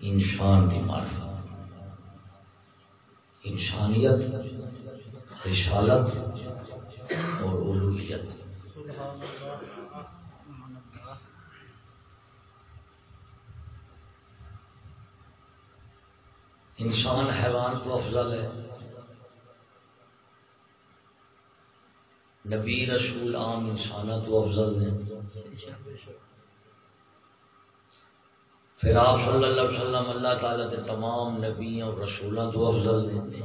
انسان کی معرفت انسانیت، رسالت اور الوحیت انسان حیوان کو افضل ہے۔ نبی رسول عام انسانہ تو افضل نے پھر آپ صلی اللہ علیہ وسلم اللہ تعالیٰ کے تمام نبی اور رسولوں تو افضل نے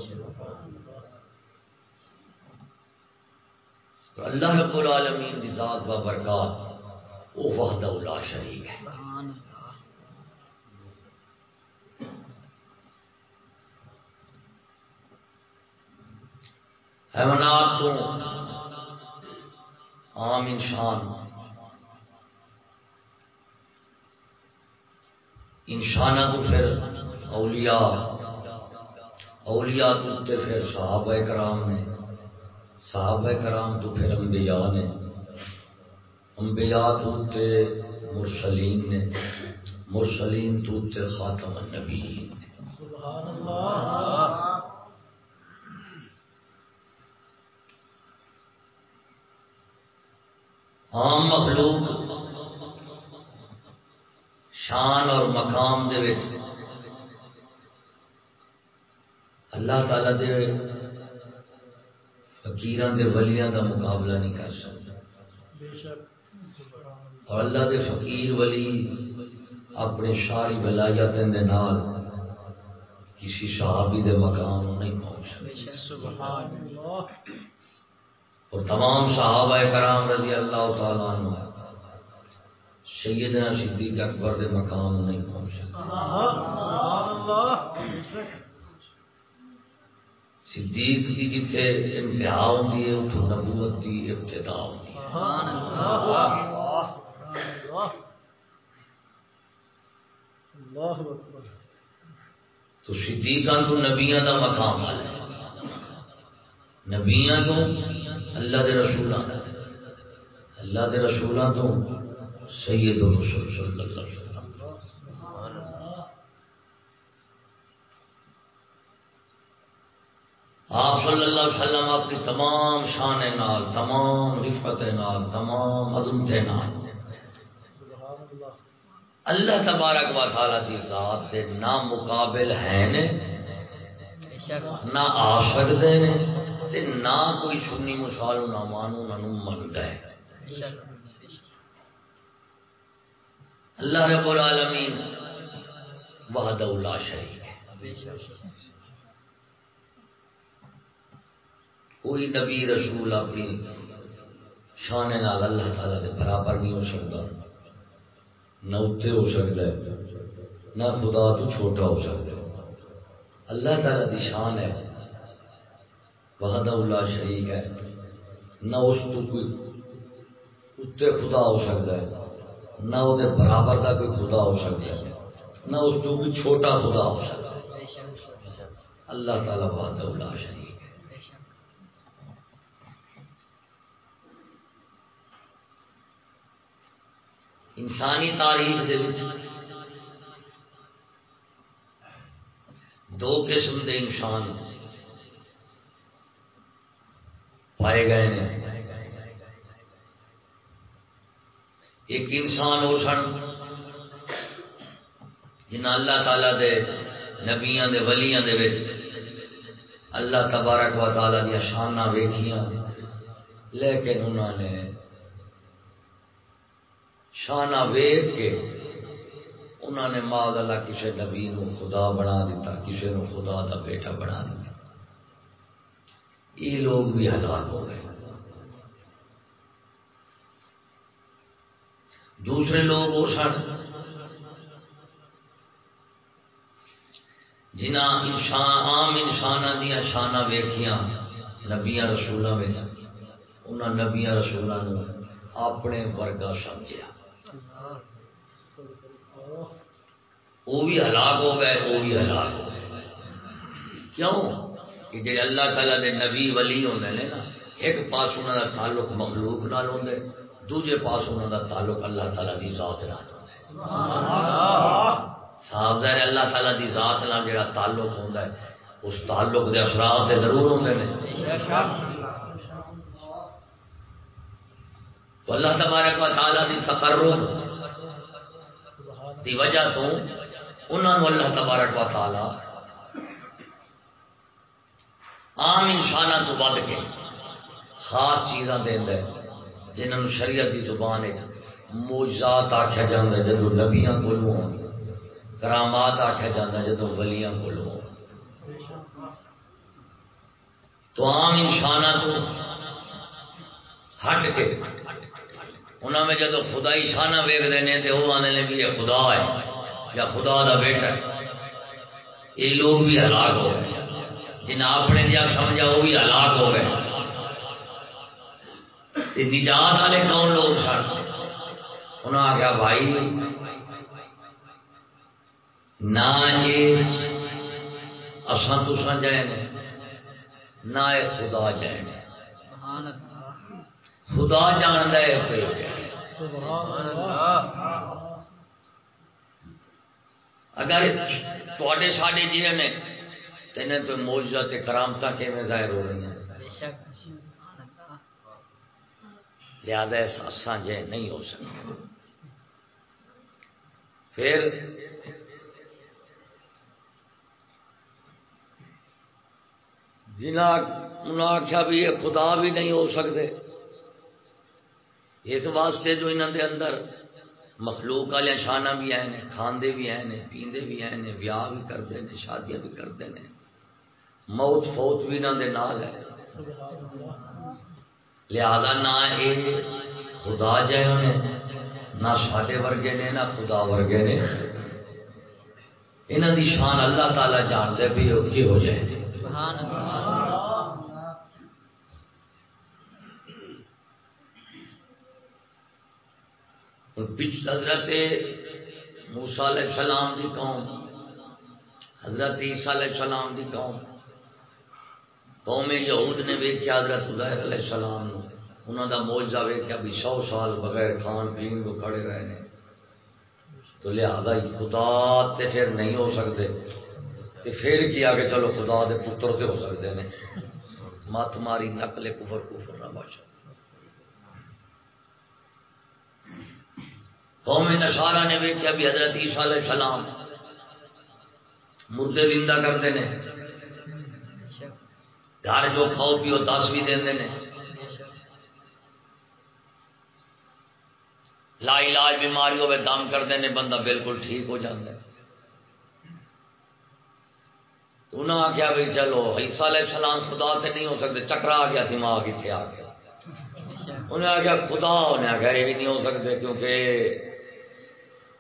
اللہ رب العالمین کی ذات و برکات وہ وحدہ لا شریک ہے۔ حیوانات تو عام انسان انسان تو پھر اولیاء اولیاء تو پھر صحابہ کرام نے، صحابہ کرام تو پھر انبیاء نے، انبیاء تو مرسلین نے، مرسلین تو خاتم النبیین سبحان اللہ عام مخلوق شان اور مقام دے وچ اللہ تعالی دے فقیران دے ولیاں دا مقابلہ نہیں کر سکتا۔ اور اللہ دے فقیر ولی اپنے شاری ولایت دے نال کسی صحابی دے مقام نہیں پہنچ سکتے اور تمام صحابہ کرام رضی اللہ تعالیٰ عنہ۔ سیدنا صدیق اکبر دے مقام نہیں پہنچے صدیق دی جتھے انتہا ہوندی ہے اتو نبوت دی ابتدا ہوندی تو صدیقان تو نبیاں دا مقام ہے۔ نبیاں تو اللہ دے رسول اللہ دے رسول تو سید رسول صلی اللہ علیہ وسلم۔ آپ صلی اللہ علیہ وسلم اپنی تمام شان نال، تمام رفت نال، تمام عظمت نال۔ اللہ تبارک و تعالی دی ذات دے نہ مقابل ہیں نہ آ سکتے ہیں نہ کوئی سنی مسال نہ مانو نہ منتا ہے۔ اللہ رب العالمین وحد اللہ شریک ہے۔ کوئی نبی رسول اپنی شان نال اللہ تعالی دے برابر نہیں ہو سکتا۔ نہ اتنے ہو سکتا ہے، نہ خدا تو چھوٹا ہو سکتا ہے۔ اللہ تعالی دی شان ہے۔ وحدہ اللہ شریک ہے۔ نہ اس تو کوئی اتنے خدا ہو سکتا ہے۔ نہ وہ برابر کا کوئی خدا ہو سکتا ہے، نہ اس تو کوئی چھوٹا خدا ہو سکتا ہے۔ اللہ تعالی وحدہ اللہ شریک ہے۔ انسانی تاریخ دے دو قسم دے انسان پائے گئے ہیں۔ ایک انسان ہو سن جنہ اللہ تعالی دے نبیاں دے ولیاں دے وچ اللہ تبارک و تعالی دیا شانہ ویکھیاں لیکن انہوں نے شانہ ویک کے انہوں نے ماض اللہ کسی نبی نو خدا بنا دیتا کسی نو خدا دا بیٹا بنا دیتا یہ لوگ بھی ہلاک ہو گئے۔ دوسرے لوگ وہ سن۔ جنہ انسان، عام انسان دیا شانہ ویخیا نبیا رسولوں میں انہوں نبیا رسولوں اپنے ورگا سمجھا وہ بھی ہلاک ہو گئے، وہ بھی ہلاک ہو گئے۔ کیوں؟ کہ جی اللہ تعالیٰ دے نبی ولی ہوندے نے نا، ایک پاس انہوں کا تعلق مخلوق نال ہوندے۔ دوجے پاس انہوں کا تعلق اللہ تعالیٰ دی ذات نال ہوندے ظاہر اللہ تعالیٰ دی ذات نال جڑا تعلق ہوتا ہے، اس تعلق دے اثرات دے ضرور ہوتے ہیں تو اللہ تبارک و تعالیٰ دی تقرب دی وجہ تو انہوں نے اللہ تبارک و تعالیٰ عام انسانوں تو بد کے خاص چیزاں دینا جنہوں شریعت کی زبان موجات آخیا جا جدو نبیاں کو کرامات آخیا جا جدو ولیاں کو تو عام انسان تو ہٹ کے انہوں میں جدو خدائی شانہ ویکتے ہیں تو وہ آنے بھی یہ خدا ہے یا خدا دا بیٹا ہے۔ یہ لوگ بھی ہلاک ہو گئے۔ جنہیں اپنے دیا سمجھا، وہ بھی ہلاک ہو گئے۔ نجات والے کون لوگ سن؟ انہوں نے آخیا بھائی نہ اسان تسان جائے نہ خدا جائے خدا جاند اگر تے سارے جی نے تین تو موجودہ کرامت کیون ظاہر ہو رہی ہیں؟ لہذا اساں جے نہیں ہو سکتا پھر جنہیں آخیا بھی یہ خدا بھی نہیں ہو سکتے، اس واسطے جو انہوں دے اندر مخلوق والے شانہ بھی آئے کھاندے بھی آئے پیندے بھی آئے بیاہ بھی کرتے ہیں، شادیاں بھی کرتے ہیں، موت فوت بھی انہوں دے نال ہے۔ لہذا نہ یہ خدا جائے نہ ساڈے ورگے نے، نہ خدا ورگے نے۔ انہوں دی شان اللہ تعالی جانتے بھی کی ہو جائے؟ حضرت موسا علیہ السلام دی قوم، حضرت عیسیٰ علیہ السلام دی قوم قوم یہود نے ویکیا حضرت علیہ السلام انہوں دا موجہ ویکیا بھی سو سال بغیر کھان پین کو کھڑے رہے ہیں تو لہذا خدا تے پھر نہیں ہو سکتے۔ تے پھر کیا کہ چلو خدا دے پتر تے ہو سکتے ہیں مت ماری نقل کفر کفر نہ باشا قوم نشارہ نے ویکیا بھی حضرت عیسیٰ علیہ السلام مردے زندہ کرتے ہیں گھر جو کھاؤ پیو دس بھی دے لا علاج بیماری ہوئے، دم کرتے ہیں بندہ بالکل ٹھیک ہو جاتا ہے۔ انہوں نے آخیا بھائی چلو عیسیٰ علیہ السلام خدا سے نہیں ہو سکتے، چکرا آ گیا، دماغ اتنے آ گیا۔ انہیں آخیا خدا انہیں آخیا یہ بھی نہیں ہو سکتے کیونکہ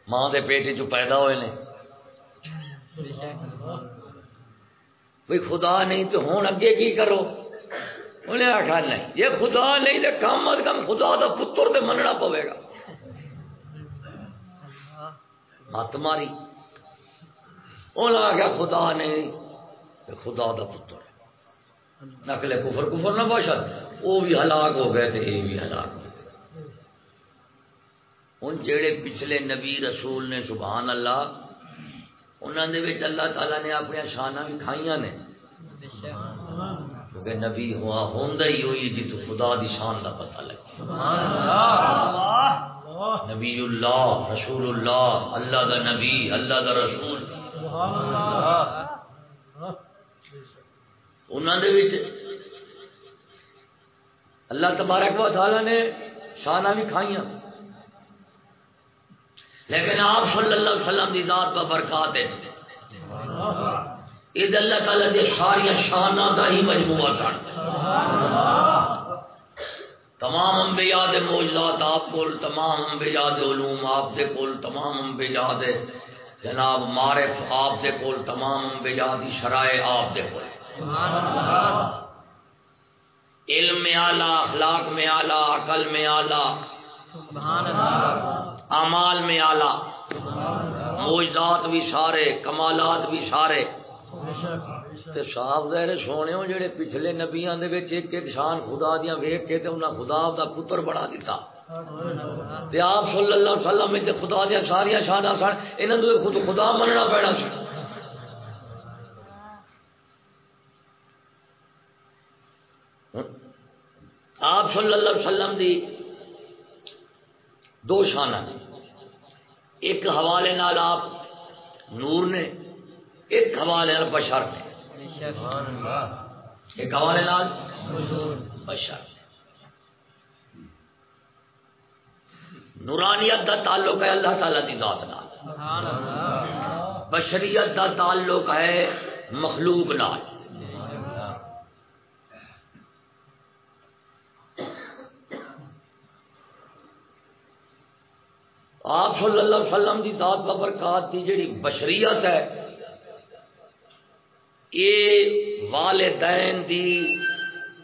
ماں دے پیٹ چ پیدا ہوئے نے۔ بھائی خدا نہیں تو ہوں اگے کی کرو؟ انہیں آخا نہیں، یہ خدا نہیں تو کم از کم خدا دا پتر تو مننا پوے گا۔ مت ماری۔ انہیں آخیا خدا نہیں خدا دا پتر نقل کفر کفر نہ باشد وہ بھی ہلاک ہو گئے تو یہ بھی ہلاک ہو گئے۔ ہوں جہے پچھلے نبی رسول نے، سبحان اللہ انہوں نے اللہ تعالیٰ نے اپنی شانہ بھی کھائیاں نے۔ کیونکہ نبی ہوا ہوں ہی ہوئی جی تو خدا دی شان کا پتہ لگے۔ نبی اللہ رسول اللہ اللہ دا نبی اللہ دا رسول. انہوں اللہ. تبارک و تعالی نے شانہ بھی کھائیاں. لیکن آپ صلی اللہ علیہ وسلم دی ذات پر برکات ہے. یہ اللہ تعالی دی ساری شانہ دا ہی مجموعہ سن. تمام انبیاء دے موجزات آپ کول، تمام انبیاء دے علوم آپ دے کول، تمام انبیاء دے جناب معرف آپ دے کول، تمام انبیاء دی شرائع آپ دے کول۔ علم میں آلہ اخلاق میں آلہ عقل میں آلہ سبحان اللہ امال میں آلہ موجدات بھی سارے، کمالات بھی سارے۔ صاف ظاہر سونے جڑے پچھلے نبیاں ایک ایک شان خدا دیا ویک کے انہیں خدا دا پتر بنا دیتا آپ صلی اللہ علیہ وسلم خدا دیا ساریا شانہ سن انہوں نے خود خدا مننا پینا سی۔ آپ صلی اللہ علیہ وسلم دی دو شانہ ایک حوالے نال آپ نور نے، ایک حوالے نال بشر نے۔ ایک حوالے نال بشر۔ نورانیت دا تعلق ہے اللہ تعالی دی ذات نال۔ بشریت دا تعلق ہے مخلوق نال۔ آپ صلی اللہ علیہ وسلم دی ذات ببرکات دی جڑی بشریت ہے یہ والدین دی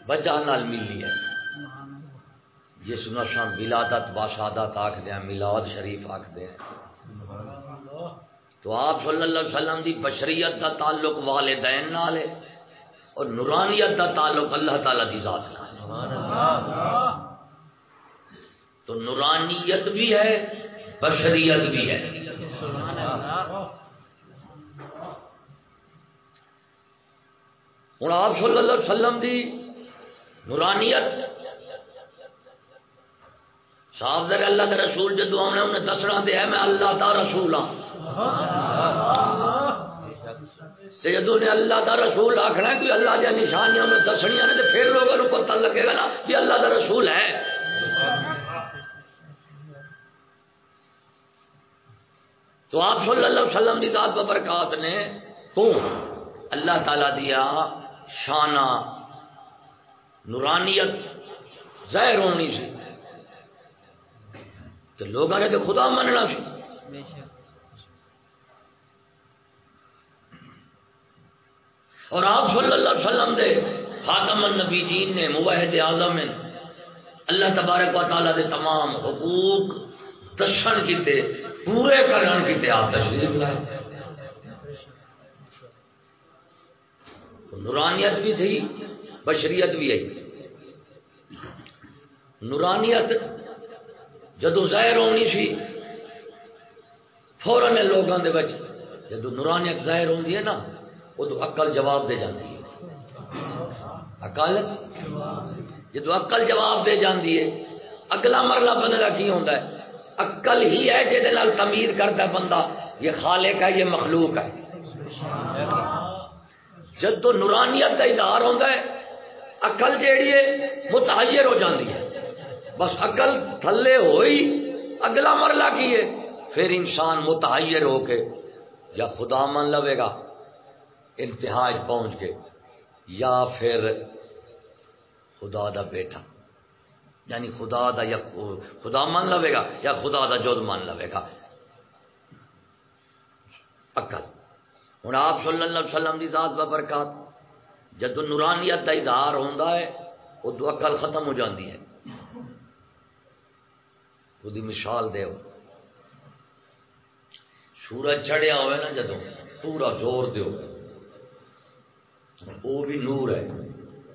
وجہ نال ملی ہے۔ جس میں ولادت باشادت آخ دیا میلاد شریف آخ دیا تو آپ صلی اللہ علیہ وسلم دی بشریت دا تعلق والدین نال ہے اور نورانیت دا تعلق اللہ تعالی دی ذات نال تو نورانیت بھی ہے، بشریت بھی ہے۔ ہوں آپ صلی اللہ علیہ وسلم دی نورانیت. صاحب در اللہ کا رسول جدو آنے انہیں دسنا دیا میں اللہ کا رسول ہوں جدو نے اللہ کا رسول آخنا کوئی اللہ دیا نشانیاں انہیں دسنیا نے پھر لوگوں کو پتہ لگے گا نا بھی اللہ کا رسول ہے۔ تو آپ صلی اللہ علیہ وسلم کی ذات برکات نے، تو اللہ تعالی دیا شانہ نورانیت ظاہر ہونی سی تو لوگوں نے تو خدا مننا سی اور آپ صلی اللہ علیہ وسلم دے خاتم النبی جین نے مواحد اعظم اللہ تبارک و تعالیٰ دے تمام حقوق دشن کیتے پورے کرن کیتے آپ تشریف لائے۔ نورانیت بھی تھی، بشریت بھی آئی۔ نورانیت جدو ظاہر ہونی سی، فوراً لوگوں کے بچ جدو نورانیت ظاہر ہوتی ہے نا ادو اقل جواب دے جاتی ہے۔ اقل جدو اقل جواب دے جاتی ہے، اگلا مرلہ بندے کا کی ہوتا ہے؟ اقل ہی ہے جہد تمیز کرتا ہے بندہ، یہ خالق ہے، یہ مخلوق ہے۔ جدو نورانیت کا اظہار ہوتا ہے اقل جیڑی ہے، متحیر ہو جاتی ہے۔ بس اقل تھلے ہوئی، اگلا مرلہ کی ہے، پھر انسان متحیر ہو کے، یا خدا من لوے گا انتہاج پہنچ کے، یا پھر خدا دا بیٹا۔ یعنی خدا دا یا خدا من لوے گا، یا خدا دا جد من لوے گا۔ اکل ہوں آپ صلی اللہ علیہ وسلم دی ذات ببرکات جدو نورانیت کا اظہار ہوتا ہے ادو اکل ختم ہو جاتی ہے۔ وہ مثال دے سورج چڑھیا ہوئے نا جدو پورا زور دیو۔ وہ بھی نور ہے،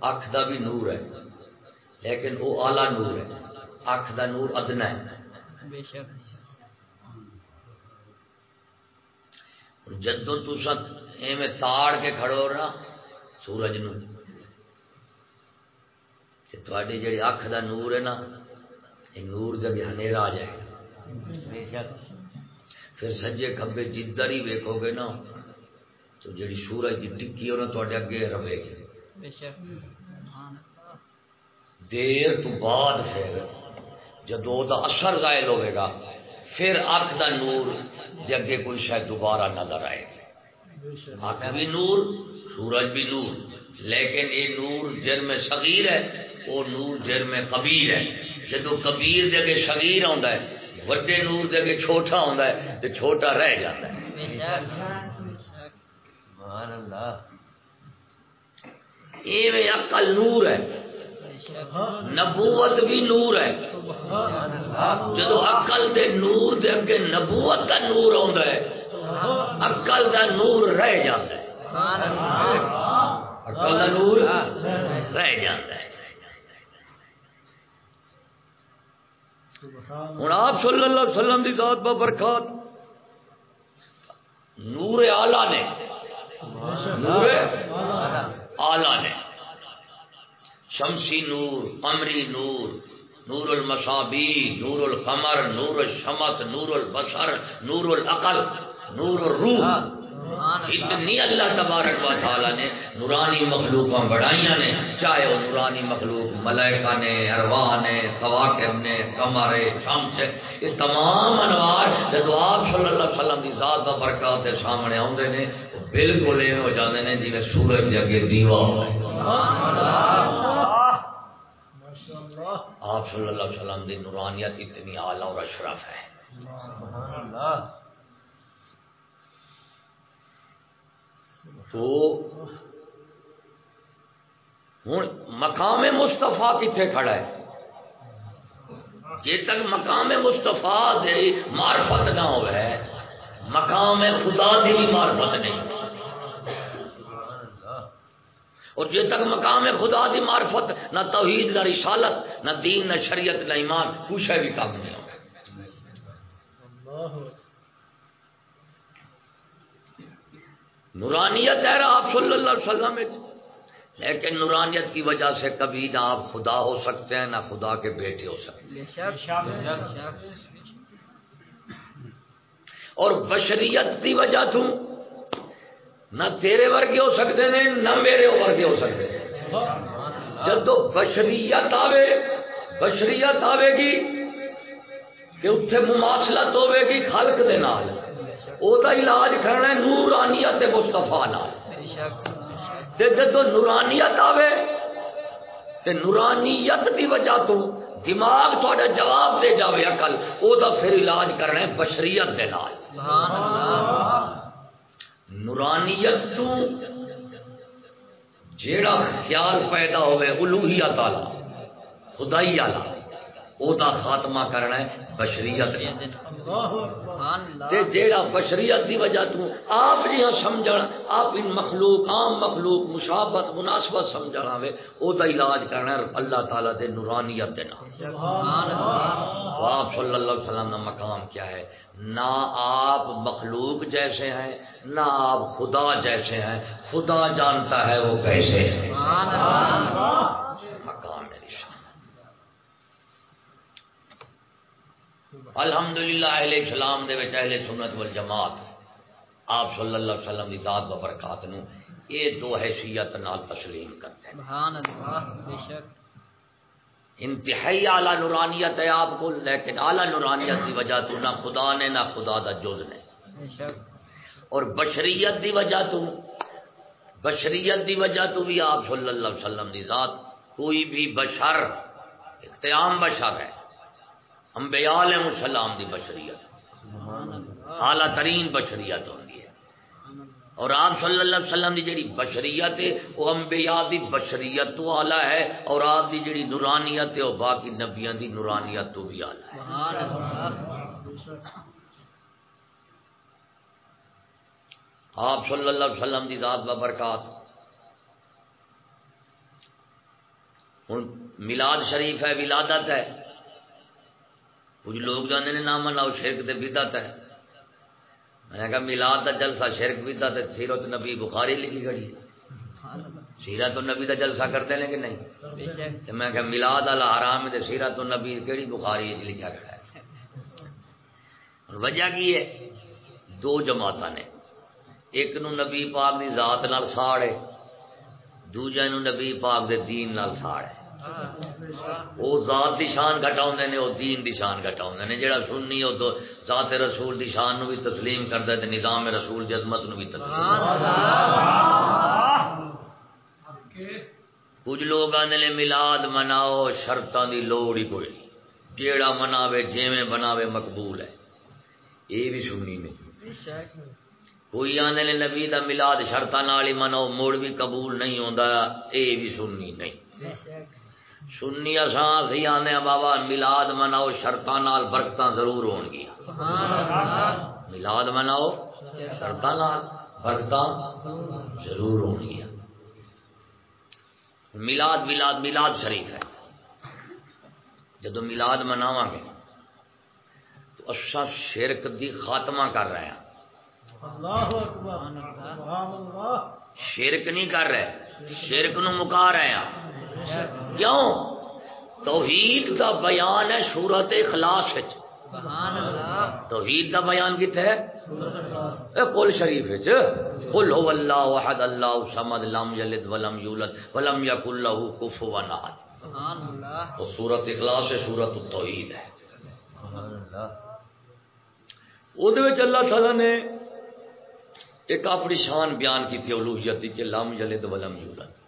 اکھ دا بھی نور ہے، لیکن وہ آلہ نور ہے۔ اکھ دا نور ادنا ہے۔ بے شک۔ جدو تسا ایویں تاڑ کے کھڑو نا سورج نو۔ تھوڑی جی اکھ دا نور ہے نا نور جگہ ہنیرا آ جائے گا۔ پھر سجے کبے جدھر ہی ویکو گے نا تو جی سورج کی ٹکی وہ تے اگے رہے گی۔ دیر تو بعد پھر جدو دا اثر ظاہر ہوئے گا پھر اکھ دا نور دے اگے کوئی شاید دوبارہ نظر آئے۔ گی اکھ بھی نور، سورج بھی نور۔ لیکن یہ نور جرم صغیر ہے، وہ نور جرم کبیر ہے۔ جدو کبیر جگہ شگیر آتا ہے، وڈے نور جگہ چھوٹا آتا ہے تو چھوٹا رہ جاتا ہے۔ عقل نور ہے۔ نبوت بھی نور ہے۔ جدو اقل دے نور دے اگے نبوت کا نور آتا ہے اقل دا نور رہ جاتا ہے۔ اقل دا نور رہ جاتا ہے۔ ہوں آپ صلی اللہ علیہ وسلم کی ذات با برکات نور آلہ نے۔ نور آلہ نے۔ شمسی نور قمری نور نور المصابی نور القمر نور الشمت نور البصر نور العقل نور الروح اتنی اللہ تبارک و تعالی نے نورانی مخلوق بڑھائیاں نے چاہے وہ نورانی مخلوق ملائکہ نے ارواح نے کواکب نے کمر شام سے یہ تمام انوار جب آپ صلی اللہ علیہ وسلم کی ذات و برکات کے سامنے آتے ہیں بالکل ایویں ہو جاتے ہیں جی سورج جگہ دیوا آپ صلی اللہ علیہ وسلم کی نورانیت اتنی اعلی اور اشرف ہے۔ تو ہوں مقام مستفا کتنے کھڑا ہے؟ جی تک مقام مستفا دے مارفت نہ ہو مقام خدا دی بھی مارفت نہیں اور جی تک مقام خدا دی معرفت نہ توحید نہ رسالت نہ دین نہ شریعت نہ ایمان کچھ بھی کام نہیں ہوگا نورانیت ہے آپ صلی اللہ علیہ وسلم لیکن نورانیت کی وجہ سے کبھی نہ آپ خدا ہو سکتے ہیں نہ خدا کے بیٹے ہو سکتے ہیں۔ اور بشریت کی وجہ تم نہ تیرے ورگے ہو سکتے ہیں، نہ میرے ورگے ہو سکتے ہیں۔ جدو بشریت آوے بشریت آوے گی کہ اتنے مماثلت ہوے گی خلق دے نال۔ او دا علاج کرنا ہے نورانیت مصطفیٰ نال۔ جدو نورانیت آوے، تے نورانیت دی وجہ تو دماغ تھوڑا جواب دے جاوے عقل، او دا پھر علاج کرنا ہے بشریت دے نال۔ نورانیت تو جیڑا خیال پیدا ہوئے الوہیت آلہ خدائی آلہ۔ او دا خاتمہ کرنا ہے بشریت تے جیڑا بشریت دی وجہ تو آپ جی ہاں سمجھن آپ ان مخلوق عام مخلوق مشابت مناسبت سمجھنا ہوئے او دا علاج کرنا ہے اللہ تعالی دے نورانیت دے نام۔ سبحان اللہ۔ آپ صلی اللہ علیہ وسلم کا مقام کیا ہے؟ نہ آپ مخلوق جیسے ہیں نہ آپ خدا جیسے ہیں۔ خدا جانتا ہے وہ کیسے سبحان اللہ۔ الحمد للہ اہل اسلام دے اہل سنت والجماعت آپ صلی اللہ علیہ وسلم کی ذات و برکات نو یہ دو حیثیت نال تسلیم کرتے ہیں۔ سبحان اللہ بے شک۔ انتہائی اعلی نورانیت ہے آپ کو لیکن اعلی نورانیت کی وجہ تو نہ خدا نے نہ خدا دا جز نے۔ اور بشریت دی وجہ تو بشریت دی وجہ تو بھی آپ صلی اللہ علیہ وسلم دی ذات کوئی بھی بشر اختیام بشر ہے۔ انبیاء علیہ السلام دی بشریت۔ اعلیٰ ترین بشریت ہوتی ہے اور آپ صلی اللہ علیہ وسلم دی جڑی بشریت ہے، وہ انبیاء دی بشریت تو اعلیٰ ہے، اور آپ دی جڑی نورانیت ہے، وہ باقی نبیاں دی نورانیت تو بھی اعلیٰ ہے۔ آپ صلی اللہ علیہ وسلم دی ذات ببرکات ہوں میلاد شریف ہے، ولادت ہے۔ کچھ لوگ جانے نے نام مناؤ شرک تے بدعت ہے۔ میں نے کہا میلاد دا جلسہ شرک بدعت ہے سیرت نبی بخاری لکھی کھڑی سیرت نبی دا جلسہ کرتے ہیں کہ نہیں؟ میں کہا میلاد والا حرام ہے سیرت نبی کیڑی بخاری وچ لکھا کھڑا ہے۔ وجہ کی ہے؟ دو جماعت نے۔ ایک نو نبی پاک دی ذات نال ساڑ ہے دوجے نو نبی پاک دے دین نال ساڑ ہے۔ وہ ذات دی شان گھٹاؤں نے، وہ دین دی شان گھٹاؤں نے۔ جڑا سننی وہ تو ذات رسول دی شان نو بھی تسلیم کرتا ہے نظام رسول دی عظمت نو بھی تسلیم کچھ لوگ آنے لے ملاد مناؤ، شرطاں دی لوڑ ہی کوئی نہیں۔ جیڑا مناوے، جیویں بناوے مقبول ہے۔ یہ بھی سننی نہیں کوئی آنے لے نبی دا ملاد شرطاں نال ہی مناؤ، موڑ بھی قبول نہیں ہوندا۔ اے بھی سننی نہیں۔ سنی اساں سی آنے بابا ملاد مناؤ شرطاں نال برکتاں ضرور ہون گیا ملاد مناؤ شرطاں نال برکتاں ضرور ہون گیا ملاد ملاد ملاد شریف ہے۔ جدو ملاد مناواں گے اچھا شرک دی خاتمہ کر رہے ہیں۔ شرک نہیں کر رہے شرک نو مکا رہے ہیں۔ کیوں؟ توحید کا بیان ہے سورت اخلاص توحید کا بیان کتنے ہے؟ کل شریف قل هو اللہ وحد اللہ سمد لم یلد ولم یولد ولم یکن له کفوا احد۔ سبحان اللہ۔ تو سورۃ اخلاص ہے سورۃ التوحید ہے۔ سبحان اللہ وچ اللہ تعالی نے ایک اپنی شان بیان کی تھی الوہیت دی کہ لم یلد ولم یولد۔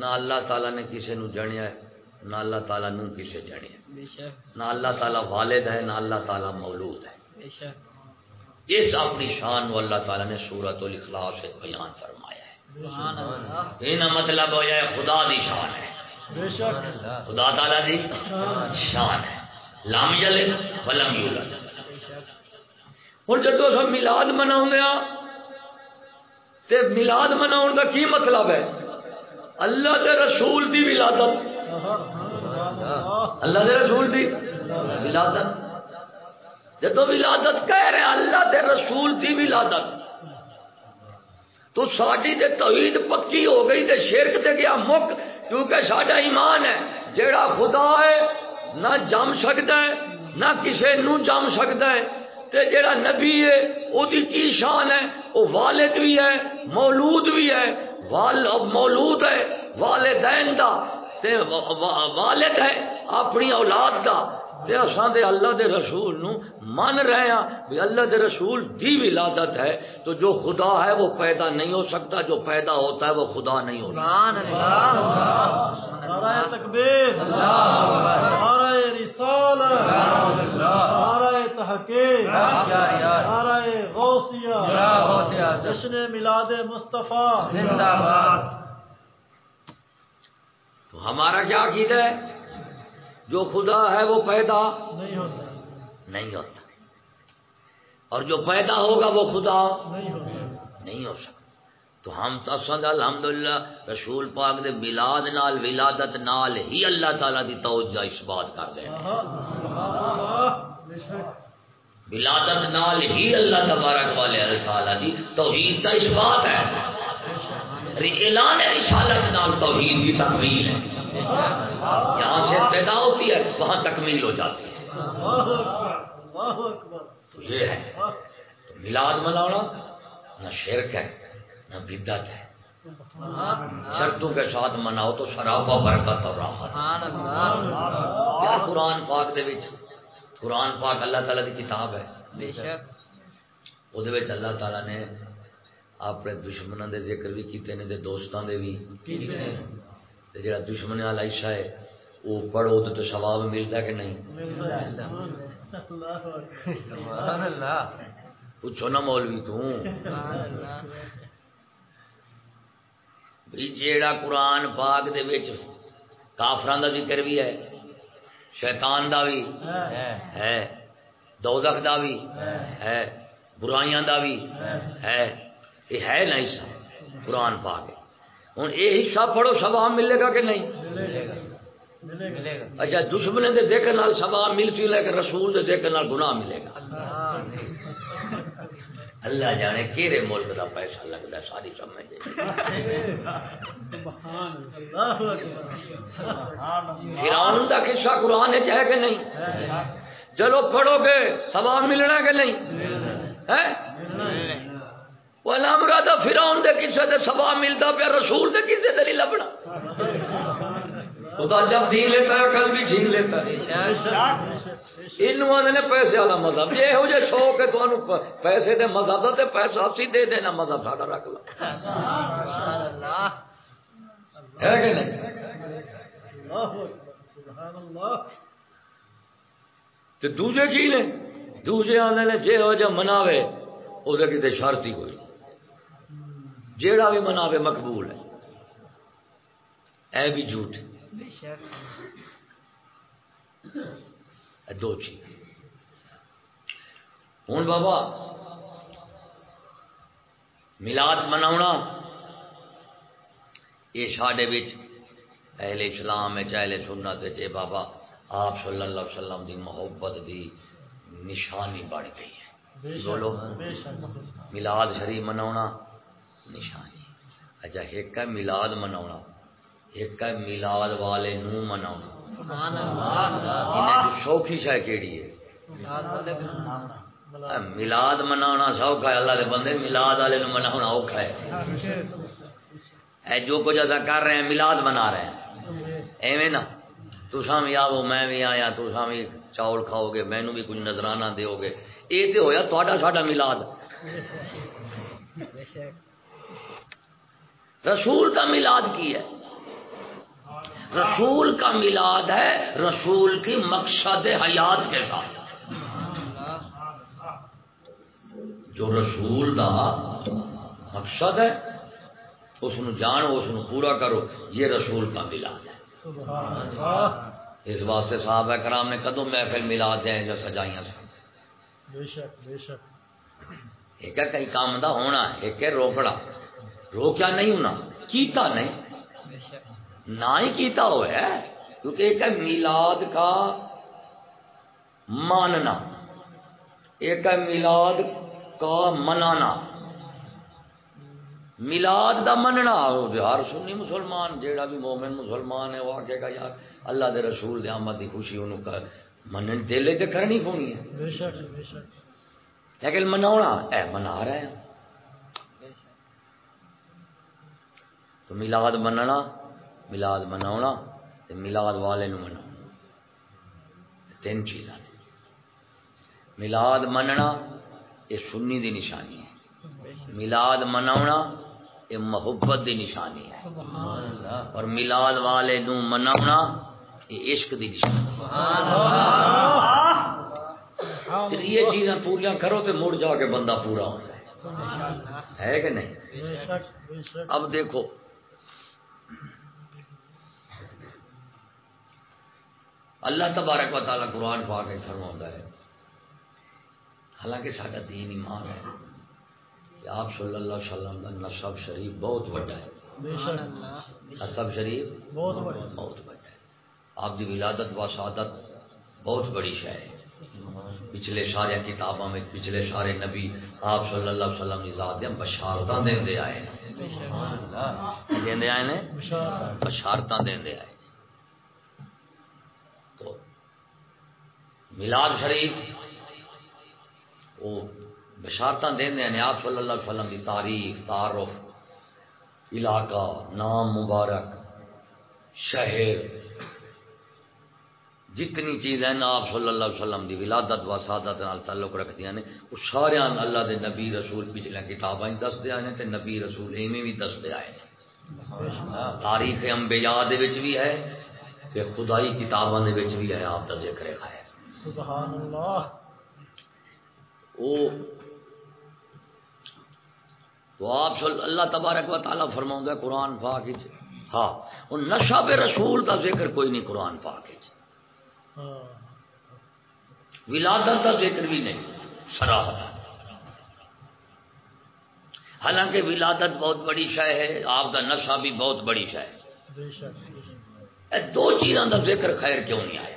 نہ اللہ تعالی نے کسی نو جانیا ہے نہ اللہ تعالی نو کسے جانیا نہ اللہ تعالی والد ہے نہ اللہ تعالی مولود ہے۔ اس اپنی شان و اللہ تعالی نے سورت الاخلاص سے بیان فرمایا ہے۔ یہ مطلب ہو جائے خدا دی شان ہے۔ خدا تعالی دی شان ہے۔ لام جلد ولم یولد۔ ہوں جدو سب ملاد منا ملاد منا کا کی مطلب ہے؟ اللہ دے رسول دی ولادت۔ اللہ دے رسول دی ولادت۔ جدو ولادت کہہ رہے اللہ دے رسول دی ولادت۔ تو ساری تے توحید پکی ہو گئی تے شرک تے گیا مک، کیونکہ ساڈا ایمان ہے، جیڑا خدا ہے، نہ جم سکتا ہے، نہ کسے نو جم سکتا ہے۔ تے جیڑا نبی ہے، او دی کی شان ہے، او والد بھی ہے، مولود بھی ہے۔ وال مولود ہے، والدین دا، تے والد ہے اپنی اولاد دا۔ تے اساں دے اللہ دے رسول نو مان رہے ہیں بھی اللہ دے رسول دی ولادت ہے۔ تو جو خدا ہے وہ پیدا نہیں ہو سکتا، جو پیدا ہوتا ہے وہ خدا نہیں ہوتا۔ نعرہ تکبیر نعرہ رسالت نعرہ تحقیق نعرہ غوثیہ جشن میلاد مصطفیٰ زندہ باد۔ تو ہمارا کیا عقیدہ ہے؟ جو خدا ہے وہ پیدا نہیں ہوتا۔ نہیں ہوتا۔ اور جو پیدا ہوگا وہ خدا نہیں ہو سکتا۔ تو ہم تو تصد الحمدللہ، رسول پاک دے بلاد نال، ولادت نال ہی اللہ تعالی دی توجہ اس بات کر دیں ولادت نال ہی اللہ تبارک والے رسالہ دی توحید کا اس بات ہے۔ اعلان رسالت نال توحید کی تکمیل ہے۔ جہاں سے پیدا ہوتی ہے، وہاں تکمیل ہو جاتی ہے۔ تو یہ ہے۔ تو ملاد منانا نہ شرک ہے۔ نہ بدت ہے شرطوں کے ساتھ مناؤ تو شرابہ برکت اور راحت۔ کیا قرآن پاک دے وچ قرآن پاک اللہ تعالی دی کتاب ہے۔ وہ اللہ تعالی نے اپنے دشمنوں دے ذکر بھی کیتے نے دے دوستان دے بھی جڑا دشمن والا حصہ ہے وہ پڑھو تو ثواب ملتا کہ نہیں؟ پوچھو نا مولوی بھی جیڑا قرآن پاک دے وچ کافران دا ذکر بھی ہے شیطان دا بھی ہے دوزخ دا بھی ہے برائیاں دا بھی ہے یہ ہے نا حصہ قرآن پاک ہے ہوں یہ حصہ پڑھو سبا ملے گا کہ نہیں اچھا دشمن دے ذکر نال مل سی لیکن رسول دے ذکر نال گناہ ملے گا اللہ جانے کیرے ملک دا پیسہ لگتا ساری سمجھ فرعون دا قصہ قرآن ہے کہ نہیں؟ چلو پڑھو گے، ثواب ملنا کہ نہیں؟ ہے؟ وہ نام فراؤن دے کسے دے سبا ملتا پیا، رسول دے کسے دے نہیں لبنا۔ خدا جب دین لیتا ہے، کل بھی چھین لیتا ہے۔ انہوں پیسے والا مذہب۔ یہ ہو جائے شوق ہے تو پیسے دے مذہب تے پیسہ اسی دے دینا مذہب ساڈا رکھ لو۔ ہے کہ نہیں؟ تے دوجے کی نے؟ دوجے آنے نے جے ہو جا مناوے کتے شرط ہی کوئی جیڑا بھی مناوے مقبول ہے۔ اے بھی جھوٹ۔ دو چیز ہوں بابا ملاد منا یہ ساڈے اہل اسلام اہل سنت ہے بابا آپ صلی اللہ علیہ وسلم دی محبت دی نشانی بڑھ گئی ہے۔ بولو۔ ملاد شریف منا نشانی۔ اچھا ایک ہے ملاد منا ایک ہے ملاد والے نو منا سوکھی شہ کیڑی ہے؟ ملاد منا سوکھا ہے اللہ دے بندے ملاد والے منا اوکھا ہے۔ اے جو کچھ ایسا کر رہے ہیں ملاد منا رہے ہیں۔ ایویں نا تسا بھی آو میں بھی آیا تسا بھی چاول کھاؤ گے مینو بھی کچھ نظرانہ دیو گے یہ تو ہوا تا ساڈا ملاد۔ رسول کا ملاد کی ہے؟ رسول کا ملاد ہے رسول کی مقصد حیات کے ساتھ۔ جو رسول دا مقصد ہے اس جانو اس پورا کرو یہ رسول کا ملاد ہے۔ اس واسطے صاحب کرام نے کدو محفل ملا دیا جو سجائیاں سن۔ ایک ہے کئی کام دا ہونا ایک ہے روکڑا روکیا نہیں ہونا کیتا نہیں۔ نہ ہی کیتا ہوا ہے کیونکہ ایک ہے میلاد کا ماننا ایک ہے میلاد کا منانا۔ ملاد دا مننا ہر سنی مسلمان جیڑا بھی مومن مسلمان ہے وہ آگے گا یار اللہ دے رسول دے آمد دی خوشی انہوں کا منن دلے تے کرنی پونی ہے۔ بے شک بے شک۔ لیکن مناونا اے منا رہے ہیں۔ تو ملاد مننا ملاد مناونا تے ملاد والے نو مناونا۔ تین چیزاں ملاد مننا یہ سنی دی نشانی ہے۔ ملاد مناونا یہ محبت دی نشانی ہے۔ اور ملاد والے نو مناونا یہ عشق دی نشانی پھر یہ چیزیں پوریاں کرو تو مڑ جا کے بندہ پورا ہوتا ہے کہ نہیں؟ اب دیکھو اللہ تبارک و تعالیٰ قرآن پا کے فرما ہے۔ حالانکہ سارا دین ایمان ہے۔ کہ آپ صلی اللہ علیہ وسلم کا نصب شریف بہت بڑا ہے۔ نصب شریف بہت بہت بڑا ہے۔ آپ کی ولادت و سعادت بہت بڑی شہ ہے۔ پچھلے سارے کتابوں میں پچھلے سارے نبی آپ صلی اللہ علیہ وسلم کی ذات بشارت دے آئے دے آئے بشارت۔ دے آئے تو ملاد شریف، وہ بشارت دیں آپ صلی اللہ علیہ وسلم کی تاریخ، تعارف، علاقہ، نام مبارک، شہر۔ جتنی چیزیں آپ صلی اللہ علیہ وسلم کی ولادت و سعادت نال تعلق رکھتی ہیں وہ سارے اللہ دے نبی رسول پچھلے کتابیں دستے آئے تے نبی رسول ایویں بھی دستے آئے ہاں، تاریخ امبیا بھی ہے کہ خدائی کتابوں بھی ہے، آپ کا ذکر خیر سبحان اللہ۔ وہ تو آپ اللہ تبارک و تعالیٰ فرما قرآن پاک ہاں نشا بے رسول کا ذکر کوئی نہیں قرآن پاک ولادت کا ذکر بھی نہیں سراہت حالانکہ ولادت بہت بڑی شہ ہے آپ کا نشا بھی بہت بڑی شہ ہے۔ دو چیزوں کا ذکر خیر کیوں نہیں آیا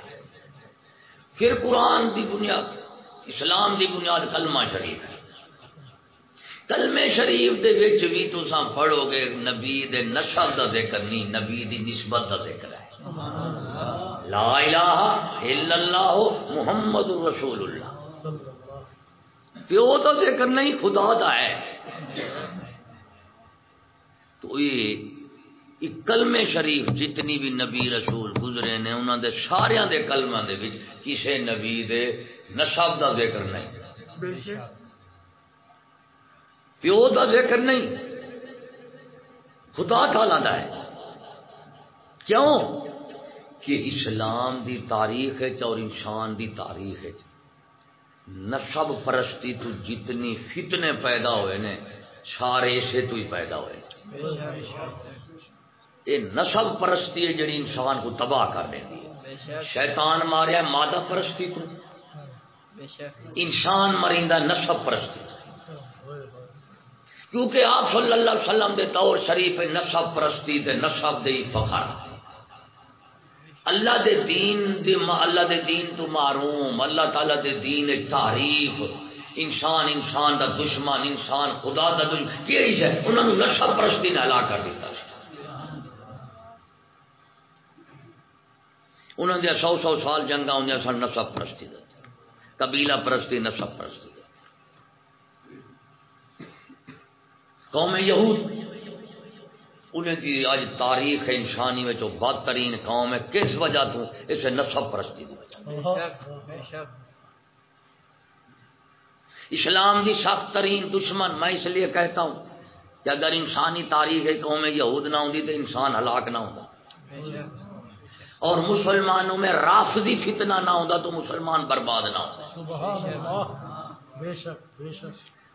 پھر قرآن دی بنیاد، اسلام دی بنیاد کلمہ شریف ہے۔ کلمے شریف دے وچ بھی تساں پڑھو گے نبی دے نسب دا ذکر نہیں، نبی دی نسبت دا ذکر ہے۔ لا الہ الا اللہ محمد رسول اللہ۔ پیو دا ذکر نہیں، خدا دا ہے۔ تو یہ کلمے شریف جتنی بھی نبی رسول گزرے نے انہوں دے سارے دے کلمہ دے وچ کسے نبی دے نسب دا ذکر نہیں۔ پیو کا ذکر نہیں۔ خدا تعالی دا ہے۔ کیوں؟ کہ اسلام دی تاریخ ہے اور انسان دی تاریخ ہے نسب پرستی تو جتنی فتنے پیدا ہوئے نے سارے اسے تو ہی پیدا ہوئے۔ یہ نسب پرستی ہے جڑی انسان کو تباہ کر دیں شیطان ماریا، مادہ پرستی تو۔ انسان مریندا نسب پرستی تو۔ کیونکہ آپ صلی اللہ علیہ وسلم دے طور شریف نسب پرستی دے نسب دے فخر۔ اللہ دے دین دے اللہ دے دین تو معروم۔ اللہ تعالی دے دین تعریف۔ انسان انسان دا دشمن، انسان خدا دا دشمن۔ کیڑی ہے انہوں نے نشا پرستی نے ہلا کر دیتا انہوں نے سو سو سال جنگا ہوں سن نسب پرستی دے قبیلہ پرستی نسب پرستی دے۔ قوم یہود، انہیں کی آج تاریخ انسانی میں جو بدترین قوم ہے، کس وجہ تو اسے نسب پرستی دی وجہ؟ اسلام دی سخت ترین دشمن، میں اس لیے کہتا ہوں کہ اگر انسانی تاریخ قوم یہود نہ ہوتی تو انسان ہلاک نہ ہوتا اور مسلمانوں میں رافضی فتنہ نہ ہوتا تو مسلمان برباد نہ ہوتا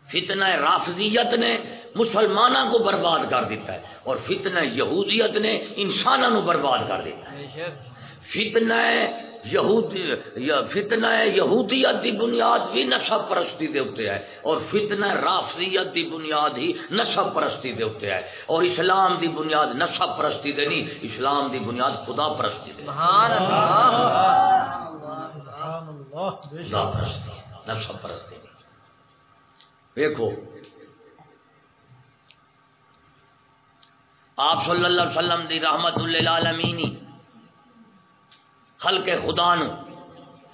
فتنہ رافضیت نے مسلمانوں کو برباد کر دیتا ہے اور فتنہ یہودیت نے انسانوں برباد کر دیتا ہے۔ فتنہ یہود فتنہ یہودیت دی بنیاد بھی نشب پرستی دے ہوتے ہے۔ اور فتنہ رافضیت دی بنیاد ہی نشب پرستی دے ہوتے ہے۔ اور اسلام دی بنیاد نشب پرستی دے نہیں اسلام دی بنیاد خدا پرستی دے۔ سبحان اللہ۔ خدا پرستی نشب پرستی۔ دیکھو آپ صلی اللہ علیہ وسلم دی رحمت للعالمینی خلق خدا نو،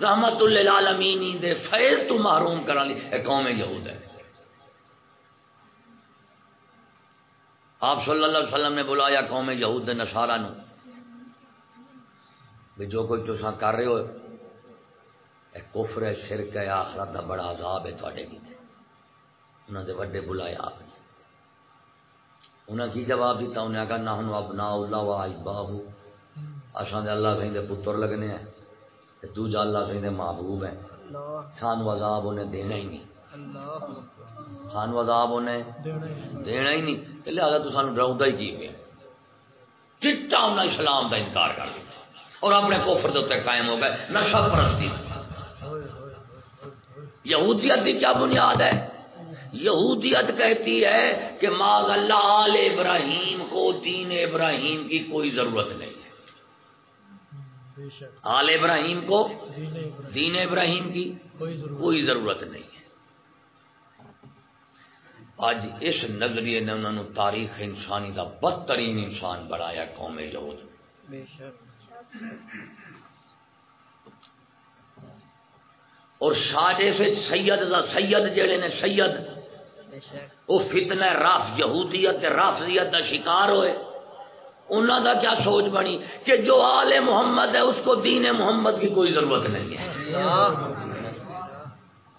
رحمت للعالمینی دے فیض تو محروم کرا لی۔ اے قوم یہود ہے۔ آپ صلی اللہ علیہ وسلم نے بلایا قوم یہود دے نصارا نو۔ بھی جو کوئی تساں کر رہے ہو، اے کفر ہے شرک ہے آخرت دا بڑا عذاب ہے تواڈے کیتے انہوں نے وڈے بلایا آپ نے۔ انہیں کی جواب دیتا؟ انہیں کہا نہ ہن ابنا اللہ و احباہو اساں دے اللہ کہیں دے پتر لگنے ہیں۔ تے دوجا اللہ کہیں دے محبوب ہیں۔ سانو عذاب انہیں دینا ہی نہیں۔ سانو عذاب انہیں دینا ہی نہیں۔ تے لہذا تو سانو ڈراؤندا ہی کی گیا چٹا انہیں اسلام دا انکار کر دیتا اور اپنے کفر دے اوپر قائم ہو گئے نشہ پرستی۔ یہودیت کی کیا بنیاد ہے؟ یہودیت کہتی ہے کہ ماغ اللہ آل ابراہیم کو دین ابراہیم کی کوئی ضرورت نہیں۔ آل ابراہیم کو دین ابراہیم۔ کی کوئی ضرورت نہیں۔ ہے۔ آج اس نظریے نے انہوں نے تاریخ انسانی کا بدترین انسان بنایا قوم یہود۔ اور ساڈے سے سید سید جڑے نے سید وہ فتنہ راف یہودیت رافضیت کا شکار ہوئے۔ انہوں کا کیا سوچ بنی کہ جو آل محمد ہے اس کو دین محمد کی کوئی ضرورت نہیں ہے۔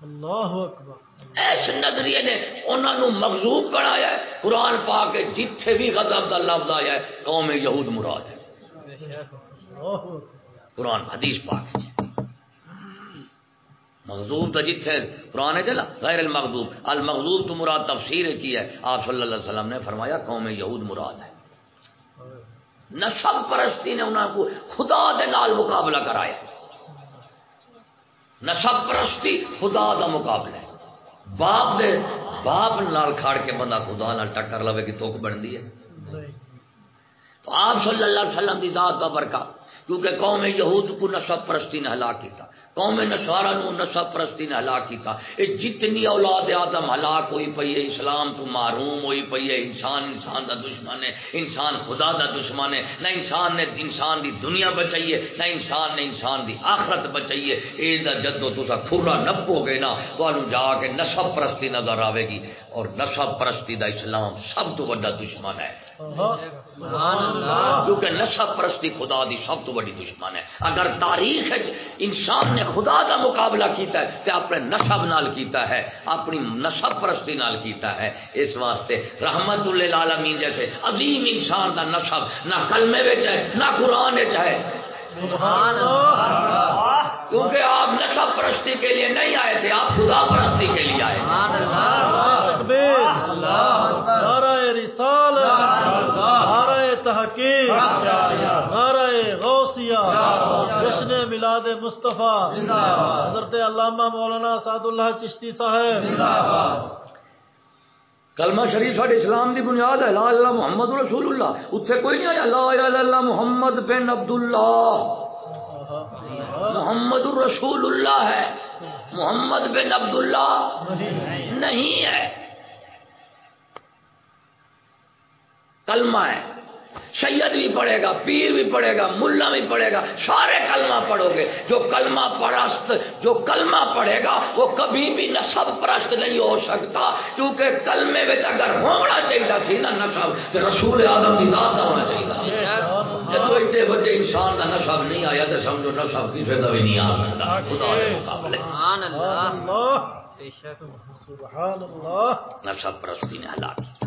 اللہ ایس نظریے نے انہوں نے مغزوب بنایا ہے۔ قرآن پا کے جتھے بھی غضب کا لفظ آیا ہے قوم یہود مراد ہے۔ قرآن حدیث پاک مغزوب تو جتھے پرانے چلا غیر المغضوب۔ المغضوب تو مراد تفسیر کی ہے۔ آپ صلی اللہ علیہ وسلم نے فرمایا قوم یہود مراد ہے۔ نسب پرستی نے انہوں کو خدا دے نال مقابلہ کرایا۔ نسب پرستی خدا دا مقابلہ ہے۔ باپ دے باپ نال کھاڑ کے بندہ خدا نال ٹکر لوے کی توک بنتی ہے۔ تو آپ صلی اللہ علیہ وسلم کی ذات کا برکا کیونکہ قوم یہود کو نسب پرستی نے ہلاک کیا قوم نسارا نو نسب پرستی نے ہلاک کیتا۔ اے جتنی اولاد آدم ہلاک ہوئی پئی ہے، اسلام تو معروم ہوئی پئی ہے۔ انسان انسان دا دشمن ہے۔ انسان خدا دا دشمن ہے۔ نہ انسان نے انسان دی دنیا بچائی ہے، نہ انسان نے انسان دی آخرت بچائی ہے۔ اے دا جدو تسا کھرا نپو گے نا تو جا کے نسب پرستی نظر آئے گی۔ اور نسب پرستی دا اسلام سب تو بڑا دشمن ہے۔ کیونکہ نسب پرستی خدا دی سب تو بڑی دشمن ہے۔ اگر تاریخ انسان نے خدا کا مقابلہ کیتا ہے تو اپنے نسب نال کیتا ہے اپنی نسب پرستی نال کیتا ہے اس واسطے رحمت للعالمین جیسے عظیم انسان کا نسب نہ کلمے ہے نہ قرآن ہے۔ کیونکہ آپ نسب پرستی کے لیے نہیں آئے تھے آپ خدا پرستی کے لیے آئے تحقیق نعرہ غوثیہ، جشن میلاد مصطفیٰ۔ حضرت علامہ مولانا سعد اللہ چشتی صاحب۔ کلمہ شریف ساڈے اسلام دی بنیاد ہے، لا اللہ محمد رسول اللہ اتنے کوئی نہیں آیا، لا الہ اللہ محمد بن عبد اللہ محمد الرسول اللہ ہے، محمد بن عبداللہ نہیں ہے۔ کلمہ ہے۔ سید بھی پڑھے گا پیر بھی پڑھے گا ملا بھی پڑھے گا سارے کلمہ پڑھو گے۔ جو کلمہ پرست جو کلمہ پڑھے گا وہ کبھی بھی نصب پرست نہیں ہو سکتا۔ کیونکہ کلمے میں اگر ہونا چاہیے تھی نا نصب تو رسول آدم کی ذات ہونا چاہیے جب ایڈے بڑے انسان کا نصب نہیں آیا تو سمجھو نصب کسی کا بھی نہیں آ سکتا۔ خدا کے مقابلے۔ نصب پرستی نے ہلاک کیا۔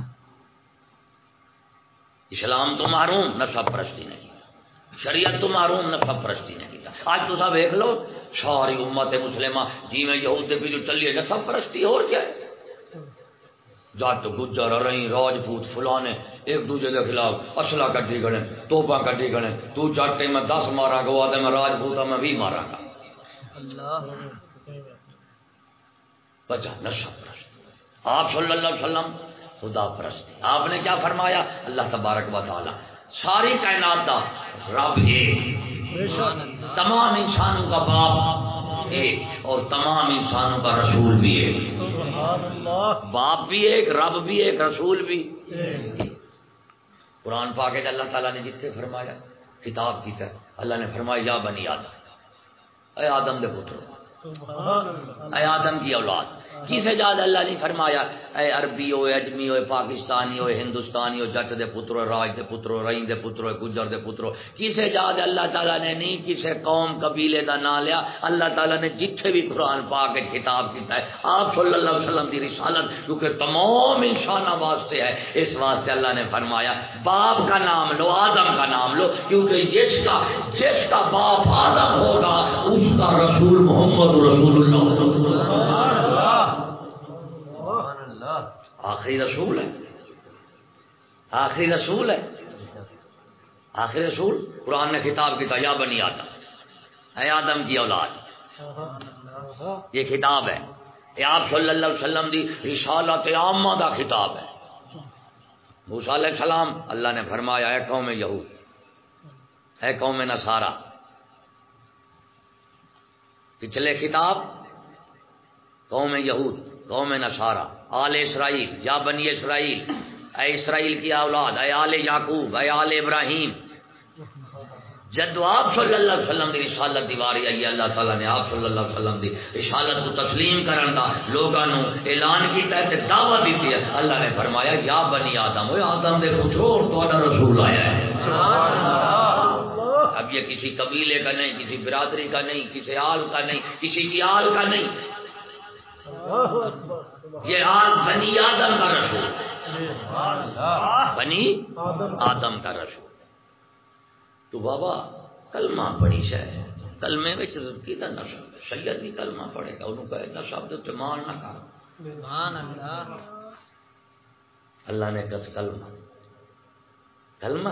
اسلام تو معروم نسب پرستی نے کیتا۔ شریعت تو معروم نسب پرستی نے کیتا۔ آج تو سب دیکھ لو ساری امت مسلمہ جی میں یہود بھی جو چلیے نسب پرستی اور کیا؟ ہے جات گجر رہی راجپوت فلانے ایک دوسرے کے خلاف اصلہ کٹی کھڑے توپا کٹی کھڑے تو چاٹے میں دس مارا گا وہ میں راجپوت میں بھی مارا گا۔ بچا نشہ پرست آپ صلی اللہ علیہ وسلم خدا پرستی آپ نے کیا فرمایا؟ اللہ تبارک و تعالی، ساری کائنات کا رب ایک۔ تمام انسانوں کا باپ ایک اور تمام انسانوں کا رسول بھی ایک۔ باپ بھی ایک، رب بھی ایک، رسول بھی۔ قرآن پاک اللہ تعالیٰ نے جتنے فرمایا، کتاب کی طرح اللہ نے فرمایا، یا بنی آدم، اے آدم دے پتر اے آدم کی اولاد۔ جی کسے جاد اللہ نہیں فرمایا، اے عربی ہوئے، اجمی ہوئے، پاکستانی ہوئے، ہندوستانی ہو جٹ دے پترو، راج دے پترو، رئین دے پترو، گجر دے پترو کسے جاد اللہ تعالیٰ نے نہیں کسے قوم، قبیلے دا نہ لیا؟ اللہ تعالیٰ نے جتھے بھی قرآن پاک خطاب کیتا ہے، آپ صلی اللہ علیہ وسلم کی رسالت، کیونکہ تمام انسان واسطے ہے، اس واسطے اللہ نے فرمایا، باپ کا نام لو، آدم کا نام لو، کیونکہ جس کا جس کا باپ آدم ہوگا، اس کا رسول محمد رسول اللہ آخری رسول ہے۔ آخری رسول ہے۔ آخری رسول قرآن نے خطاب کیا یا بنی آدم۔ اے آدم کی اولاد۔ یہ خطاب ہے۔ یہ آپ صلی اللہ علیہ وسلم دی رسالت عامہ دا خطاب ہے۔ موسیٰ علیہ السلام، اللہ نے فرمایا، اے قوم یہود۔ اے قوم نصارہ۔ پچھلے خطاب، قوم یہود، قوم نصارہ۔ آل اسرائیل یا بنی اسرائیل اے اسرائیل کی اولاد اے آل یعقوب اے آل ابراہیم۔ جدو آپ صلی اللہ علیہ وسلم دی رسالت دیواری آئی اللہ تعالیٰ نے آپ صلی اللہ علیہ وسلم دی رسالت کو تسلیم کرن دا لوگاں نو اعلان کیتا ہے تے دعویٰ دیتی ہے۔ اللہ نے فرمایا یا بنی آدم او آدم دے پترو تہاڈا رسول آیا ہے۔ سبحان اللہ۔ اب یہ کسی قبیلے کا نہیں کسی برادری کا نہیں کسی آل کا نہیں کسی کی آل کا نہیں۔ یہ آل بنی آدم کا رسول۔ بنی آدم کا رسول۔ تو بابا کلمہ پڑھی شاید کلمے میں کی دا نشب سید بھی کلمہ پڑھے گا انہوں کہے نشب تو مان نہ کہا اللہ۔ نے کس کلمہ۔ کلمہ؟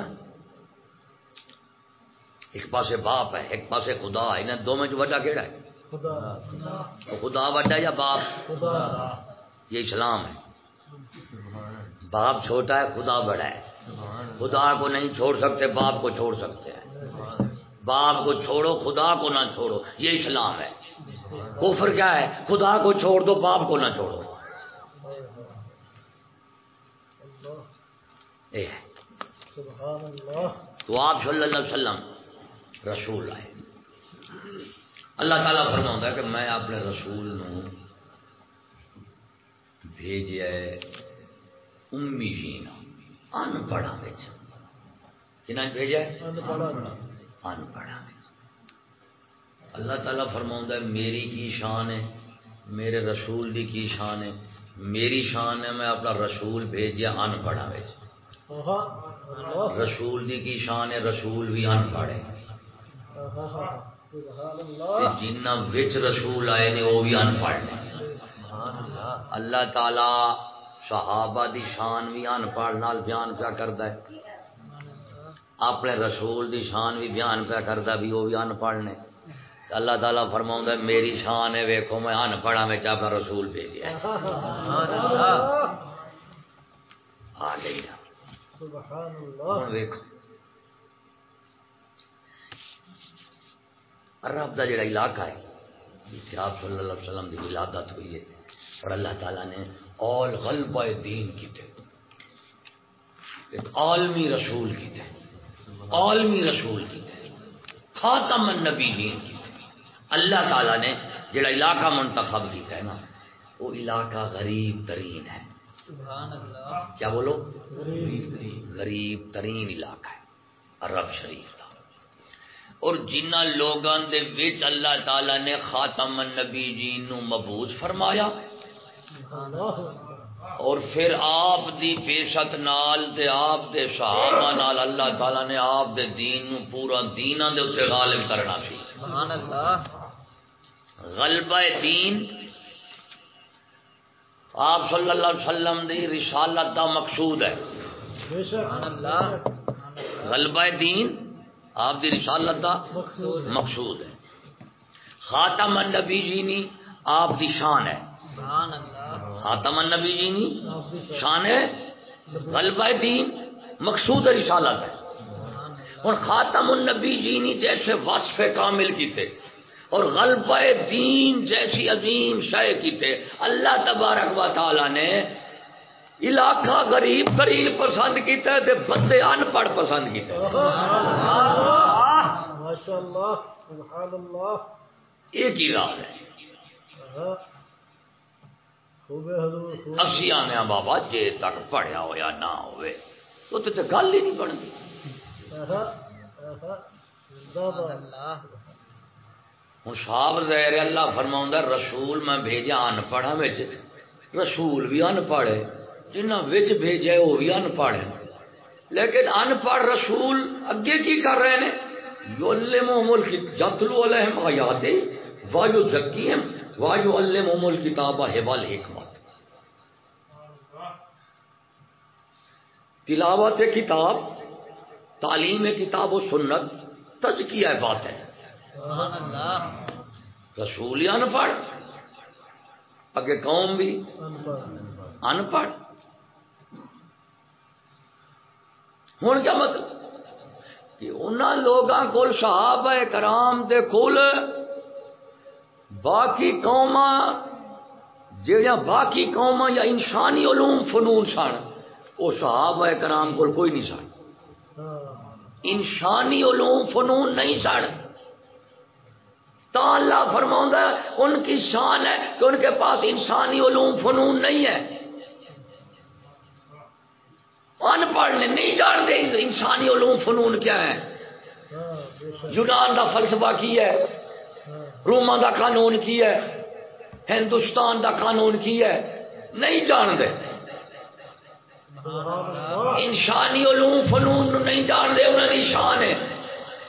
ایک پاسے باپ ہے ایک پاسے خدا ہے۔ انہیں دو میں جو وجہ کیڑا ہے؟ تو خدا بڑا یا باپ؟ یہ اسلام ہے۔ باپ چھوٹا ہے، خدا بڑا ہے۔ خدا کو نہیں چھوڑ سکتے، باپ کو چھوڑ سکتے ہیں۔ باپ کو چھوڑو، خدا کو نہ چھوڑو۔ یہ اسلام ہے۔ کفر کیا ہے؟ خدا کو چھوڑ دو، باپ کو نہ چھوڑو۔ تو آپ صلی اللہ علیہ وسلم رسول آئے۔ اللہ تعالیٰ فرما ہے کہ میں اپنے رسول نو بھیجیا امی جین ان پڑھا کنہ بھیجا؟ ان پڑھا اللہ تعالیٰ فرما ہے میری کی شان ہے؟ میرے رسول دی کی شان ہے؟ میری شان ہے میں اپنا رسول بھیجیا ان پڑھا رسول دی کی شان ہے رسول بھی ان پڑھے۔ جنہ وچ رسول آئے نے وہ بھی ان پڑھ نے اللہ تعالی صحابہ دی شان بھی ان پڑھ نال بیان پیا کردا ہے۔ اپنے رسول دی شان بھی بیان پیا کردا بھی وہ بھی ان پڑھ نے اللہ تعالیٰ فرماؤں ہے میری شان ہے ویکھو میں ان پڑھا میں چاہتا رسول بھیجیا آ گئی ویکھو۔ عرب کا جڑا علاقہ ہے جتنے آپ صلی اللہ علیہ وسلم کی ولادت ہوئی ہے۔ اور اللہ تعالیٰ نے اول غلبہ دین کی تھے۔ ایک عالمی رسول کی تھے۔ عالمی رسول کی تھے۔ خاتم النبی دین کی تھے۔ اللہ تعالیٰ نے جڑا علاقہ منتخب کیتا ہے نا وہ علاقہ غریب ترین ہے۔ کیا بولو؟ غریب ترین۔ علاقہ ہے عرب شریف کا اور جنہ لوگوں دے وچ اللہ تعالی نے خاتم النبی جی نو مبوض فرمایا اور پھر آپ دی پیشت نال تے آپ دے صحابہ نال اللہ تعالی نے آپ دے دین نو پورا دیناں دے اوتے غالب کرنا سی۔ سبحان اللہ۔ غلبہ دین۔ آپ صلی اللہ علیہ وسلم دی رسالت دا مقصود ہے۔ غلبہ دین آپ دی رسالت دا مقصود ہے۔ خاتم النبی جی نی آپ دی شان ہے۔ خاتم النبی جی نی شان ہے غلبہ دین مقصود رسالت ہے۔ اور خاتم النبی جی نی جیسے وصف کامل کی تھے اور غلبہ دین جیسی عظیم شے کی تھے اللہ تبارک و تعالی نے علاقہ غریب ترین پسند کیتا ہے تے بندے ان پڑھ پسند کیتے ایک ہی راز ہے۔ اسی آنے بابا جے تک پڑھیا ہو یا نہ ہوئے تو تے گل ہی نہیں بنتی۔ ہوں صاحب زہر اللہ فرما رسول میں بھیجا ان پڑھا رسول بھی ان پڑھ ہے جنہ وچ بھیجا وہ بھی ان پڑھ ہے۔ لیکن ان پڑھ رسول اگے کی کر رہے ہیں یعلمہم جتلو علیہم آیات وایو زکیہم وایو علمہم الکتاب حوال حکمت تلاوت کتاب، تعلیم کتاب و سنت، تزکیہ بات ہے۔ رسول ان پڑھ اگے قوم بھی ان پڑھ ہوں کیا مطلب؟ کہ انہوں لوگوں کو صحابہ کرام دے کول باقی قوم جہاں باقی قوم یا انسانی علوم فنون سن وہ صحابہ کرام کو کوئی نہیں سن۔ انسانی علوم فنون نہیں سن۔ تو اللہ فرما ان کی شان ہے کہ ان کے پاس انسانی علوم فنون نہیں ہے۔ ان پڑھ نے نہیں جانتے انسانی علوم فنون کیا ہے۔ یونان دا فلسفہ کی ہے۔ روما دا قانون کی ہے؟ ہندوستان دا قانون کی ہے؟ نہیں جانتے۔ انسانی علوم فنون نہیں جانتے انہوں کی شان ہے۔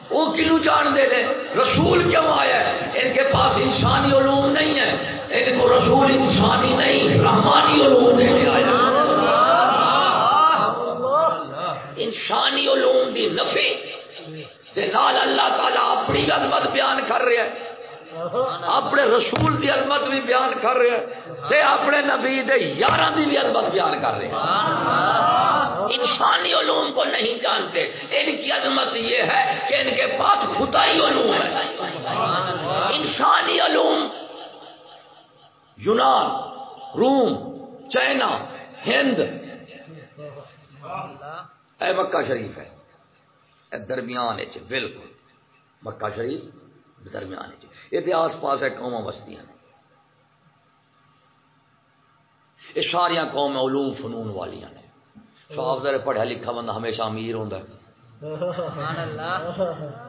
وہ کنو جانتے ہیں؟ رسول کیوں آیا ہے؟ ان کے پاس انسانی علوم نہیں ہے۔ ان کو رسول انسانی نہیں، رحمانی علوم دینے آیا۔ انسانی علوم دی نفی۔ لال اللہ تعالیٰ اپنی عظمت بیان کر رہے ہیں۔ اپنے رسول دی عظمت بھی بیان کر رہے ہیں تے اپنے نبی دے یاراں دی بھی عظمت بیان کر رہے ہیں۔ انسانی علوم کو نہیں جانتے، ان کی عظمت یہ ہے کہ ان کے پاس خدائی علوم ہے۔ انسانی علوم یونان، روم، چائنا، ہند۔ اے مکہ شریف ہے۔ اے درمیان بالکل۔ مکہ شریف، درمیان یہ آس پاس ہے قوم بستیاں۔ یہ ساریا قوم علوم فنون والیاں نے۔ صاحب ذرا پڑھا لکھا بندہ ہمیشہ امیر ہوتا ہے۔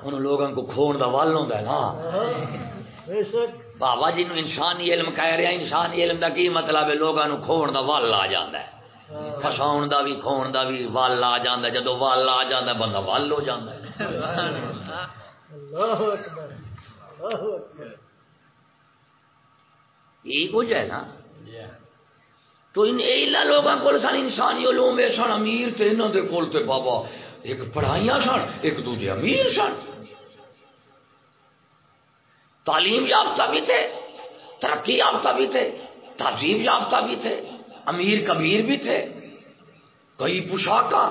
ان لوگوں کو کھون کا ول ہوتا ہے نا۔ بابا جی انسانی علم کہہ رہا انسانی علم کا کی مطلب ہے؟ لوگوں کھون کا ول آ جاتا ہے۔ فساؤ کا بھی کھون کا بھی ول آ جا جدو ول آ جا بندہ ول ہو جاتا ہے۔ یہی کچھ ہے نا؟ تو ان لوگوں کو سن انسانی علوم سن امیر تھے انہوں کے کول تے بابا ایک پڑھائیاں سن ایک دوجے امیر سن۔ تعلیم یافتہ بھی تھے ترقی یافتہ بھی تھے تہذیب یافتہ بھی تھے امیر کبیر بھی تھے۔ کئی پوشاکا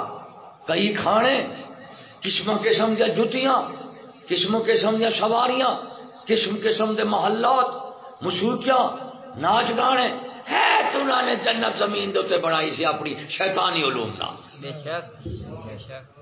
کئی کھانے قسم قسم یا جتیاں قسم قسم یا سواریاں قسم قسم دے محلات موسیقیاں ناچ گانے۔ ہے تو انہوں نے جنت زمین دے بنائی سی اپنی شیطانی علوم نال۔ بے شک بے شک۔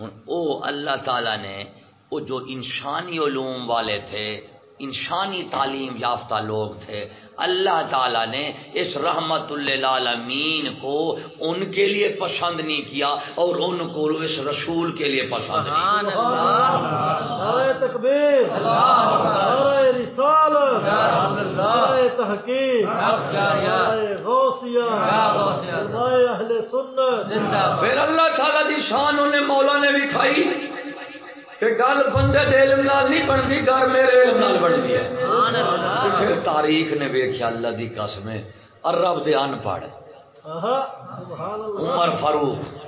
ہن او اللہ تعالی نے وہ جو انسانی علوم والے تھے انسانی تعلیم یافتہ لوگ تھے۔ اللہ تعالیٰ نے اس رحمت للعالمین کو ان کے لیے پسند نہیں کیا اور ان کو اس رسول کے لیے پسند پھر اللہ تعالیٰ دی شان انہیں مولا نے بھی کھائی۔ کہ گل بندے دے علم نال نہیں بنتی گھر میرے علم نال بنتی ہے۔ پھر تاریخ نے ویکھیا اللہ دی قسم عرب دے ان پڑھ۔ آہا، سبحان اللہ۔ عمر فاروق۔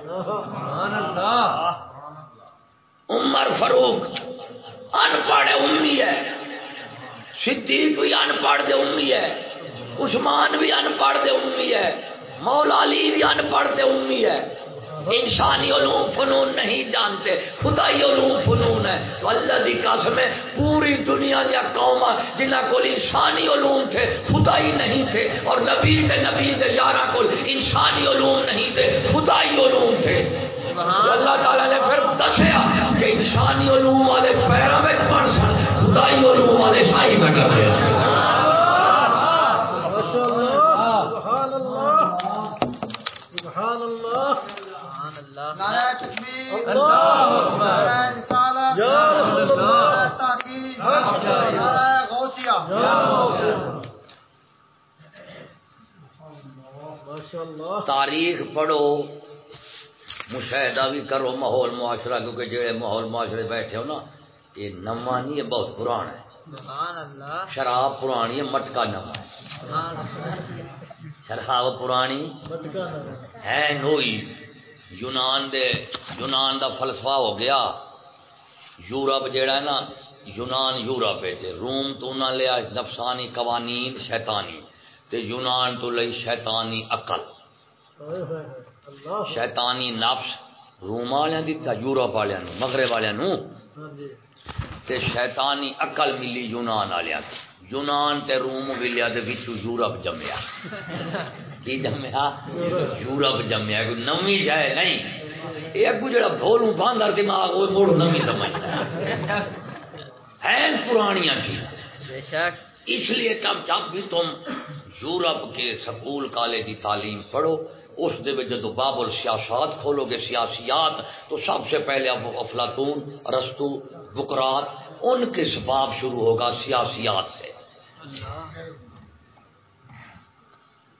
عمر فاروق ان پڑھ امی ہے۔ صدیق بھی ان پڑھ دے امی ہے۔ عثمان بھی ان پڑھ دے امی ہے۔ مولا علی بھی ان پڑھ دے امی ہے۔ انسانی علوم فنون نہیں جانتے خدائی علوم فنون ہے۔ تو اللہ دی قسم ہے پوری دنیا دیا قوم جنہ کو انسانی علوم تھے خدائی نہیں تھے۔ اور نبی دے نبی دے یارہ کو انسانی علوم نہیں تھے خدائی علوم تھے۔ اللہ تعالیٰ نے پھر دسیا کہ انسانی علوم والے پیروں میں بڑھ سن؟ خدائی علوم والے شاہی میں کر دیا سبحان اللہ سبحان اللہ سبحان اللہ نعرہ تکبیر اللہ نعرہ رسالت یا رسول اللہ. نعرہ تحقیق نعرہ غوثیہ۔ یا غوثیہ ماشاء اللہ تاریخ پڑھو مشاہدہ بھی کرو ماحول معاشرہ کیونکہ جڑے ماحول معاشرے بیٹھے ہو نا یہ نواں نہیں ہے بہت پرانا ہے۔ سبحان اللہ شراب پرانی ہے مٹکا نواں ہے۔ سبحان اللہ شراب پرانی ہے نوئی۔ یونان دے یونان دا فلسفہ ہو گیا۔ یورپ جیڑا ہے نا یونان یورپ ہے تے روم تو نہ لیا نفسانی قوانین شیطانی تے یونان تو لئی شیطانی عقل۔ شیطانی نفس روم والوں دتا یورپ والوں نو مغرب والوں نو۔ ہاں جی۔ تے شیطانی عقل ملی یونان والوں یونان تے روم ملیا تے وچوں یورپ جمیا۔ کی جمیا یورپ جمیا کوئی نویں شے نہیں۔ یہ اگو جڑا بھولوں باندر دماغ وہ موڑ نویں سمجھتا ہے پرانیاں اس لیے تب جب بھی تم یورپ کے سکول کالج کی تعلیم پڑھو اس دے جدو باب السیاسات کھولو گے سیاسیات تو سب سے پہلے اب افلاطون ارسطو بکرات ان کے سباب شروع ہوگا سیاسیات سے۔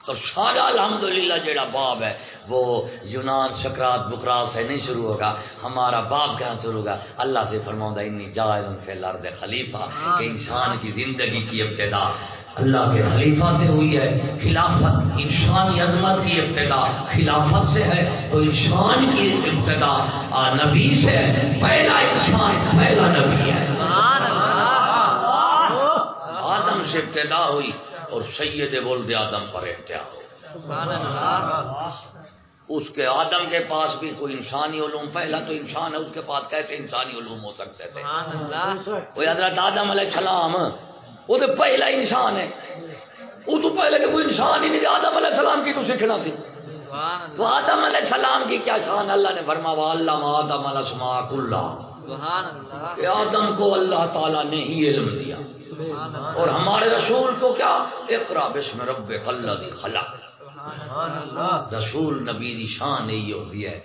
تو سارا الحمدللہ جڑا باب ہے وہ یونان سکرات بکرات سے نہیں شروع ہوگا ہمارا باب کہاں شروع ہوگا؟ اللہ سے فرماؤں انی جائز فی الارض خلیفہ کہ انسان کی زندگی کی ابتدا اللہ کے خلیفہ سے ہوئی ہے خلافت انسانی عظمت کی ابتدا خلافت سے ہے تو انسان کی ابتدا نبی سے ہے پہلا انسان پہلا نبی ہے۔ آدم سے ابتدا ہوئی اور سید ولد آدم پر انتہا ہو۔ اللہ۔ اس کے آدم کے پاس بھی کوئی انسانی علوم پہلا تو انسان ہے اس کے پاس کیسے انسانی علوم ہو سکتے تھے؟ اللہ۔ وہ حضرت آدم علیہ السلام وہ تو پہلا انسان ہے۔ وہ تو پہلے کہ کوئی انسان ہی نہیں تھا۔ آدم علیہ السلام کی تو سیکھنا سی۔ تو اللہ۔ آدم علیہ السلام کی کیا شان؟ اللہ نے فرمایا علم آدم کلها سبحان اللہ۔ کہ آدم کو اللہ تعالیٰ نے ہی علم دیا۔ اللہ اور ہمارے رسول کو کیا؟ اقرا بسم ربک الذی خلق۔ سبحان اللہ رسول نبی دی شان یہ ہوتی ہے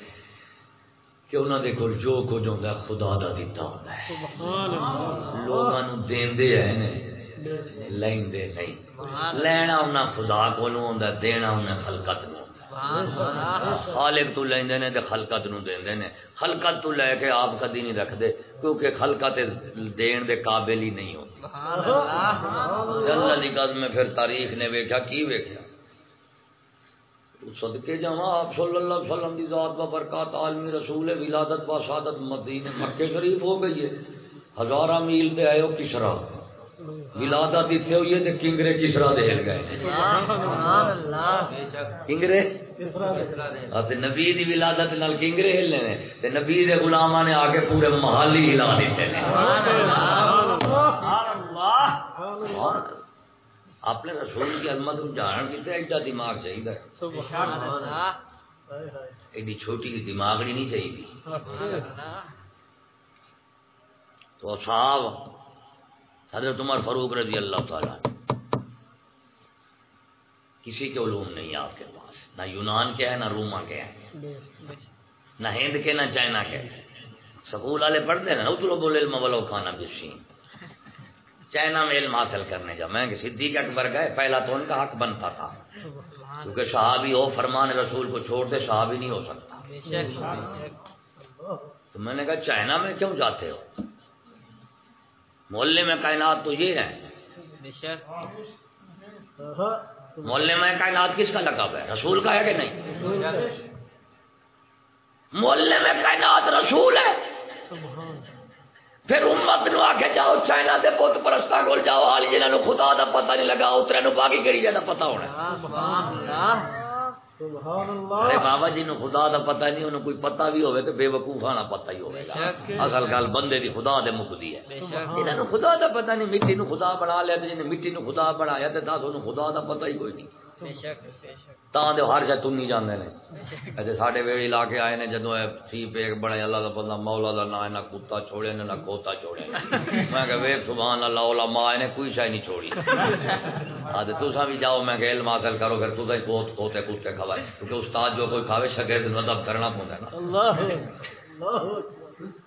کہ انہوں دے کول جو کچھ ہوندا ہے خدا دا دتا ہوندا ہے۔ سبحان اللہ۔ لوگاں نو دیندے ہیں نے لیندے نہیں۔ لینا انہاں خدا کولوں ہوندا ہے دینا انہاں خلقت نو اللہ خالق تو لیندے نے تے خلقت نو دیندے نے۔ خلقت تو لے کے آپ کدی نہیں رکھدے کیونکہ خلقت دین دے قابل ہی نہیں سبحان اللہ۔ دی میں پھر تاریخ نے ویکھا کی ویکھا صدقے جاواں آپ صلی اللہ علیہ وسلم دی ذات و برکات عالمی رسول ولادت و شہادت مدینے مکے شریف ہو گئی ہے۔ ہزارہ میل تے آئے ہو کسرا۔ ولادت اتنے ہوئی ہے تے کنگرے کسرا گئے۔ اللہ۔ بے شک کنگرے کسرا دے۔ ہاں تے نبی دی ولادت نال کنگرے ہلنے نے تے نبی دے غلاماں نے آ کے پورے محل ہی ہلا دیتے نے۔ سبحان اللہ۔ اپنے رسول کی عظمت کو جان کیتے ایڈا دماغ چاہیے ایڈی چھوٹی دماغ نہیں چاہیے تو صاحب حضرت عمر فاروق رضی اللہ تعالیٰ کسی کے علوم نہیں آپ کے پاس. نہ یونان کے ہے نہ روما کے ہے نہ ہند کے نہ چائنا کے سکول والے پڑھتے ہیں نا اترو بول علم ولو کھانا بشین چائنا میں علم حاصل کرنے جا۔ میں کہ صدیق اکبر گئے پہلا تو ان کا حق بنتا تھا۔ کیونکہ صحابی ہو فرمان رسول کو چھوڑ دے صحابی نہیں ہو سکتا۔ بے شک بے شک اللہ۔ تو میں نے کہا چائنا میں کیوں جاتے ہو؟ محلے میں کائنات تو یہ ہے۔ بے شک۔ ہاں۔ محلے میں کائنات کس کا لقب ہے؟ رسول کا ہے کہ نہیں؟ محلے میں کائنات رسول ہے۔ سبحان پھر امت نو آ کے جاؤ چائنا دے بت پرستا کول جاؤ حال جنہوں خدا دا پتہ نہیں لگا اترے نو باقی کری جا پتہ ہونا سبحان اللہ۔ سبحان ارے بابا جی نو خدا دا پتہ نہیں انہوں کوئی پتہ بھی ہوئے تو بے وقوفانہ پتہ ہی ہوئے گا۔ اصل گل بندے دی خدا دے مکدی ہے۔ انہوں خدا دا پتہ نہیں مٹی نو خدا بنا لیا تے مٹی نو خدا بنایا تے دس انہوں خدا دا پتہ ہی کوئی نہیں۔ تاں دے ہر شے تنی جاندے نے اتے ساڈے ویڑی لا کے آئے نے جدو اے سی پے بڑے اللہ دا بندہ مولا دا نام نہ کتا چھوڑے نہ نہ کھوتا چھوڑے میں کہ ویب سبحان اللہ علماء نے کوئی شے نہیں چھوڑی ہاں تے تساں بھی جاؤ میں کہ علم حاصل کرو پھر تساں بہت کھوتے کتے کھاوے کیونکہ استاد جو کوئی کھاوے شاگرد نو ادب کرنا پوندا نا اللہ اللہ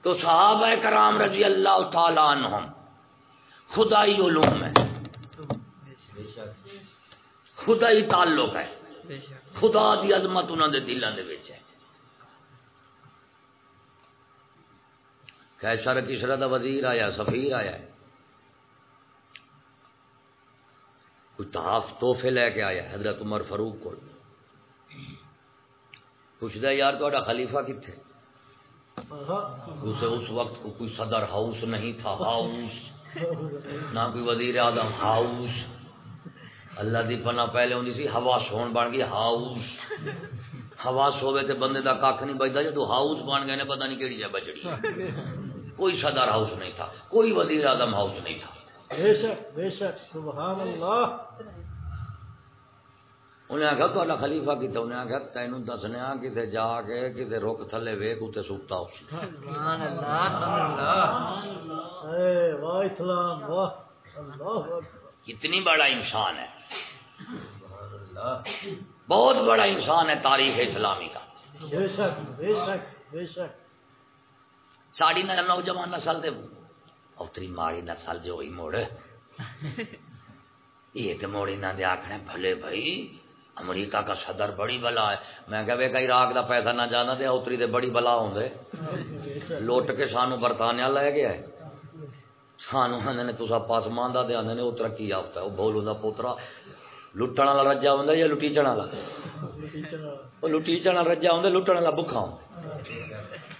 تو صحابہ کرام رضی اللہ تعالیٰ عنہم خدائی علوم ہے خدائی تعلق ہے۔ خدا دی عظمت انہوں دے دلوں دے وچ ہے۔ کیسر کسرا دا وزیر آیا سفیر آیا۔ کوئی تحاف تحفے لے کے آیا حضرت عمر فاروق کو پوچھتا یار تا خلیفہ کتنے اسے اس وقت کو کوئی صدر ہاؤس نہیں تھا ہاؤس۔ نہ کوئی وزیر اعظم ہاؤس۔ اللہ دی پناہ پہلے ہوندی سی ہوا سون بن گئی ہاؤس۔ ہوا سوے تے بندے دا کھ نہیں بچتا جدو ہاؤس بن گئے نے پتہ نہیں کہڑی جگہ بچڑی۔ کوئی صدر ہاؤس نہیں تھا کوئی وزیر اعظم ہاؤس نہیں تھا۔ بے شک بے شک سبحان اللہ۔ انہیں آخیا تا خلیفہ کتنے انہیں آخیا تینوں دسنے کتنے جا کے کتنے رک تھلے ویک اتنے سوتا ہو کتنی بڑا انسان ہے۔ بہت بڑا انسان ہے تاریخ اسلامی کا۔ ساڑی نہ نوجوان نسل دے اتری ماڑی نسل جو ہوئی موڑ یہ تو موڑی نہ دے آخنے بھلے بھائی امریکہ کا صدر بڑی بلا ہے۔ میں کہ وے کئی راک دا پیسہ نہ جانا دے اتری دے بڑی بلا ہوں دے۔ شک۔ لوٹ کے سانو برطانیہ لے گیا ہے۔ سانو آدھے نے تصا پاس ماندہ دے آدھے نے وہ ترقی یافتہ ہے وہ بولو دا پوترا لٹن والا رجا ہوں یا لٹیچن والا؟ وہ لٹیچن والا رجا ہوں لٹن والا بکھا ہوں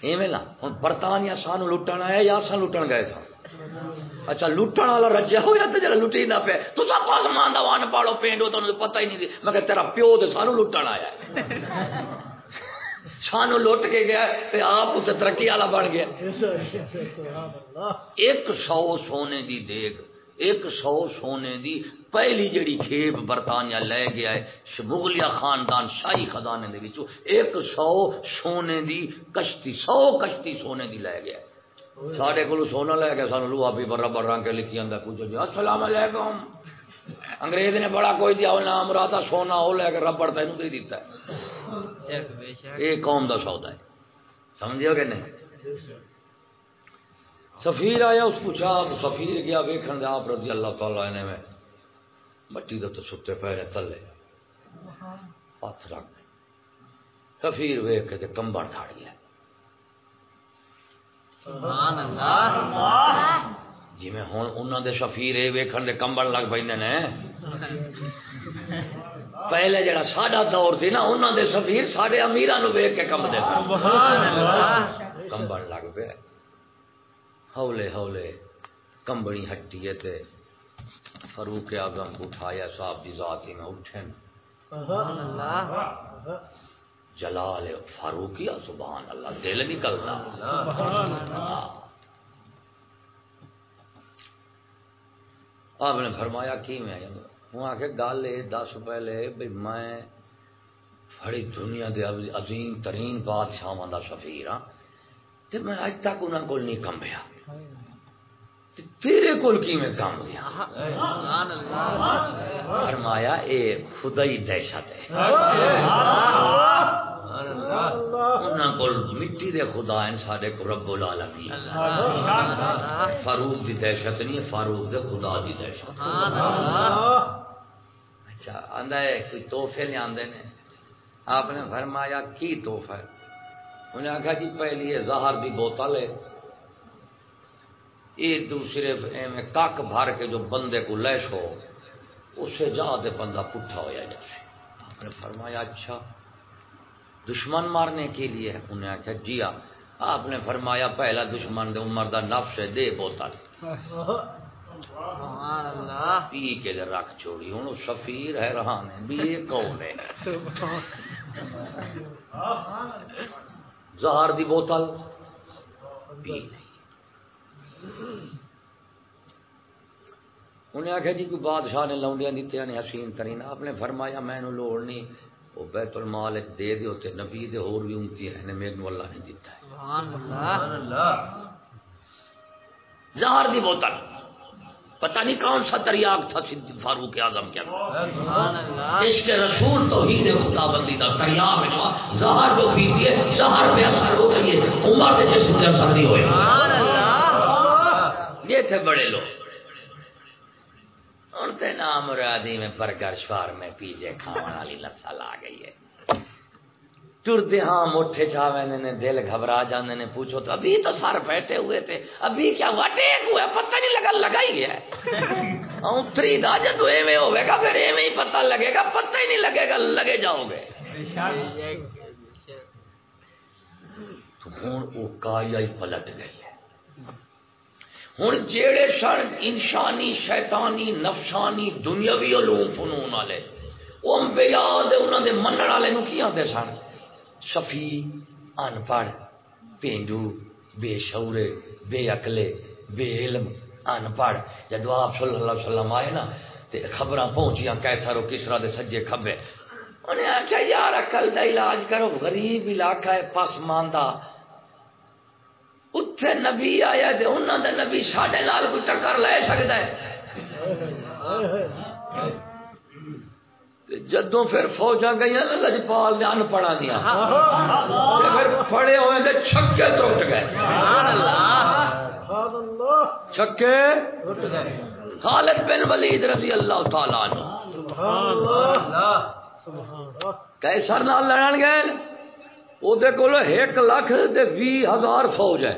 ایویں نا ہوں برطانیہ سانو لٹن آیا یا سان لٹن گئے سن اچھا لٹن والا رجا ہوا تو جڑا لٹی نہ پیا تو پاس ماندہ وان پاڑو پینڈو تو پتہ ہی نہیں میں کہ تیرا پیو تو سانو لٹن آیا سانو لٹ کے گیا تے آپ اسے ترقی والا بن گیا۔ ایک سو سونے دی دیگ، ایک سو سونے دی پہلی جڑی کھیپ برطانیہ لے گیا ہے مغلیہ خاندان شاہی خزانے دے وچوں ایک سو سونے دی کشتی، سو کشتی سونے دی لے گیا۔ سارے کو سونا لے گیا، سانو لوہا بھی بر ربر رنگ کے لکھی آندا کچھ جو السلام علیکم۔ انگریز نے بڑا کوئی دیا نام راتا سونا، وہ لے کے ربڑ تینوں دے دیتا ہے۔ یہ قوم دا سودا ہے۔ سمجھو کہ نہیں؟ سفیر آیا اس پوچھا سفیر گیا ویکھن دے آپ رضی اللہ تعالی عنہ میں مٹی دے تو ستے پے تلے۔ ہاتھ رکھ۔ سفیر ویکھ کے کمبن کھڑ گیا۔ سبحان اللہ۔ جی میں ہن انہاں دے سفیر اے ویکھن دے کمبن لگ نے۔ پہلے جڑا ساڈا دور سی نا انہاں دے سفیر ساڈے امیراں نو ویکھ کے کمبدے سن۔ سبحان اللہ۔ کمبن لگ پیا۔ ہولے ہولے کمبنی ہٹی ہے تے۔ فاروق اعظم کو اٹھایا صاحب دی ذاتی میں اٹھن۔ سبحان اللہ۔ جلال فاروقیہ سبحان اللہ دل نکلنا ہاں۔ آپ نے فرمایا کی میں وہ آخر گل یہ دس پہلے بھائی میں بڑی دنیا دے عظیم ترین بادشاہ دا سفیر ہاں۔ تے میں اج تک انہوں کو نہیں کمبیا۔ تیرے کول کی میں کام گیا سبحان اللہ فرمایا، اے خدائی دہشت ہے۔ سبحان اللہ۔ انہاں کول مٹی دے خدا ہیں سارے کو رب العالمین فاروق دی دہشت نہیں فاروق دے خدا دی دہشت۔ اچھا آندا ہے کوئی تحفے لے آندے نے آپ نے فرمایا کی تحفہ؟ ہے انہیں آخیا جی پہلی ہے زہر دی بوتل ہے۔ یہ دوسرے میں کک بھر کے جو بندے کو لیش ہو اسے جا دے بندہ پٹھا ہو جائے۔ نے فرمایا اچھا۔ دشمن مارنے کے لیے انہیں آخیا جی آپ نے فرمایا پہلا دشمن دے عمر دا نفس ہے دے بوتل پی کے دے رکھ چھوڑی ہوں سفیر ہے رہانے بھی یہ کون ہے؟ زہر دی بوتل پی نہیں۔ انہیں آخیا جی کوئی بادشاہ نے لونڈیاں دیتے نے حسین ترین آپ نے فرمایا میں نو لوڑ نہیں۔ وہ بیت المال دے دیو تے نبی دے اور بھی امتی ہے نے میرے نو اللہ نے دیتا ہے۔ سبحان اللہ۔ زہر دی بوتل۔ پتہ نہیں کون سا تریاق تھا صدیق فاروق اعظم کے اللہ۔ عشق رسول تو ہی نے خدا بندی دا دریاب ہے نا زہر جو پیتی ہے زہر پہ اثر ہو گئی ہے۔ عمر کے جسم پہ اثر نہیں ہوئے۔ سبحان اللہ۔ یہ تھے بڑے لوگ۔ اور تے نام مرادی میں برگر شوار میں پیجے کھاون والی نسل آ گئی ہے۔ ٹرتے ہاں موٹے چاوے نے دل گھبرا جاندے نے، پوچھو تو ابھی تو سر بیٹھے ہوئے تھے۔ ابھی کیا وٹے ہوا ہے پتہ نہیں لگا لگا ہی گیا ہے۔ ہوں تھری دا جدو ایویں ہوے گا، پھر ایویں ہی پتہ لگے گا۔ پتہ ہی نہیں لگے گا، لگے جاؤ گے۔ تو ہوں، وہ کایا ہی پلٹ گئی۔ ہوں جیڑے سن انسانی، شیطانی، نفسانی، دنیاوی علوم فنون والے وہ انبیاء دے انہاں دے منن والے نو کی آندے سن؟ سفی ان پڑھ پینڈو، بے شعورے، بے عقلے، بے علم ان پڑھ جدو آپ صلی اللہ علیہ وسلم آئے نا، تے خبراں پہنچیاں کیسر و کسرا دے سجے کھبے انہیں آخیا یار عقل دا علاج کرو، غریب علاقہ ہے، پس ماندہ۔ اتنے نبی آیا تے انہوں دے نبی ساڈے نال کوئی ٹکر لے سکتا ہے؟ تے جدوں پھر فوجاں گئی نا لجپال نے ان پڑھا دیا تے پھر پڑے ہوئے تے چھکے ٹوٹ گئے۔ سبحان اللہ سبحان اللہ چھکے؟ ٹوٹ گئے خالد بن ولید رضی اللہ تعالی عنہ۔ سبحان اللہ۔ سبحان اللہ کیسر نال لڑن گئے۔ دے کول 1 لاکھ تے 20 ہزار فوج ہے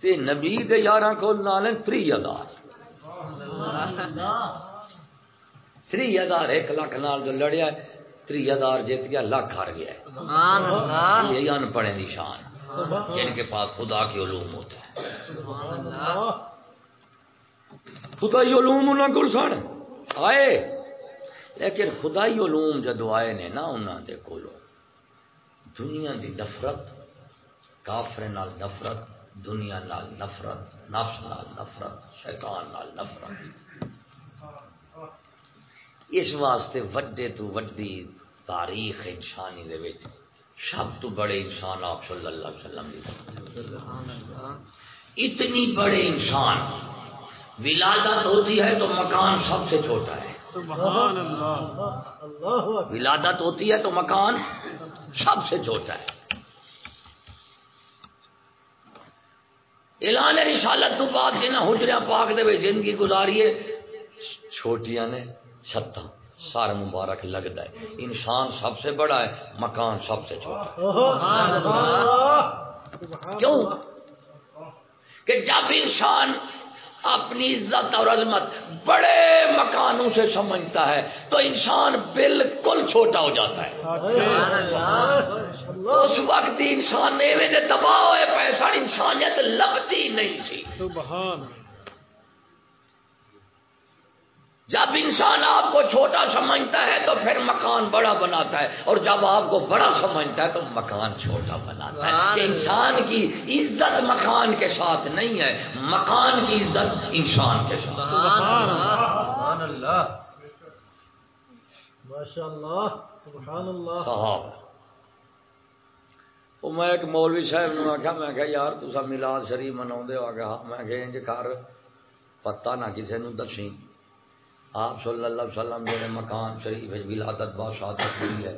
تے نبی دے یاراں کول نال 30 ہزار تری ہزار ایک لاکھ نال جو لڑیا ہے تری ہزار جیت گیا لاکھ ہار گیا ہے یہی ان پڑھے نشان جن کے پاس خدا کے علوم ہوتے ہیں سبحان اللہ خدائی علوم انہوں کو سن آئے لیکن خدائی علوم جدو آئے نے نا انہوں دے کولو دنیا دی نفرت کافر نال نفرت دنیا نال نفرت نفس نال نفرت شیطان نال نفرت۔ اس واسطے وڈے تو وڈی تاریخ انسانی دے وچ سب تو بڑے انسان آپ صلی اللہ علیہ وسلم دی۔ اتنی بڑے انسان ولادت ہوتی ہے تو مکان سب سے چھوٹا ہے۔ سبحان اللہ۔ ولادت ہوتی ہے تو مکان سب سے چھوٹا ہے اعلان رسالت تو بعد جنہیں حجریا پاک دے وچ زندگی گزاریے چھوٹیاں نے چھتا سارا مبارک لگتا ہے۔ انسان سب سے بڑا ہے مکان سب سے چھوٹا۔ کیوں؟ کہ جب انسان اپنی عزت اور عظمت بڑے مکانوں سے سمجھتا ہے تو انسان بالکل چھوٹا ہو جاتا ہے۔ اس وقت انسان نے دباؤ ہوئے پیسہ انسانیت لبتی نہیں تھی سبحان جب انسان آپ کو چھوٹا سمجھتا ہے تو پھر مکان بڑا بناتا ہے اور جب آپ کو بڑا سمجھتا ہے تو مکان چھوٹا بناتا ہے کہ انسان کی عزت مکان کے ساتھ نہیں ہے مکان کی عزت انسان کے ساتھ۔ سبحان اللہ۔ سبحان اللہ۔ ماشاء اللہ۔ سبحان اللہ۔ صاحب وہ میں ایک مولوی صاحب نے آخیا میں کہ یار تصا ملاد شریف منا میں کہ انج کر پتہ نہ کسی نے دسی آپ صلی اللہ علیہ وسلم جڑے مکان شریف ولادت با شہادت ہوئی ہے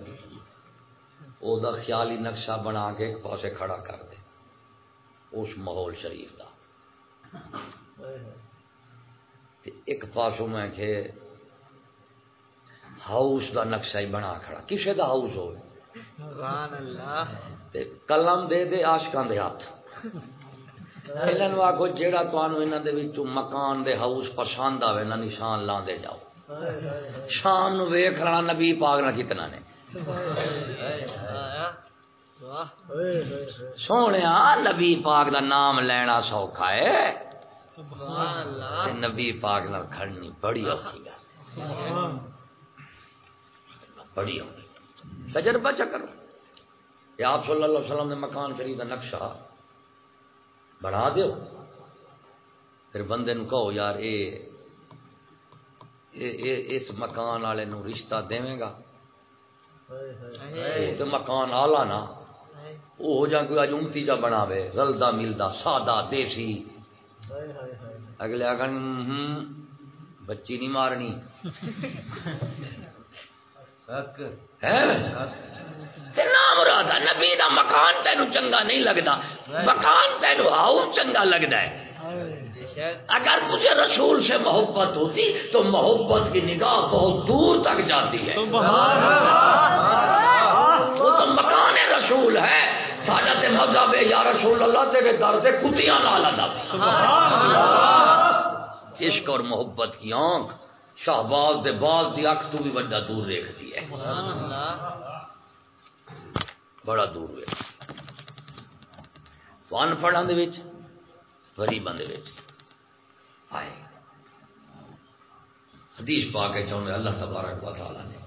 او دا خیالی نقشہ بنا کے ایک پاسے کھڑا کر دے اس ماحول شریف دا۔ تے ایک پاسوں میں کہ ہاؤس دا نقشہ ہی بنا کھڑا کسے دا ہاؤس ہوئے؟ اللہ۔ تے قلم دے دے عاشقاں دے ہاتھ۔ نوں آکھو جیڑا تانوں انہاں دے وچوں مکان دے ہاؤس پسند آوے نا نشان لاندے جاؤ۔ شام نو ویکھ رہا نبی پاک نہ کتنا نے۔ سونیا نبی پاک دا نام لینا سوکھا ہے۔ نبی پاک نال کھڑنی بڑی اوکھی گل۔ بڑی اوکھی تجربہ چ کرو کہ آپ صلی اللہ علیہ وسلم نے مکان شریف کا نقشہ۔ بنا دیو۔ پھر بندے نو کہو یار اے اے اے اس مکان والے نو رشتہ دیویں گا تے مکان آلہ نا۔ وہ ہو جا کوئی اج امتی جا بناوے رلدا ملدا سادہ دیسی۔ اگلے آگن بچی نہیں مارنی۔ تے نام رادا نبی دا مکان تینو چنگا نہیں لگدا۔ مکان تینو ہاؤس چنگا لگدا ہے۔ اگر تجھے رسول سے محبت ہوتی تو محبت کی نگاہ بہت دور تک جاتی ہے۔ وہ تو مکان رسول ہے۔ ساڈا تے مذہب ہے یا رسول اللہ تیرے در سے کتیاں نال ادب۔ عشق اور محبت کی آنکھ شہباز دے باز دی اکھ تو بھی بڑا دور دیکھتی ہے۔ سبحان اللہ۔ بڑا دور ہے وان پڑھاں دے وچ، غریباں دے وچ۔ آئے۔ حدیث پا کے چاہنے اللہ تبارک و تعالی نے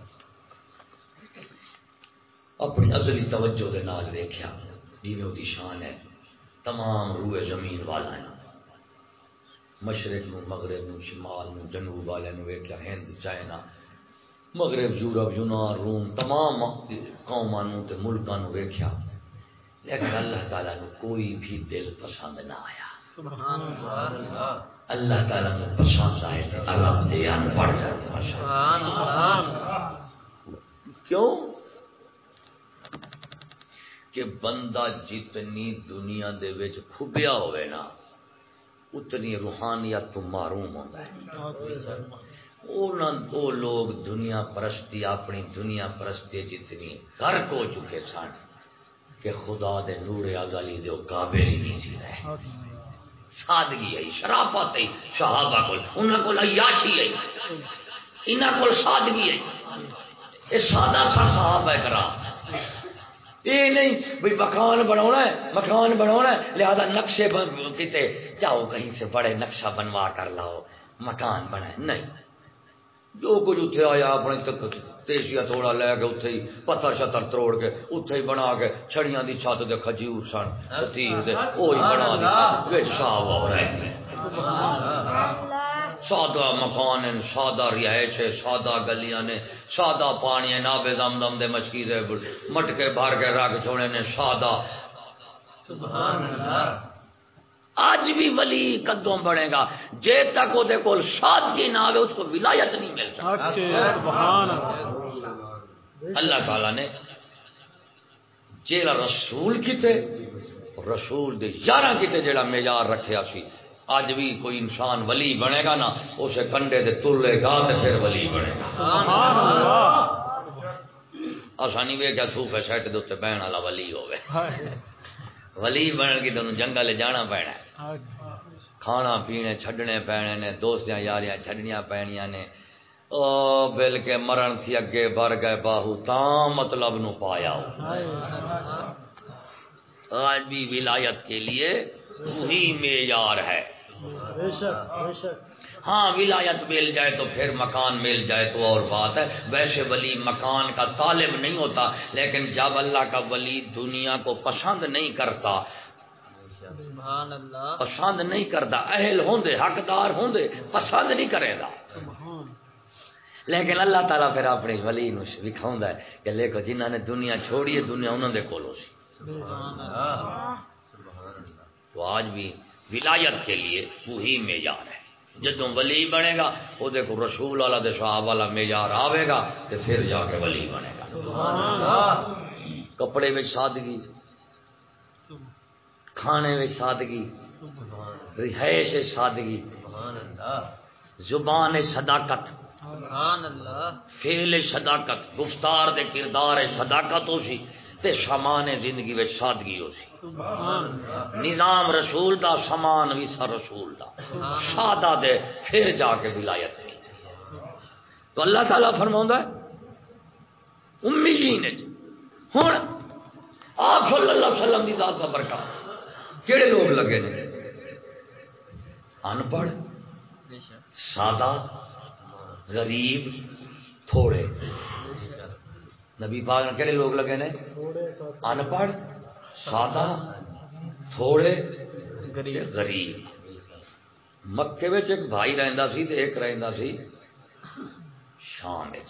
اپنی ازلی توجہ دے نال ویکھیا۔ جویں اودی شان ہے۔ تمام روئے زمین والا ہے۔ مشرق نو مغرب نو شمال نو جنوب والے نو ہند، چائنا۔ مغرب یورپ یونان روم تمام تے ملکاں نو ویکھیا۔ لیکن اللہ تعالی نو کوئی بھی دل پسند نہ آیا۔ سبحان اللہ۔ اللہ تعالی نو پسند آئے تے عرب دے ان پڑھ کر سبحان اللہ۔ کیوں؟ کہ بندہ جتنی دنیا دے وچ کھبیا ہوئے نا اتنی روحانیت تو معروم ہوتا ہے۔ وہ لوگ دنیا پرستی اپنی دنیا پرستی جتنی غرق ہو چکے سن کہ خدا دے نور ازلی دے قابل ہی نہیں سی رہے۔ سادگی ہے شرافت ہے صحابہ کو انہاں کو عیاشی ہے۔ انہاں کو سادگی ہے۔ یہ سادہ سا صحابہ کرام۔ یہ نہیں بھئی مکان بنانا ہے مکان بنانا ہے لہذا نقشے کتے جاؤ کہیں سے بڑے نقشہ بنوا کر لاؤ مکان بنائے۔ نہیں۔ جو کچھ اتنے آیا اپنے تک تیسیا تھوڑا لے کے اتنے ہی پتھر شتر توڑ کے اتنے ہی بنا کے چھڑیاں دی چھت دے کھجور سن تیر دے وہی بنا دی وچ صاحب ہو رہے ہیں سادہ مکان ہیں سادہ رہائش ہے سادہ گلیاں نے سادہ پانی ہے نابے دم دم دے مشکی دے مٹکے بھر کے رکھ چھوڑے نے سادہ سبحان اللہ آج بھی ولی کدوں بڑھے گا۔ جے تک وہ کول سادگی نہ آئے اس کو ولایت نہیں مل سکتی سبحان اللہ۔ تعالی نے جیڑا رسول کیتے رسول دے یارہ کیتے جیڑا معیار رکھیا سی۔ اج بھی کوئی انسان ولی بنے گا نا اسے کنڈے دے تلے گا تے پھر ولی بنے گا۔ سبحان اللہ۔ آسانی وے کیا صوفے سیٹ دے اوتے بہن والا ولی ہوے ولی بنن کی تانوں جنگل جانا پینا کھانا پینے، چھڈنے پینے نے، دوستیاں یاریاں چھڈنیاں پینیاں نے۔ او بل کے مرن تھی اگے بر گئے باہو تاں مطلب نو پایا ہو۔ آج بھی ولایت کے لیے وہی معیار ہے۔ بے شک بے شک۔ ہاں ولایت مل جائے تو پھر مکان مل جائے تو اور بات ہے۔ ویسے ولی مکان کا طالب نہیں ہوتا لیکن جب اللہ کا ولی دنیا کو پسند نہیں کرتا سبحان اللہ۔ پسند نہیں کرتا اہل ہوندے حقدار ہوندے پسند نہیں کرے گا۔ لیکن اللہ تعالیٰ پھر اپنے ولی نو ہے کہ دیکھو جنہ نے دنیا چھوڑی ہے دنیا انہوں دے کولو سی۔ تو آج بھی ولایت کے لیے وہی معیار ہے۔ جدوں ولی بنے گا وہ دیکھو رسول والا دے صاحب والا معیار آئے گا تو پھر جا کے ولی بنے گا۔ کپڑے میں سادگی کھانے میں سادگی رہائش سادگی زبان صداقت فعل صداقت گفتار دے کردار صداقت ہو سی۔ تے سامان زندگی میں سادگی ہو سی۔ نظام رسول دا سامان بھی سر رسول دا۔ سادہ دے پھر جا کے ولایت ملے تو اللہ تعالیٰ فرما ہے امی جی نے ہوں آپ صلی اللہ علیہ وسلم کی ذات کا برکات کہڑے لوگ لگے نے؟ ان پڑھ سادہ غریب تھوڑے۔ نبی پاک نے کہڑے لوگ لگے نے؟ ان پڑھ سادہ تھوڑے غریب۔ مکے ایک بھائی رہندا سی تے ایک رہندا سی شام وچ۔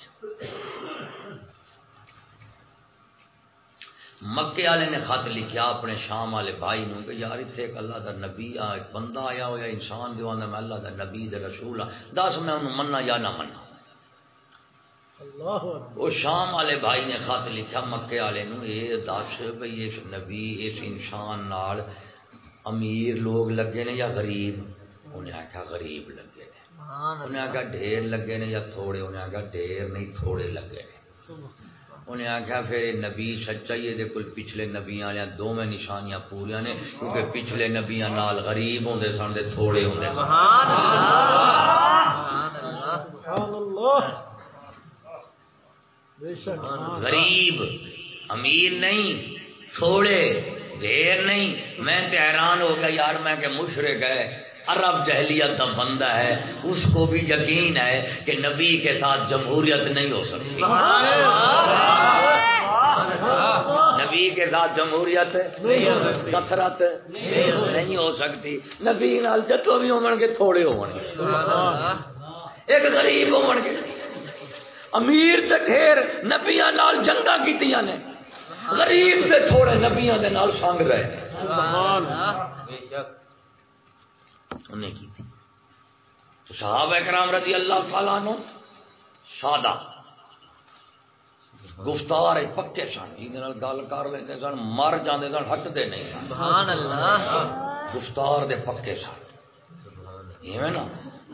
مکے والے نے خط لکھیا اپنے شام والے بھائی نو کہ یار اتنے ایک اللہ دا نبی آ ایک بندہ آیا ہوا انسان دیوانا میں اللہ دا نبی دے رسول آ۔ دس میں انہوں مننا یا نہ مننا۔ وہ شام والے بھائی نے خط لکھا مکے والے نو یہ دس بھئی اس نبی اس انسان نال امیر لوگ لگے نے یا غریب؟ انہیں آخیا غریب لگے نے۔ سبحان انہیں آخیا ڈھیر لگے نے یا تھوڑے؟ انہیں آخیا ڈھیر نہیں تھوڑے لگے نے۔ انہیں آخیا پھر یہ نبی سچا ہی یہ کل پچھلے نبیاں والے دونوں نشانیاں پوریاں نے کیونکہ پچھلے نبیاں نال غریب ہوندے سن تھوڑے ہوندے سن سبحان اللہ سبحان اللہ سبحان اللہ بے شک ہاں۔ غریب امیر نہیں تھوڑے ڈھیر نہیں۔ میں حیران ہو گیا یار میں کہ مشرق ہے عرب جہلیت کا بندہ ہے اس کو بھی یقین ہے کہ نبی کے ساتھ جمہوریت نہیں ہو سکتی۔ نبی کے ساتھ جمہوریت کثرت نہیں ہو سکتی۔ نبی نال جتو بھی گے تھوڑے اللہ۔ ایک غریب گے امیر تے ڈھیر نبیاں نال جنگاں کیتیاں نے۔ غریب تے تھوڑے نبیاں دے نال سنگ رہے۔ سبحان انہیں کی تھی؟ تو صحابہ کرام رضی اللہ تعالیٰ عنہ سادہ گفتار ہے پکے سن جی گل کر لیتے سن مر جاندے سن ہٹتے نہیں سبحان اللہ۔ گفتار دے پکے سن ایویں نا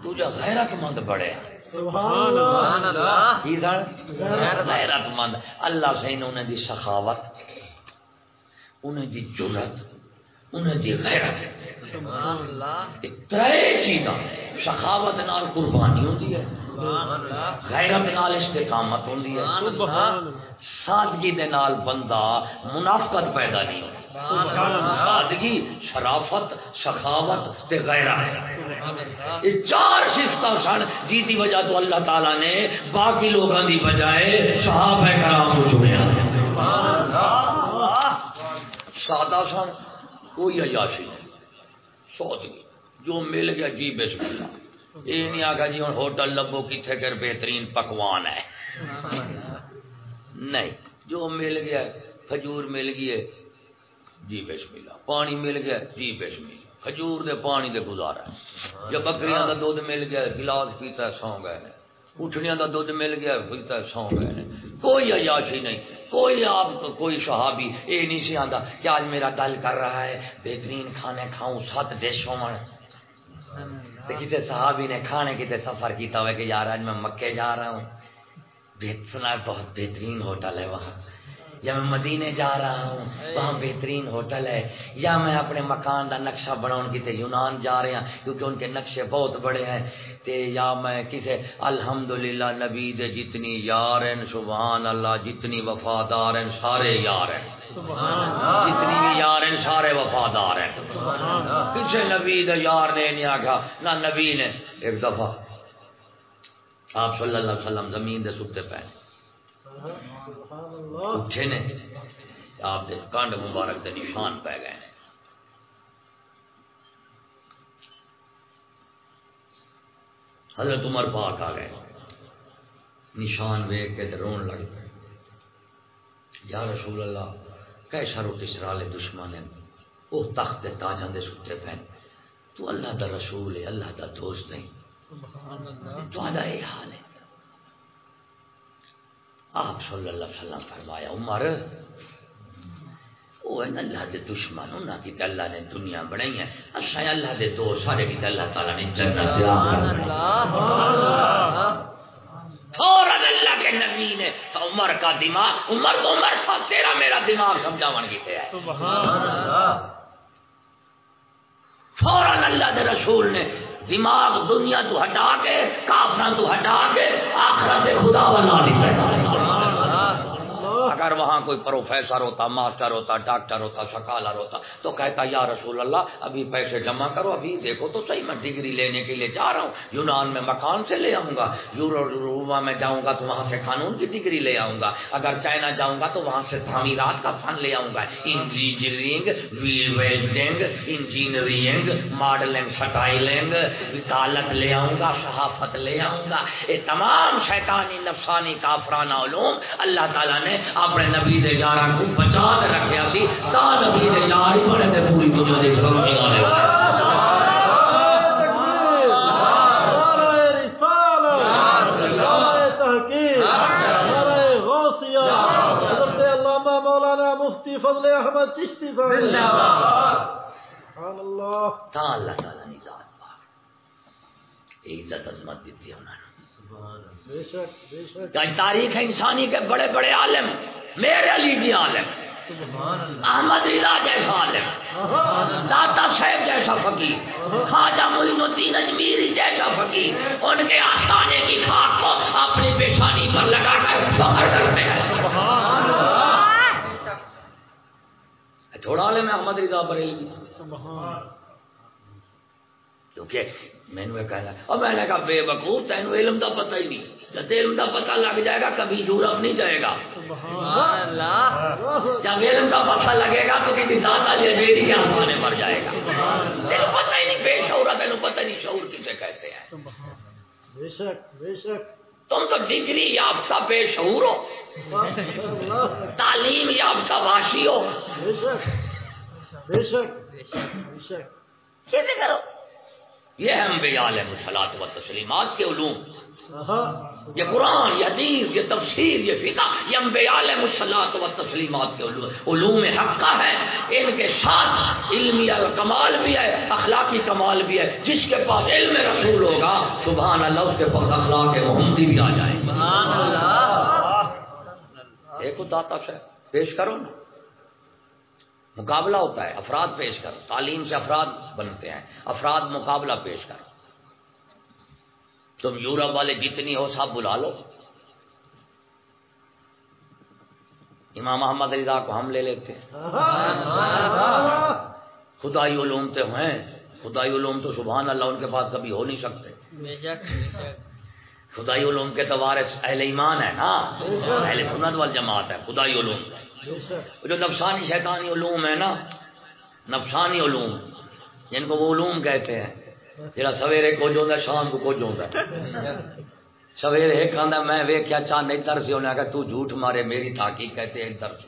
دوجا غیرت مند بڑے۔ اللہ سبحان اللہ. کی سن غیرت مند اللہ سے دی سخاوت انہیں دی جرت دی غیرت. سبحان اللہ. ترے چیزاں سخاوت نال قربانی ہوتی ہے۔ غیرت نال استقامت ہے. سادگی دے نال بندہ منافقت پیدا نہیں ہوتی سادگی شرافت سخاوت تے یہ چار سفت سن جی دی وجہ تو اللہ تعالیٰ نے باقی لوگوں دی بجائے صحابہ کرام کو چنیا. سادہ سن کوئی عیاشی نہیں. سادگی جو مل گیا جی بسم اللہ. یہ نہیں آگا جی ہوں ہوٹل لبو کتنے کر بہترین پکوان ہے۔ نہیں، جو مل گیا، کھجور مل گئی ہے۔ جی بسم اللہ، پانی مل گیا۔ جی بسم اللہ، کھجور دے پانی دے گزارا۔ ہے جب بکریاں دا دودھ مل گیا، گلاس پیتا ہے سو گئے نے۔ اٹھنیاں دا دودھ مل گیا، پیتا ہے سو گئے نے۔ کوئی عیاشی نہیں، کوئی آپ کوئی صحابی یہ نہیں سی آتا کہ آج میرا دل کر رہا ہے، بہترین کھانے کھاؤں، سات ڈش ہو کسی صحابی نے کھانے کتنے سفر کیتا ہوئے کہ یار آج میں مکے جا رہا ہوں۔ بہت سنا ہے، بہت بہترین ہوٹل ہے وہاں۔ یا میں مدینے جا رہا ہوں، وہاں بہترین ہوٹل ہے۔ یا میں اپنے مکان دا نقشہ بناؤں کی تے یونان جا رہے ہیں کیونکہ ان کے نقشے بہت بڑے ہیں۔ تے یا میں کسے الحمدللہ نبی دے جتنی یار ہیں، سبحان اللہ، جتنی وفادار ہیں، سارے یار ہیں۔ جتنی بھی یار ہیں سارے وفادار ہیں۔ کسی نبی یار نے نہیں آخا نہ نبی نے۔ ایک دفعہ آپ صلی اللہ علیہ وسلم زمین دے ستے پے۔ اٹھے نے آپ دے کانڈ مبارک دے نشان پہ گئے نے۔ حضرت عمر پاک آ گئے۔ نشان ویگ کے رون لگ پے۔ یا رسول اللہ کیسا روٹی سرالے دشمن ہیں وہ تخت دے تاجاں دے ستے پے تو اللہ دا رسول ہے اللہ دا دوست ہے تھوڑا یہ حال ہے۔ آپ صلی اللہ علیہ وسلم فرمایا عمر وہ ہے اللہ دے دشمن انہاں کی تے اللہ نے دنیا بنائی ہے اساں اللہ دے دوست سارے کی اللہ تعالی نے جنت دے فوراً اللہ کے نبی نے تو عمر کا دماغ عمر تو عمر تھا تیرا میرا دماغ سمجھاون کی تے ہے۔ فوراً اللہ دے رسول نے دماغ دنیا تو ہٹا کے کافران تو ہٹا کے آخرت خدا والا نہیں اگر وہاں کوئی پروفیسر ہوتا، ماسٹر ہوتا، ڈاکٹر ہوتا سکالر ہوتا، تو کہتا، یا رسول اللہ، ابھی پیسے جمع کرو، ابھی دیکھو تو صحیح، میں ڈگری لینے کے لیے جا رہا ہوں، یونان میں مکان سے لے آؤں گا یوروما میں جاؤں گا تو وہاں سے قانون کی ڈگری لے آؤں گا، اگر چائنا جاؤں گا تو وہاں سے تعمیرات کا فن لے آؤں گا، engineering welding, engineering, modelling, styling, وکالت لے آؤں گا، صحافت لے آؤں گا، یہ تمام شیطانی، نفسانی، کافرانہ علوم اللہ تعالیٰ نے اپنے نبی دے یاراں کو بچا کے رکھیا سی تا نبی دے یار ہی بنے تے پوری دنیا دے سبب کی گل ہے مولانا مفتی فضل احمد چشتی سبحان اللہ تعالیٰ نے ذات پاک عزت عظمت دیتی ہے انہوں نے بے شک بے شک کہ تاریخ ہے انسانی کے بڑے بڑے عالم میرے علی جی عالم احمد رضا جیسا عالم داتا صاحب جیسا فقیر خواجہ معین الدین اجمیری جیسا فقیر ان کے آستانے کی خاک کو اپنی پیشانی پر لگا کر فخر کرتے ہیں۔ تھوڑا عالم احمد رضا بریلوی کیونکہ میں نے کہنا اور میں نے کہا بے وقوف تین علم کا پتہ ہی نہیں۔ جب علم کا پتہ لگ جائے گا کبھی یورپ نہیں جائے گا۔ جب علم کا پتہ لگے گا تو کسی دادا جی میری کے آسمانے مر جائے گا۔ تینوں پتہ ہی نہیں بے شعور ہے تینوں پتہ نہیں شعور کسے کہتے ہیں۔ بے شک بے شک۔ تم تو ڈگری یافتہ بے شعور ہو۔ تعلیم یافتہ واشی ہو۔ بے شک۔ بے شک بے شک۔ کرو؟ یہ ہے انبیاء علیہ الصلوۃ و تسلیمات کے علوم۔ یہ قرآن یہ حدیث یہ تفسیر یہ فقہ یہ انبیاء علیہ الصلوۃ و تسلیمات کے علوم۔ علوم حق کا ہے ان کے ساتھ علمی کمال بھی ہے اخلاقی کمال بھی ہے۔ جس کے پاس علم رسول ہوگا سبحان اللہ اس کے پاس اخلاق محمدی بھی آ جائے سبحان اللہ۔ دیکھو داتا سے پیش کرو نا۔ مقابلہ ہوتا ہے، افراد پیش کرو تعلیم سے افراد بنتے ہیں، افراد مقابلہ پیش کرو تم یورپ والے جتنی ہو سب بلا لو۔ امام محمد رضا کو ہم لے لیتے خدائی علوم تو ہیں۔ خدائی علوم تو سبحان اللہ ان کے پاس کبھی ہو نہیں سکتے۔ خدائی علوم کے تو وارث اہل ایمان ہے نا۔ اہل سنت وال جماعت ہے خدائی علوم۔ بے شک وہ جو نفسانی شیطانی علوم ہے نا، نفسانی علوم، جن کو وہ علوم کہتے ہیں۔ جڑا سویرے کو جو شام کو کو جو سویرے ایک آدھا میں ویکیا چاند ادھر سے انہیں کہا تو جھوٹ مارے، میری تحقیق کہتے ہیں ادھر سے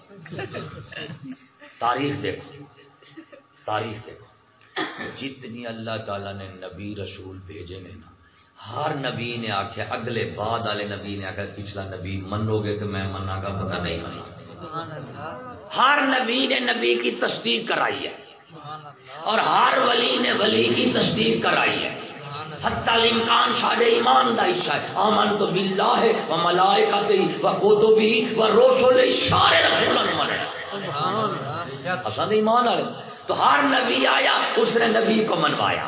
تاریخ دیکھو تاریخ دیکھو۔ جتنی اللہ تعالیٰ نے نبی رسول بھیجے نے نا، ہر نبی نے آخیا اگلے بعد والے نبی نے آخیا پچھلا نبی منو گے تو میں منا گا پتہ نہیں منا ہر نبی نے نبی کی تصدیق کرائی ہے۔ اور ہر ولی نے ولی کی تصدیق کرائی ہے۔ حتی الامکان سارے ایمان دا حصہ ہے۔ آمن تو باللہ ہے و ملائکتی و کتبی و رسول سارے رسولوں نے مانے۔ سبحان اللہ۔ اصل ایمان والے۔ تو ہر نبی آیا اس نے نبی کو منوایا۔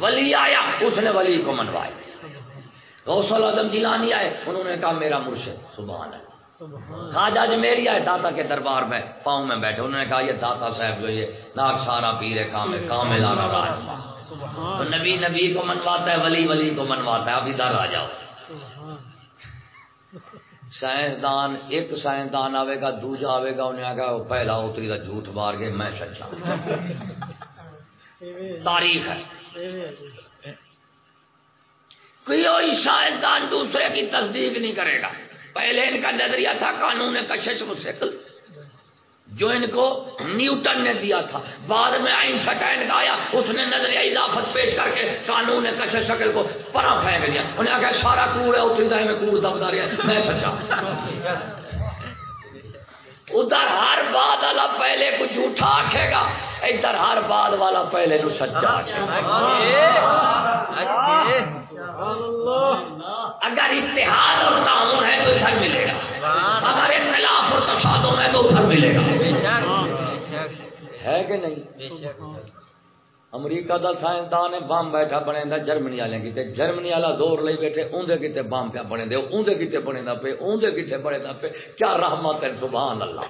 ولی آیا اس نے ولی کو منوایا۔ غوث العظم جیلانی آئے انہوں نے کہا میرا مرشد سبحان اللہ۔ سبحان خواجہ اجمیری آئے داتا کے دربار میں پاؤں میں بیٹھے انہوں نے کہا یہ داتا صاحب جو یہ ناک سارا پیر ہے کامل کامل آنا رہنما تو نبی نبی کو منواتا ہے ولی ولی کو منواتا ہے اب ادھر آ جاؤ۔ سائنسدان ایک سائنسدان آئے گا دوجا آئے گا انہیں آگا وہ پہلا اتری کا جھوٹ مار گئے میں سچا۔ تاریخ ہے۔ ایویں کوئی سائنسدان دوسرے کی تصدیق نہیں کرے گا۔ پہلے ان کا نظریہ تھا قانون کشش مسکل جو ان کو نیوٹن نے دیا تھا۔ بعد میں آئنسٹائن کا آیا، اس نے نظریہ اضافت پیش کر کے قانون کشش شکل کو پرا پھینک دیا۔ انہیں آگے سارا کوڑ ہے، اتری دائیں میں کوڑ دبدا رہا ہے۔ میں سچا۔ ادھر ہر بات والا پہلے کو جھوٹا آکھے گا، ادھر ہر بات والا پہلے نو سچا آکھے گا۔ اللہ۔ اگر اتحاد اور تعاون ہے تو ادھر ملے گا۔ اگر اختلاف اور تصادم ہے تو ادھر ملے گا۔ ہے کہ نہیں؟ امریکہ دا سائنسدان ہے بم بیٹھا بنے دا جرمنی والے کیتے۔ جرمنی والا زور لئی بیٹھے اوندے کیتے بم پیا بنے دے اوندے کیتے بنے دا پے اوندے کیتے بنے دا پے۔ کیا رحمت ہے سبحان اللہ۔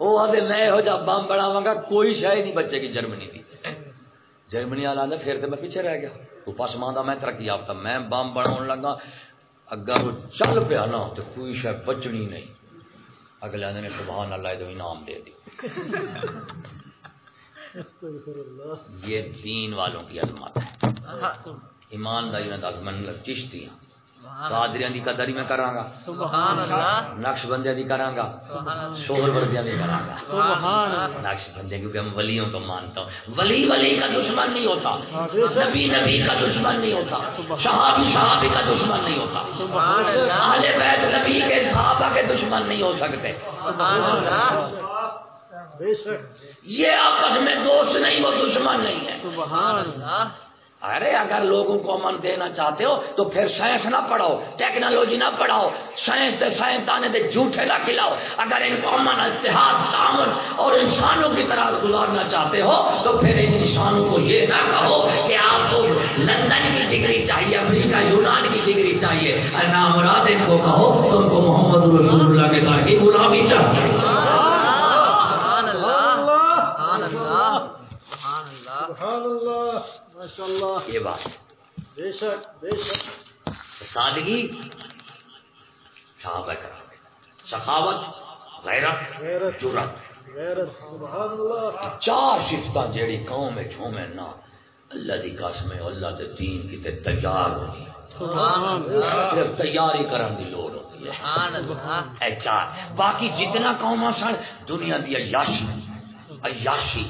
وہ آدھے میں ہو جا بم بناواں گا کوئی شے نہیں بچے گی جرمنی دی۔ جرمنی والا نے پھر تے میں پیچھے رہ گیا۔ تو ماں میں ترقی یافتہ، میں بم بنا لگا۔ اگر وہ چل پیا نا، تو کوئی شاید بچنی نہیں۔ اگلے نے سبحان اللہ تو انعام دے دی۔ یہ دین والوں کی عظمت ہے۔ ایمانداری میں دس من چشتیاں۔ قادریاں دی قدر میں کراں گا سبحان اللہ۔ نقش بندے دی کراں گا سبحان اللہ۔ شوہر وردیاں بھی کراں گا سبحان اللہ۔ نقش بندے کیونکہ ہم ولیوں کو مانتا ہوں ولی ولی کا دشمن نہیں ہوتا۔ نبی نبی کا دشمن نہیں ہوتا۔ صحابی صحابی کا دشمن نہیں ہوتا۔ سبحان اللہ۔ اہل بیت نبی کے صحابہ کے دشمن نہیں ہو سکتے۔ سبحان اللہ۔ بے شک یہ آپس میں دوست نہیں وہ دشمن نہیں ہے۔ سبحان اللہ۔ ارے اگر لوگوں کو امن دینا چاہتے ہو تو پھر سائنس نہ پڑھاؤ ٹیکنالوجی نہ پڑھاؤ سائنس دے سائنسدانے دے جھوٹے نہ کھلاؤ۔ اگر ان کو امن اتحاد تعاون اور انسانوں کی طرح گزارنا چاہتے ہو تو پھر ان انسانوں کو یہ نہ کہو کہ آپ کو لندن کی ڈگری چاہیے امریکہ یونان کی ڈگری چاہیے۔ اور نہ مراد ان کو کہو تم کو محمد رسول اللہ کے در کی غلامی چاہیے۔ سبحان اللہ سبحان اللہ سبحان اللہ۔ سبحان اللہ یہ بات۔ بے شک بے شک۔ سادگی صحابہ کرام۔ سخاوت غیرت غیرت جرت چار شفتہ جیڑی قوم میں چھومے نا اللہ دی قسم ہے اللہ دے دین کی تے تیار ہونی۔ صرف تیاری کرن دی لوڑ ہوتی ہے۔ اے چار۔ باقی جتنا قوم سن دنیا دی عیاشی عیاشی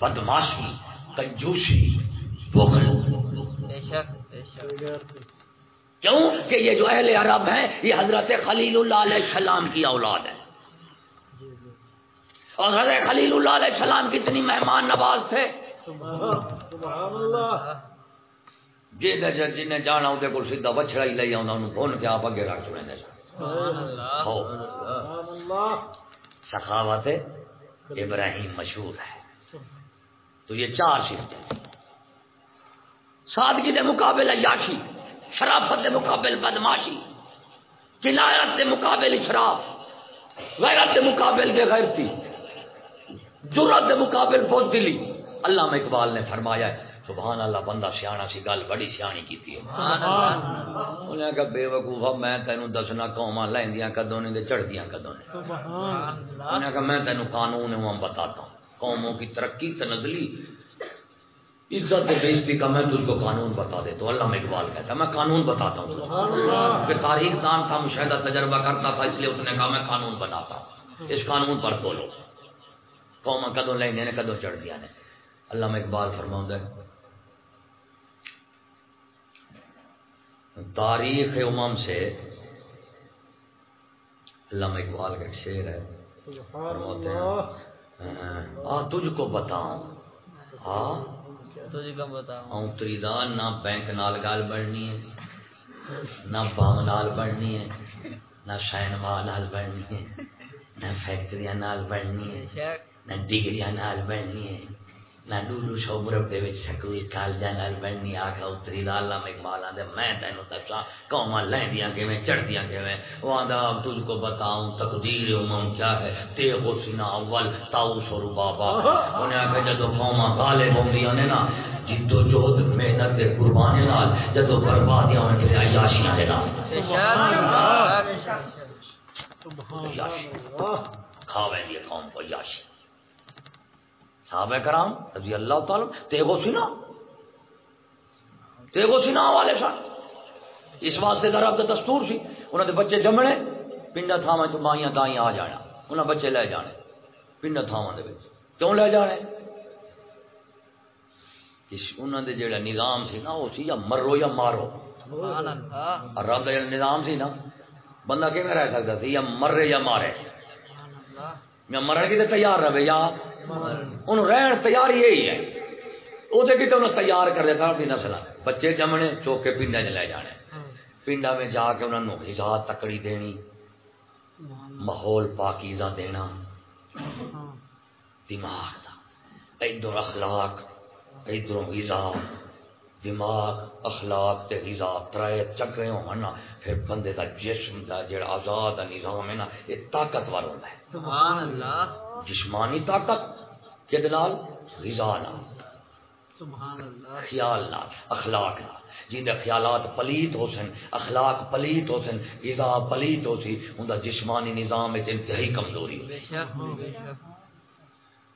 بدماشی کنجوسی بخل۔ بے شک بے شک۔ کیوں؟ کہ یہ جو اہل عرب ہیں یہ حضرت خلیل اللہ علیہ السلام کی اولاد ہے اور حضرت خلیل اللہ علیہ السلام کتنی مہمان نواز تھے۔ سبحان سبحان اللہ۔ جن جن جانا وہ کو سیدھا بچڑا ہی لے آؤں بھون کے آپ اگے رکھ چھوڑیں سبحان اللہ۔ ہو۔ سبحان اللہ۔ سخاوت ابراہیم مشہور ہے۔ تو یہ چار شفت ہیں سادگی دے مقابل عیاشی شرافت دے مقابل بدماشی جنایت دے مقابل اشراف غیرت دے مقابل بے غیرتی جرت دے مقابل بہت دلی۔ علامہ اقبال نے فرمایا ہے سبحان اللہ بندہ سیاح سی گل بڑی سیانی کی انہیں بے وقوفا میں تینوں دسنا قوما لیندیاں کدوں نے تے چڑھدیاں کدوں نے۔ انہیں کہا میں تینوں قانون ہوں بتاتا ہوں۔ قوموں کی ترقی تنزلی عزت و بےزتی کا میں تجھ کو قانون بتا دیتا ہوں۔ علامہ اقبال کہتا میں قانون بتاتا ہوں تجھ اللہ۔ کہ تاریخ دان تھا مشاہدہ تجربہ کرتا تھا اس لیے اس نے کہا میں قانون بناتا ہوں۔ اس قانون پر تولو قوم کدوں لیندے نے کدوں چڑھ دیا نے۔ علامہ اقبال فرماؤں ہے تاریخ امم سے علامہ اقبال کا شعر ہے۔ فرماتے اللہ۔ ہیں آ تجھ کو بتاؤں آ دا نہ بینک بڑھنی ہے نہ بام نال بڑھنی ہے نہ شینما نال بڑھنی ہے نہ فیکٹریاں نال بڑھنی ہے بے شک نہ ڈگریاں نال شوبرب دے وچ نال بڑھنی آکھا اتری دا اللہ میں اقبال آدھے میں تینوں دسا قوما کیویں وہ آدھا اب تجھ کو بتاؤں تقدیر امم کیا ہے تیغ و اول تاؤس اور بابا انہیں آکھا جدو قوما غالب ہوندیاں نے نا جدو جہد محنت دے قربانی نال جدو بربادیاں ہون کے عیاشیاں دے نال۔ بے شک سبحان اللہ۔ کھاویں دی قوم کو عیاشی۔ صحابہ کرام رضی اللہ تعالی تیغو سینا تیغو سینا والے سن اس واسطے در اب دستور سی۔ انہوں دے بچے جمنے پنڈا تھاواں تو مائیاں دائیاں آ جانا۔ انہاں بچے لے جانے پنڈا تھاواں دے وچ۔ کیوں لے جانے؟ اس انہوں دے جڑا نظام سی نا وہ سی یا مرو یا مارو۔ سبحان اللہ۔ اور رب دا جڑا نظام سی نا بندہ کیویں رہ سکتا سی؟ یا مرے یا مارے۔ یا مرن کی تے تیار رہے یا انہوں رہن تیار یہی ہے۔ وہ دیکھی تو انہوں تیار کر دیتا اپنی نسل۔ بچے جمنے چوک کے پنڈا چ لے جانے۔ پنڈا میں جا کے انہوں نے غذا تکڑی دینی۔ ماحول پاکیزہ دینا۔ دماغ دا۔ ادھر اخلاق، ادھر غذا دماغ، اخلاق تے غذا ترائے چکرے ہونا پھر بندے دا جسم دا جڑا آزاد نظام ہے نا، یہ طاقتور ہوتا ہے۔ سبحان اللہ۔ جسمانی طاقت کد نال غذا نال خیال نال اخلاق نال۔ جن خیالات پلیت ہو سن اخلاق پلیت ہو سن غذا پلیت ہو سی ان دا جسمانی نظام انتہائی کمزوری ہو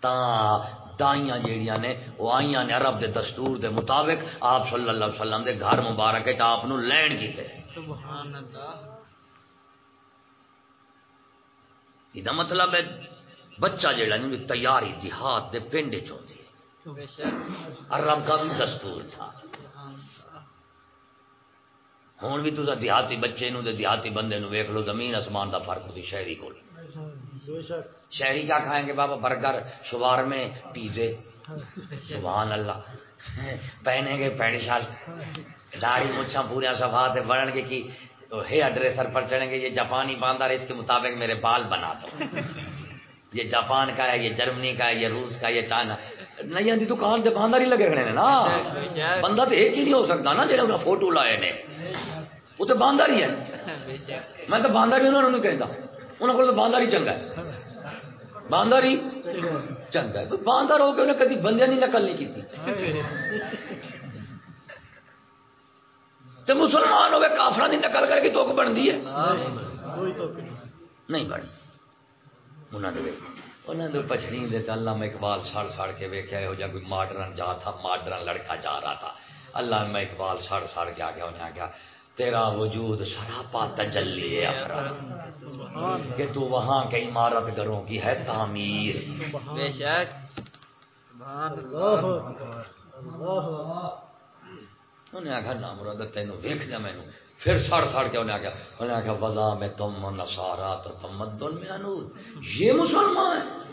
تا دائیاں جیڑیاں نے وہ آئیاں نے عرب دے دستور دے مطابق آپ صلی اللہ علیہ وسلم دے گھر مبارک آپ نو لین کیتے۔ سبحان اللہ۔ یہ مطلب ہے بچہ جیڑا نہیں، تیاری دیہات دے پنڈ چ ہوندی کا بھی دستور تھا۔ ہوں بھی تو دیہاتی بچے نو تے دیہاتی بندے نو ویکھ لو، زمین آسمان دا فرق ہوتی شہری کو شہری کیا کھائیں گے؟ بابا برگر، شوار میں پیزے۔ سبحان اللہ۔ پہنیں گے پینٹ شرٹ داڑھی مچھاں پوریا صفا تے بڑھن گے کی ہیئر ڈریسر پر چڑھیں گے، یہ جاپانی باندار اس کے مطابق میرے بال بنا دو۔ یہ جاپان کا ہے یہ جرمنی کا ہے یہ روس کا یہ چائنا۔ نہیں آتی دکان تے باندار ہی لگے کھڑے نا۔ بندہ تو ایک ہی نہیں ہو سکتا نا جہاں انہیں فوٹو لائے نے۔ وہ تو باندار ہی ہے۔ میں تو باندار بھی انہوں نے کہتا۔ انہوں کو تو باندار ہی چنگا ہے۔ باندار ہی چنگا ہے۔ باندار ہو کے انہیں کدی بندے نہیں نقل نہیں کی تو مسلمان ہوئے کافران دی نقل کر کے تو بن دی ہے نہیں بڑی انہوں نے انہوں نے پچھڑی دے میں اقبال سڑ سڑ کے ویکھیا ہو جا کوئی ماڈرن جا تھا ماڈرن لڑکا جا رہا تھا اللہ میں اقبال سڑ سڑ کے آ گیا انہیں آ گیا تیرا وجود سراپا تجلی ہے افراد کہ تو وہاں کے عمارت گھروں کی ہے تعمیر بے شک سبحان اللہ اللہ اللہ انہیں آخیا نام مراد تینوں ویخ دیا مینو پھر سڑ سڑ کے انہیں آ گیا انہیں آخیا وزا میں تم نسارا تو تم مدن میں انور یہ مسلمان ہے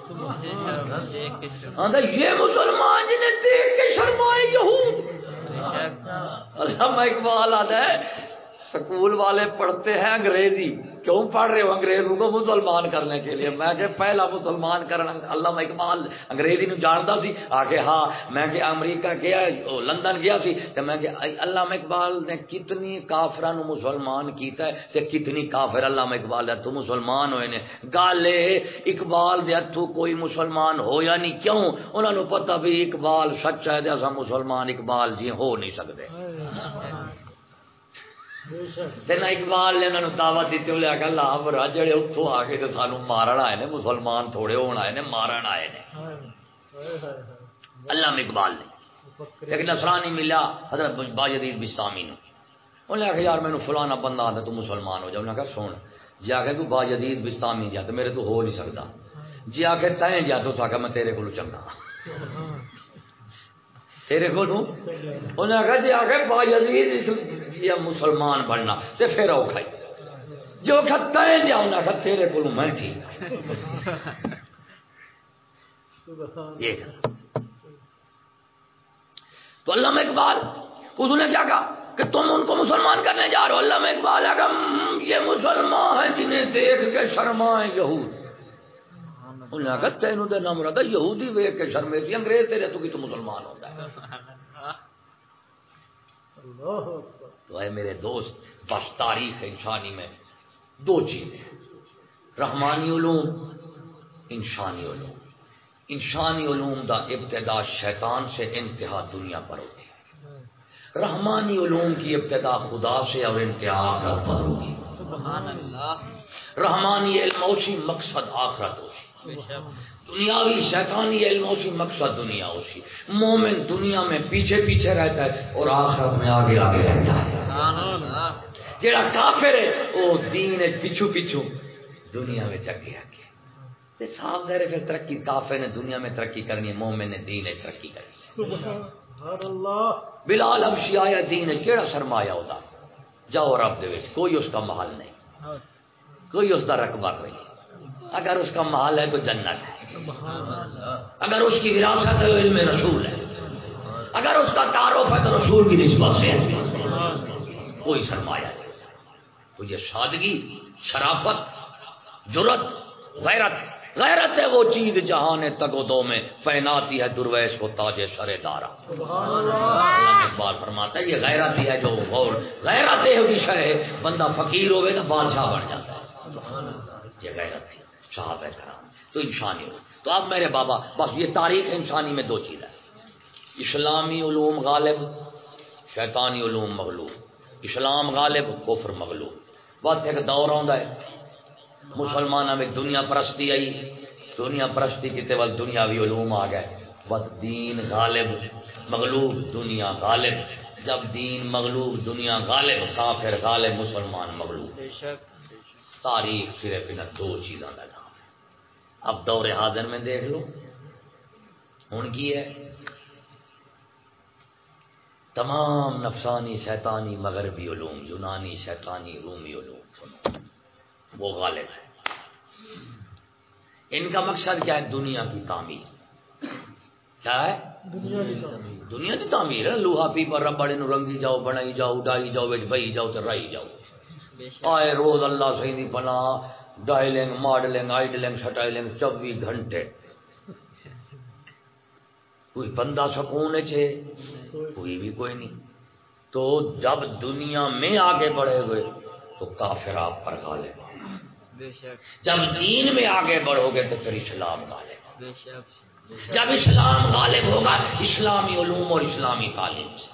یہ مسلمان جنہیں دیکھ کے شرمائے یہود۔ بے علامہ اقبال آتا ہے، سکول والے پڑھتے ہیں انگریزی۔ کیوں پڑھ رہے ہو انگریزوں کو مسلمان کرنے کے لیے۔ میں کہ پہلا مسلمان کرنا علامہ اقبال انگریزی نو جانتا سی۔ آگے ہاں میں کہ امریکہ گیا لندن گیا سی۔ تے میں کہ علامہ اقبال نے کتنی کافراں نو مسلمان کیتا ہے تے کتنی کافر علامہ اقبال ہے تو مسلمان ہوئے نے۔ گالے اقبال دے ہتھوں کوئی مسلمان ہویا نہیں۔ کیوں؟ انہاں نو پتہ بھی اقبال سچا ہے تے اساں مسلمان اقبال جی ہو نہیں سکدے۔ بے اقبال نے انہوں دعوت دیتی انہوں نے آگا لا جڑے اتوں آ کے تے سانو مارن آئے نے مسلمان تھوڑے ہون آئے نے مارن آئے نے ہائے اقبال نے فکر ایک نصرانی ملا حضرت باجدید بستامی نو انہوں نے آخیا یار مینو فلانا بندہ آتا تو مسلمان ہو جا انہوں نے کہا سن جی آخر تو باجدید بستامی جا تو میرے تو ہو نہیں سکتا جی آخر تائیں جا تو آخر میں تیرے کو چنگا تیرے کو انہوں نے آخیا جی آخر باجدید یا مسلمان بننا۔ تے پھر اوکھا ہی۔ جو کھتا ہے جاؤں نہ کھتا تیرے کو میں ٹھیک۔ یہ تو علامہ اقبال اس نے کیا کہا؟ کہ تم ان کو مسلمان کرنے جا رہے ہو۔ علامہ اقبال ہے کہ یہ مسلمان ہیں جنہیں دیکھ کے شرمائیں یہود۔ نے کہا تینوں دے نام رہا یہودی ویک کے شرمے سی انگریز تیرے تو کی تو مسلمان ہوتا ہے۔ تو اے میرے دوست بس تاریخ انسانی میں دو چیزیں۔ رحمانی علوم انسانی علوم۔ انسانی علوم دا ابتدا شیطان سے انتہا دنیا پر ہوتی ہے۔ رحمانی علوم کی ابتدا خدا سے اور انتہا آخرت پر ہوگی۔ سبحان اللہ۔ رحمانی علم اوشی مقصد آخرت ہوشی۔ دنیاوی شیطانی علم اوشی مقصد دنیا ہوشی مومن دنیا میں پیچھے پیچھے رہتا ہے اور آخرت میں آگے آگے رہتا ہے. سبحان اللہ. جڑا کافر ہے وہ دین ہے پچھو پچھو دنیا میں چگے آگے. تے صاف ظاہر ہے پھر ترقی کافر نے دنیا میں ترقی کرنی ہے مومن نے دین ہے ترقی کرنی ہے. سبحان اللہ. بلال حبشی آیا دین ہے کیڑا سرمایہ ہوتا؟ جاؤ رب دے وچ کوئی اس کا محل نہیں. کوئی اس کا رقبہ کوئی نہیں. اگر اس کا محل ہے تو جنت ہے۔ اگر اس کی وراثت ہے تو علم رسول ہے۔ اگر اس کا تعارف ہے تو رسول کی نسبت سے ہے۔ کوئی سرمایہ نہیں۔ تو یہ سادگی شرافت جرت غیرت۔ غیرت ہے وہ چیز جہاں نے تگ و دو میں پہناتی ہے درویش کو تاج سر دارا۔ اقبال فرماتا ہے یہ غیرت ہی ہے جو غور غیرت ہے ہے۔ بندہ فقیر ہوئے نا بادشاہ بن جاتا ہے۔ یہ غیرت تھی۔ صاحب کرام تو انسانی ہو۔ تو اب میرے بابا بس یہ تاریخ انسانی میں دو چیز ہے اسلامی علوم غالب شیطانی علوم مغلوب۔ اسلام غالب کفر مغلوب۔ بس ایک دور آتا ہے۔ مسلمانوں میں دنیا پرستی آئی۔ دنیا پرستی کتے وال دنیاوی علوم آ گئے۔ بس دین غالب مغلوب دنیا غالب۔ جب دین مغلوب دنیا غالب کافر غالب مسلمان مغلوب۔ تاریخ صرف ان دو چیزوں کا نام ہے اب دور حاضر میں دیکھ لو۔ ہوں کی ہے؟ تمام نفسانی شیطانی مغربی علوم یونانی شیطانی رومی علوم سنو۔ وہ غالب ہے۔ ان کا مقصد کیا ہے؟ دنیا کی تعمیر۔ کیا ہے؟ دنیا کی تعمیر۔ دنیا کی تعمیر ہے۔ لوہا پی پر ربڑ رنگی جاؤ بنائی جاؤ ڈائی جاؤ بئی جاؤ تو رائی جاؤ آئے روز اللہ دی بنا ڈائلنگ ماڈلنگ آئیڈلنگ سٹائلنگ چوبیس گھنٹے۔ کوئی بندہ سکون چھے؟ کوئی بھی کوئی نہیں۔ تو جب دنیا میں آگے بڑھے ہوئے تو کافر آپ پر غالب جب دین میں آگے بڑھو گے تو پھر اسلام غالب جب اسلام غالب ہوگا اسلامی علوم اور اسلامی تعلیم سے۔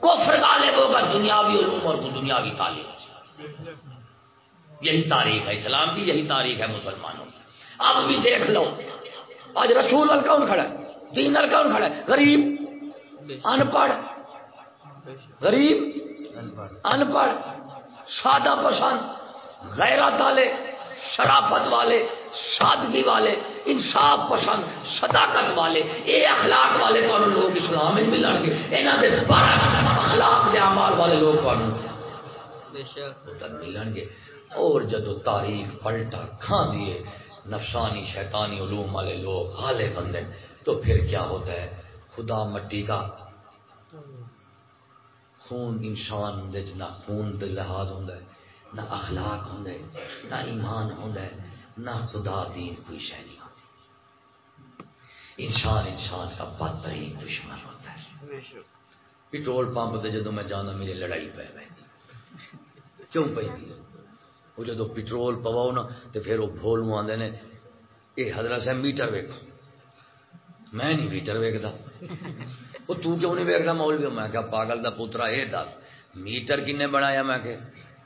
کفر غالب ہوگا دنیاوی علوم اور دنیاوی تعلیم سے۔ یہی تاریخ ہے اسلام کی، یہی تاریخ ہے مسلمانوں کی۔ اب بھی دیکھ لو، آج رسول ال کون کھڑا ہے؟ دین ال کون کھڑا ہے؟ غریب، ان پڑھ، غریب، ان پڑھ، سادہ پسند، غیرت والے، شرافت والے، سادگی والے، انصاف پسند، صداقت والے، اے اخلاق والے تو لوگ اسلام میں ملن گے۔ یہاں کے برعکس اخلاق کے اعمال والے لوگ تمہیں ملن گے۔ اور جدو تاریخ پلٹا کھا دیے نفسانی شیطانی علوم والے لوگ حالے بندے۔ تو پھر کیا ہوتا ہے؟ خدا مٹی کا خون انسان دے نہ خون دے لحاظ ہے نہ اخلاق ہے نہ ایمان ہے نہ خدا دین کوئی شے نہیں ہوتی انسان انسان کا بدترین دشمن ہوتا ہے۔ پٹرول پمپ تے جدو میں جانا میری لڑائی پہ پہ کیوں پہ وہ جدو پٹرول پواؤ نا تو پھر وہ بھولو آدھے نے یہ حضرت صاحب میٹر ویکو میں نہیں میٹر ویکتا وہ تو کیوں نہیں ویکتا مولوی؟ میں کہا پاگل دا پوترا یہ دس میٹر کنے بنایا؟ میں کہ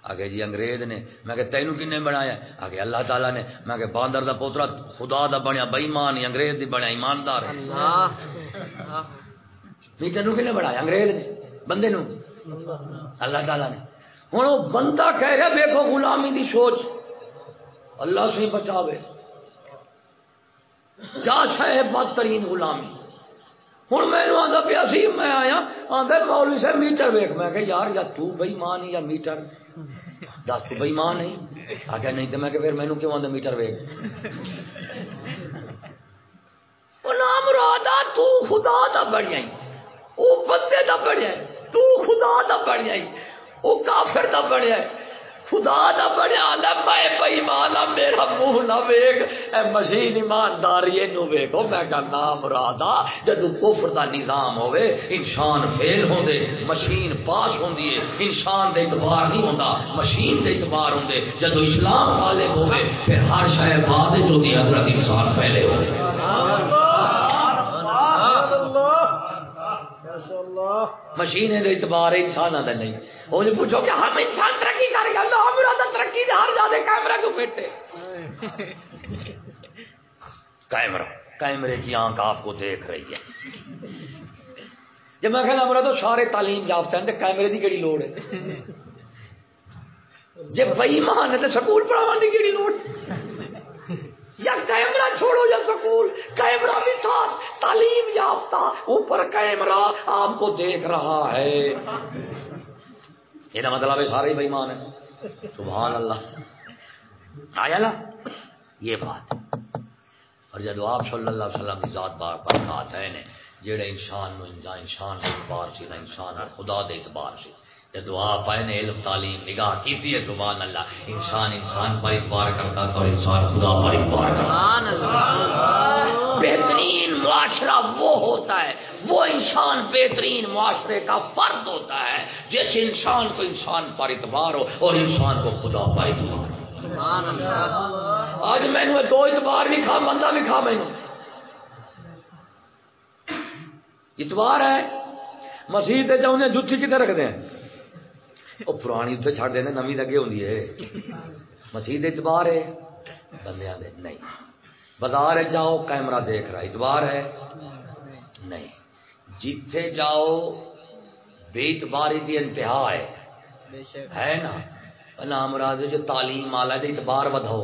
آگے جی انگریز نے۔ میں کہ تینوں کنے بنایا؟ آگے اللہ تعالیٰ نے۔ میں کہ باندر دا پوترا خدا دا بنیا بےمان انگریز دی بنیا ایماندار ہے۔ میٹر نو کنے بنایا؟ انگریز نے بندے نو۔ اللہ تعالیٰ نے۔ ہوں وہ بندہ کہہ رہا دیکھو غلامی دی سوچ۔ اللہ سے بچاوے۔ کیا شہ ہے بدترین غلامی؟ ہوں میں آتا پیا سی، میں آیا آتا مولوی سے میٹر ویک میں کہ یار، یا تو بئی یا میٹر؟ دس تو بئی مان نہیں آگے نہیں تو میں کہ پھر مینو کیوں آتا میٹر ویک نام رادا تو خدا دا بڑی وہ بندے دا بنیا تو خدا دا بنیا وہ کافر دا بنیا خدا دا بنیا آدھا میں بےمانا میرا منہ نہ ویگ۔ اے مشین ایمانداری نو ویگو۔ میں کہا نام رادا جدو کفر دا نظام ہوئے انسان فیل ہوں دے مشین پاس ہوں ہے انسان دے اعتبار نہیں ہوندا، مشین دے اعتبار ہوں دے جدو اسلام غالب ہوئے پھر ہر شاید بعد جو دی حضرت انسان پہلے ہوئے مشین دے اعتبار انسان دا نہیں۔ وہ جو پوچھو کہ ہم انسان ترقی کر گئے اللہ ہم رادا ترقی دے، ہر جادے کیمرہ کو بیٹھے۔ کیمرہ، کیمرے کی آنکھ آپ کو دیکھ رہی ہے۔ جب میں کہنا ہمارا تو سارے تعلیم یافتہ ہیں کیمرے دی کیڑی لوڑ ہے؟ جب بئی مان ہے تو سکول پڑھاون دی کیڑی لوڑ۔ یا کیمرہ چھوڑو یا سکول، کیمرہ بھی ساتھ، تعلیم یافتہ، اوپر کیمرہ آپ کو دیکھ رہا ہے۔ یہ مطلب ہے سارے بےمان ہیں۔ سبحان اللہ۔ آیا نا؟ یہ بات۔ اور جب آپ صلی اللہ علیہ وسلم کی ذات بار پر بات ہے نے جڑے انسان نو انسان اعتبار سے نہ انسان اور خدا دے اعتبار سے۔ جب آپ آئے نے علم تعلیم نگاہ کی تھی سبحان اللہ۔ انسان انسان پر اعتبار کرتا تو انسان خدا پر اعتبار کرتا بہترین معاشرہ وہ ہوتا ہے وہ انسان بہترین معاشرے کا فرد ہوتا ہے۔ جس انسان کو انسان پر اعتبار ہو اور انسان کو خدا پر اعتبار ہو۔ آج میں نے دو اعتبار بھی کھا بندہ بھی کھا میں اتوار ہے مسیح چاہتے جتی کتنے رکھتے ہیں؟ وہ پرانی اتنے چڑھ دینا نمی لگے ہوتی ہے مسیح اتبار ہے بندیا دے نہیں بازار جاؤ کیمرہ دیکھ رہا اتبار ہے نہیں جتھے جاؤ بے اتباری کی انتہا ہے ہے نا نام راج جو تعلیم والا ہے اتبار بدھاؤ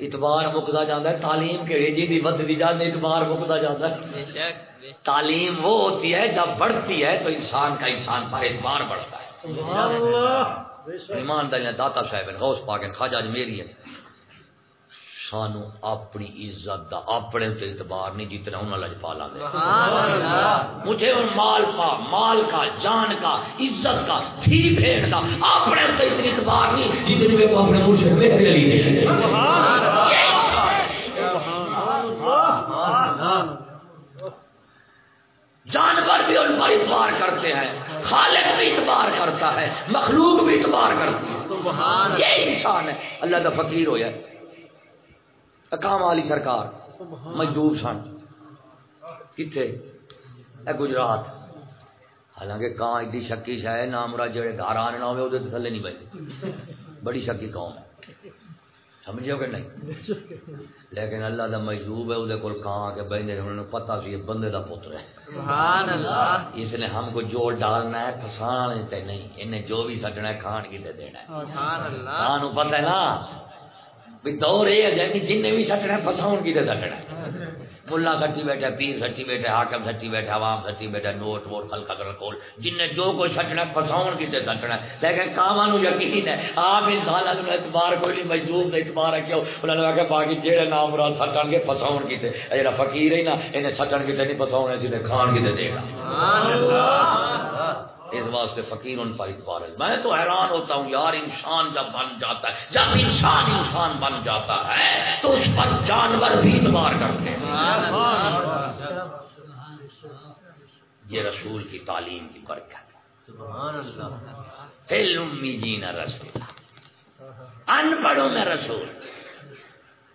اتبار مکتا جاتا ہے تعلیم کہڑی جی بدتی جاتی اتبار مکتا جاتا ہے تعلیم وہ ہوتی ہے جب بڑھتی ہے تو انسان کا انسان پر اعتبار بڑھتا ایمانداری داتا صاحب غوث پاک خواجہ میری ہے سانو اپنی عزت دا اپنے اعتبار نہیں جتنا انہوں لج پا لانے مجھے ان مال کا مال کا جان کا عزت کا تھی پھیر دا اپنے اتنی اعتبار نہیں جتنی میں اپنے مرشد میرے علی دے جانور بھی ان پر اعتبار کرتے ہیں خالق بھی اعتبار کرتا ہے مخلوق بھی اعتبار کرتی ہے۔ یہ انسان ہے۔ اللہ کا فقیر ہو جائے اکام والی سرکار۔ مجدور سن۔ کتنے اے گجرات۔ حالانکہ کان ایڈی شکی شہ نامرا جڑے گھر آنے نہ ہوئے وہ تھلے نہیں بجے بڑی شکی قوم ہے۔ سمجھو کہ نہیں؟ لیکن اللہ دا مجدوب ہے وہ کول کان کے بہنے انہوں نے پتا سی بندے دا پتر ہے۔ اس نے ہم کو جو ڈالنا ہے پھسانے تے نہیں انہیں جو بھی سٹنا ہے کھان کی دے دینا ہے۔ کان پتہ ہے نا؟ بھی دور یہ ہے جن بھی سٹنا فساؤن کی دے سٹنا ملا سٹی بیٹھا پیر سٹی بیٹھا حاکم سٹی بیٹھا عوام سٹی بیٹھا نوٹ ووٹ خلقہ کر کول۔ جن نے جو کوئی سٹنا فساؤن کی دے سٹنا لیکن کامانو یقین ہے، آپ اس حالت نو اعتبار کوئی نہیں، مجذوب دے اعتبار ہے، کیوں؟ انہوں نے کہا باقی جیڑے نام مراد سٹن کے فساؤن کی دے جڑا فقیر ہے نا، انہیں سٹن کی دے نہیں فساؤن ہے کھان کی دے سبحان اللہ۔ اس واسطے فقیر ان پر اعتبار ہے۔ میں تو حیران ہوتا ہوں، یار، انسان جب بن جاتا ہے، جب انسان انسان بن جاتا ہے، تو اس پر جانور بھی اعتبار کرتے ہیں۔ یہ رسول کی تعلیم کی برکت امی جینا رسول۔ ان پڑھوں میں رسول۔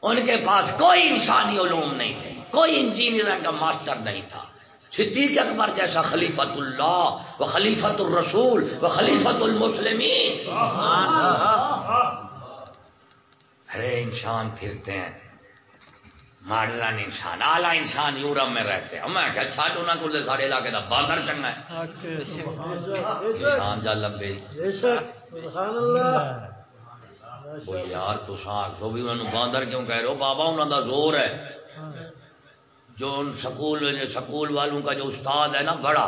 ان کے پاس کوئی انسانی علوم نہیں تھے، کوئی انجینئر کا ماسٹر نہیں تھا۔ صدیق اکبر جیسا خلیفت اللہ و خلیفت الرسول و خلیفت المسلمین. ارے انسان پھرتے ہیں. ماڈرن انسان اعلیٰ انسان یورپ میں رہتے ہیں. میں کہ اچھا جو نہ کر سارے علاقے کا باندر چنگا ہے. انسان جا لمبے وہ یار تو سو بھی انہوں باندر کیوں کہہ رہے ہو؟ بابا انہوں کا زور ہے. جو ان سکول سکول والوں کا جو استاد ہے نا، بڑا۔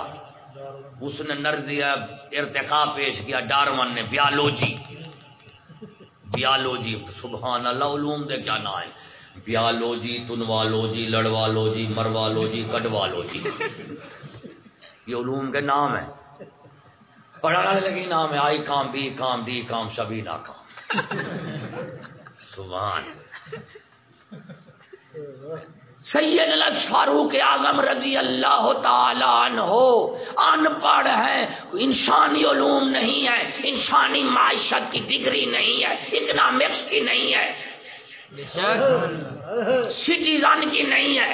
اس نے نرزیا ارتقا پیش کیا ڈارون نے، بیالوجی۔ بیالوجی سبحان اللہ علوم دے کیا نام ہے۔ بیالوجی، تنوالوجی، لڑوالوجی، مروالوجی، کڈوالوجی۔ یہ علوم کے نام ہے پڑھانے لگی نام ہے آئی کام، بی کام دی کام شبی ناکام سبحان۔ سید فاروق اعظم رضی اللہ تعالیٰ عنہ ان پڑھ ہے انسانی علوم نہیں ہے انسانی معیشت کی ڈگری نہیں ہے اکنامکس کی نہیں ہے سٹیزن کی نہیں ہے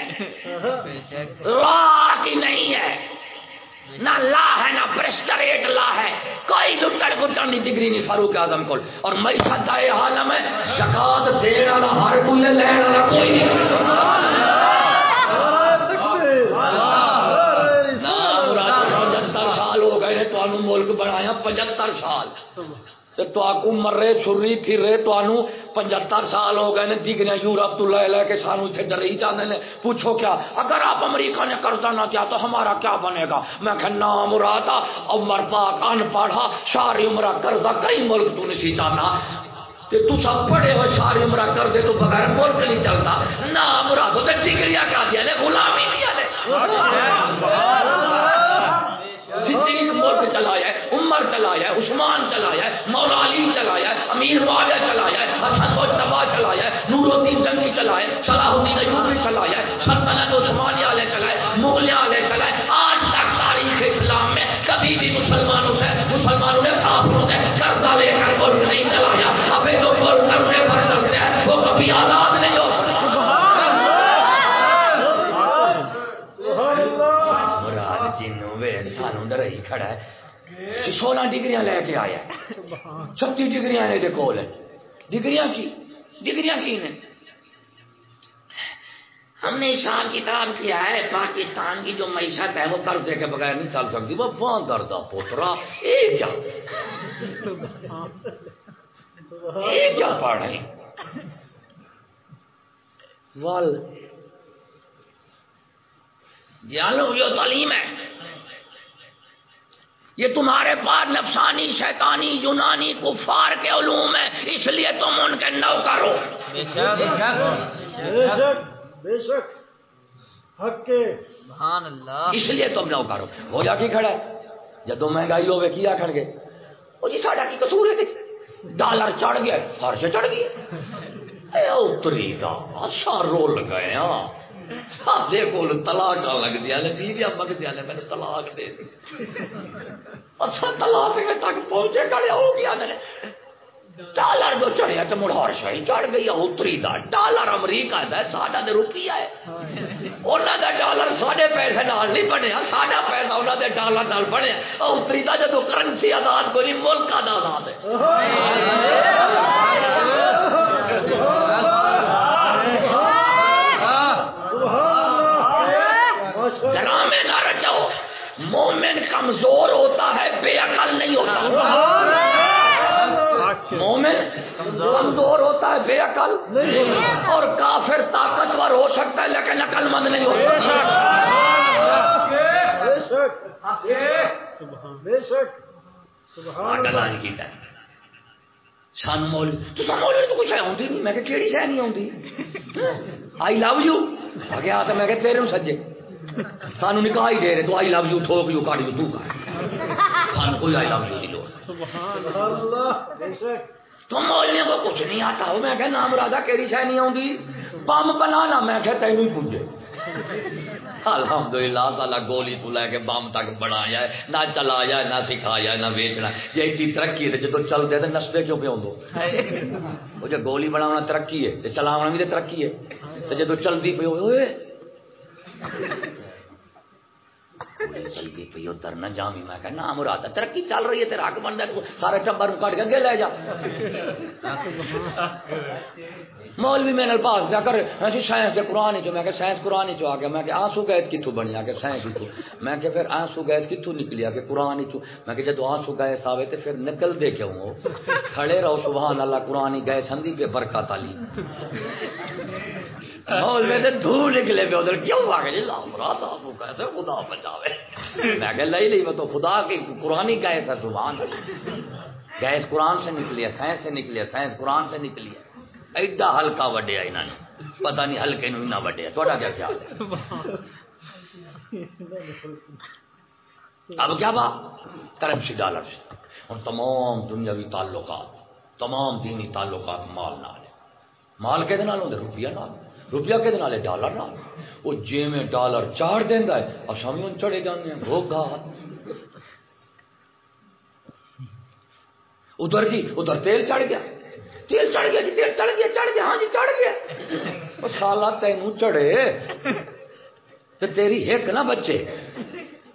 لا کی نہیں ہے نہ لا ہے نہ پرسکریٹ لا ہے کوئی لٹڑ گٹن کی ڈگری نہیں فاروق اعظم کو اور میں سدا یہ عالم ہے زکات دین والا ہر کوئی لین والا کوئی نہیں۔ پچہتر سال۔ تو آکو مرے، چھری پھر رہے تو انو پچہتر سال ہو گئے نے۔ دیگریاں یورپ تو لے لے کے سانو اتنے ڈری چاہتے ہیں پوچھو کیا، اگر آپ امریکہ نے قرضہ نہ کیا تو ہمارا کیا بنے گا؟ میں کہ نام مراتا عمر پاک ان پڑھا ساری عمرہ قرضہ کئی ملک تو نہیں چاہتا تے تو سب پڑھے ہوئے ساری عمرہ کر دے تو بغیر ملک نہیں چلتا۔ نام مراد، تے ڈگریاں کا دیا نے؟ غلامی دیا نے صدیق ملک چلایا ہے عمر چلایا ہے عثمان چلایا ہے مولا علی چلایا ہے امیر معاویہ چلایا ہے حسن مجتبہ چلایا ہے نور الدین جنگی چلایا ہے صلاح الدین ایوبی چلایا ہے سلطنت عثمانیہ والے چلائے مغلیہ والے چلائے آج تک تاریخ اسلام میں کبھی بھی مسلمانوں سے مسلمانوں نے کافروں نے قرضہ لے کر ملک نہیں چلایا۔ ابھی جو ملک کرنے پر چلتے ہیں وہ کبھی آزاد نہیں ہو سکتے مراد جنوں وے سانو ڈر ہی کھڑا ہے سولہ ڈگریاں لے کے آیا چھتی ڈگریاں نے کول ڈگریاں کی؟ ڈگریاں کی نے؟ ہم نے حساب کتاب کیا ہے پاکستان کی جو معیشت ہے وہ قرضے کے بغیر نہیں چل سکتی۔ وہ باندر دا پوترا۔ ایک کیا ایک کیا پڑھ رہے وال یہ تعلیم ہے۔ یہ تمہارے پاس نفسانی شیطانی یونانی کفار کے علوم ہے اس لیے تم ان کے نو کرو۔ بے شک بے شک بے شک۔ حق کے۔ سبحان اللہ۔ اس لیے تم نو کرو۔ ہو جا کی کھڑا ہے؟ جدو مہنگائی ہوے کی آخر گے وہ جی ساڈا کی قصور ہے ڈالر چڑھ گیا ہر سے چڑھ گیا اے اتری دا اچھا رول گئے ہاں سادے کول طلاق لگ دیا نے بیویاں منگ دیا نے میں طلاق دے دی اچھا طلاق میں تک پہنچے کڑے ہو گیا نے ڈالر جو چڑھیا تو مڑ ہر شاہی چڑھ گئی اتری دا ڈالر امریکہ دا ساڈا تے روپیہ ہے انہاں دا ڈالر ساڈے پیسے نال نہیں بنیا ساڈا پیسہ انہاں دے ڈالر نال بنیا او اتری دا جدو کرنسی آزاد کوئی ملک آزاد ہے مومن کمزور ہوتا ہے بے عقل نہیں ہوتا۔ مومن کمزور ہوتا ہے بے عقل۔ اور کافر طاقتور ہو سکتا ہے لیکن عقل مند نہیں ہو سکتا۔ سان مولوی تو کچھ ہے ہوندی نہیں۔ میں کہ کیڑی شے نہیں ہوندی آئی لو یو اگے آ تو میں کہ تیرے سجے۔ سانو نکاح ہی دے رہے تو آئی لو یو ٹھوک یو کاٹ یو تو کر سانو کوئی آئی لو یو دی لوڑ۔ تم مولویوں کو کچھ نہیں آتا ہو میں کہ نام رادا کیڑی شے نہیں ہوندی بم بنانا میں کہ تینوں ہی پوجے الحمدللہ تعالی گولی تو لے کے بم تک بنایا ہے، نہ چلایا ہے نہ سکھایا ہے نہ بیچنا ہے۔ یہ ایڈی ترقی ہے، جدو چلتے تو نستے کیوں پہ ہوندو؟ وہ جو گولی بنانا ترقی ہے تے چلاونا بھی تے ترقی ہے۔ تے جدو چلدی پئی ہوئے گولی ادھر نہ جامی میں کہ مراد، ترقی چل رہی ہے، تیرا حق بندا سارے ٹبر کٹ کے اگے لے جا۔ مولوی میں پاس پیا کر سائنس دے قرآن جو میں کہ سائنس قرآن جو آ گیا۔ میں کہ آنسو گیس کتھوں بنیا کہ سائنس کتھوں میں کہ پھر آنسو گیس کتھوں نکلیا کہ قرآن چوں میں کہ جدو آنسو گیس آوے تے پھر نکل دے کیوں کھڑے رہو، سبحان اللہ، قرآن گیس ہندی ہاں، پہ برکت علی مولوی سے دھول نکلے پہ ادھر، کیوں آ گئے لا مراد آنسو گیس ہے خدا بچاوے۔ میں کہ لئی لئی وہ تو خدا کی قرآنی گیس ہے۔ سبحان اللہ گیس قرآن سے نکلی ہے؟ سائنس سے نکلی ہے، سائنس قرآن سے نکلی ہے۔ ایڈا ہلکا وڈیا انہوں نے۔ پتہ نہیں ہلکے نو اتنا وڈیا تھوڑا کیا خیال ہے؟ اب کیا بات؟ کرنسی ڈالر سے اور تمام دنیاوی تعلقات، تمام دینی تعلقات مال نال مال کہ روپیہ نال۔ روپیہ کہ ڈالر نال وہ جی میں ڈالر چاڑ دینا ہے اور شامی چڑھے جانے ہیں۔ گھوگا ادھر جی ادھر تیل چڑھ گیا۔ تیل چڑھ گیا جی تیل چڑھ گیا چڑھ گیا۔ ہاں جی چڑھ گیا۔ سالا تینوں چڑھے۔ تو تیری ہک نہ بچے۔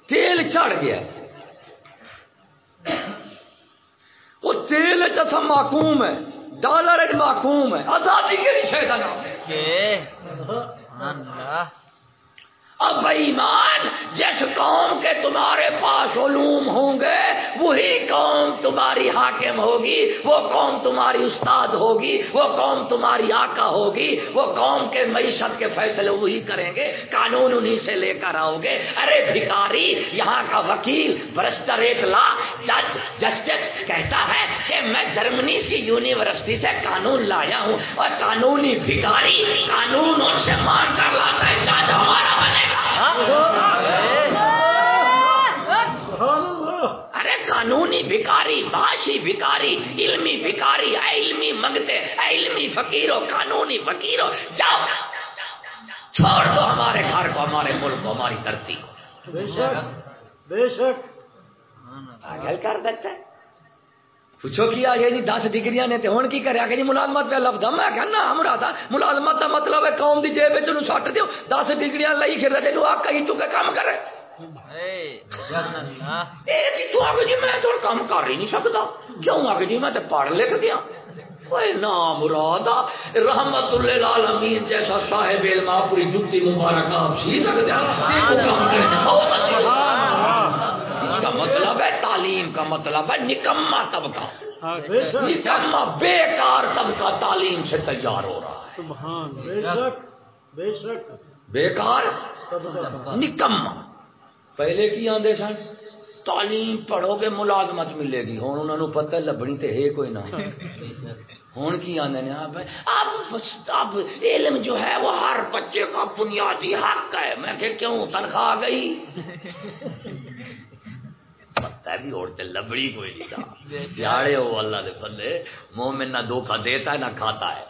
تیل چڑھ گیا۔ وہ تیل چسا معقوم ہے، ڈالر ایک معقوم ہے۔ آزادی کے رشے کا نام ہے؟ اللہ اب ایمان جس قوم کے تمہارے پاس علوم ہوں گے، وہی قوم تمہاری حاکم ہوگی، وہ قوم تمہاری استاد ہوگی، وہ قوم تمہاری آقا ہوگی، وہ قوم کے معیشت کے فیصلے وہی کریں گے، قانون انہی سے لے کر آؤ گے۔ ارے بھکاری، یہاں کا وکیل برسٹر لا، جج، جسٹس کہتا ہے کہ میں جرمنی کی یونیورسٹی سے قانون لایا ہوں اور قانونی بھکاری قانون ان سے مان کر لاتا ہے، جج ہمارا بنے۔ ارے قانونی بھکاری معاشی بھکاری علمی بھکاری علمی منگتے علمی فقیرو قانونی فقیرو جاؤ چھوڑ دو ہمارے گھر کو ہمارے ملک کو ہماری دھرتی کو۔ بے شک بے شک۔ پاگل کر دیتا ہے پوچھو کیا یہ جی؟ دس ڈگریاں نے ہوں کی کرا کہ جی ملازمت پہ لفظ میں کہنا ہاں ہمرا تھا ملازمت کا مطلب ہے قوم کی جیب چ سٹ دیو۔ دس ڈگریاں لئی پھر تین آ کہیں تو کام کرے۔ جی تو آگے جی میں تو کام کر ہی نہیں سکتا۔ کیوں آگے جی؟ میں تو پڑھ لکھ گیا نام مراد رحمت اللہ جیسا صاحب علم پوری جتی مبارک آپ سی سکتے ہیں کام کرنا بہت اچھا اس کا مطلب ہے تعلیم کا مطلب ہے نکما طبقہ۔ شک۔ نکما بیکار طبقہ تعلیم سے تیار ہو رہا ہے۔ سبحان بے شک بے شک۔ بیکار نکما پہلے کی آدھے سن؟ تعلیم پڑھو گے ملازمت ملے گی۔ ہوں انہوں نے پتہ لبنی تے ہے کوئی نہ۔ ہوں کی آدھے نے؟ اب اب اب علم جو ہے وہ ہر بچے کا بنیادی حق ہے۔ میں کہ کیوں تنخواہ گئی؟ بھی اور تے لبڑی کوئی نہیں ہو اللہ دے بندے مومن نہ دھوکہ دیتا ہے نہ کھاتا ہے۔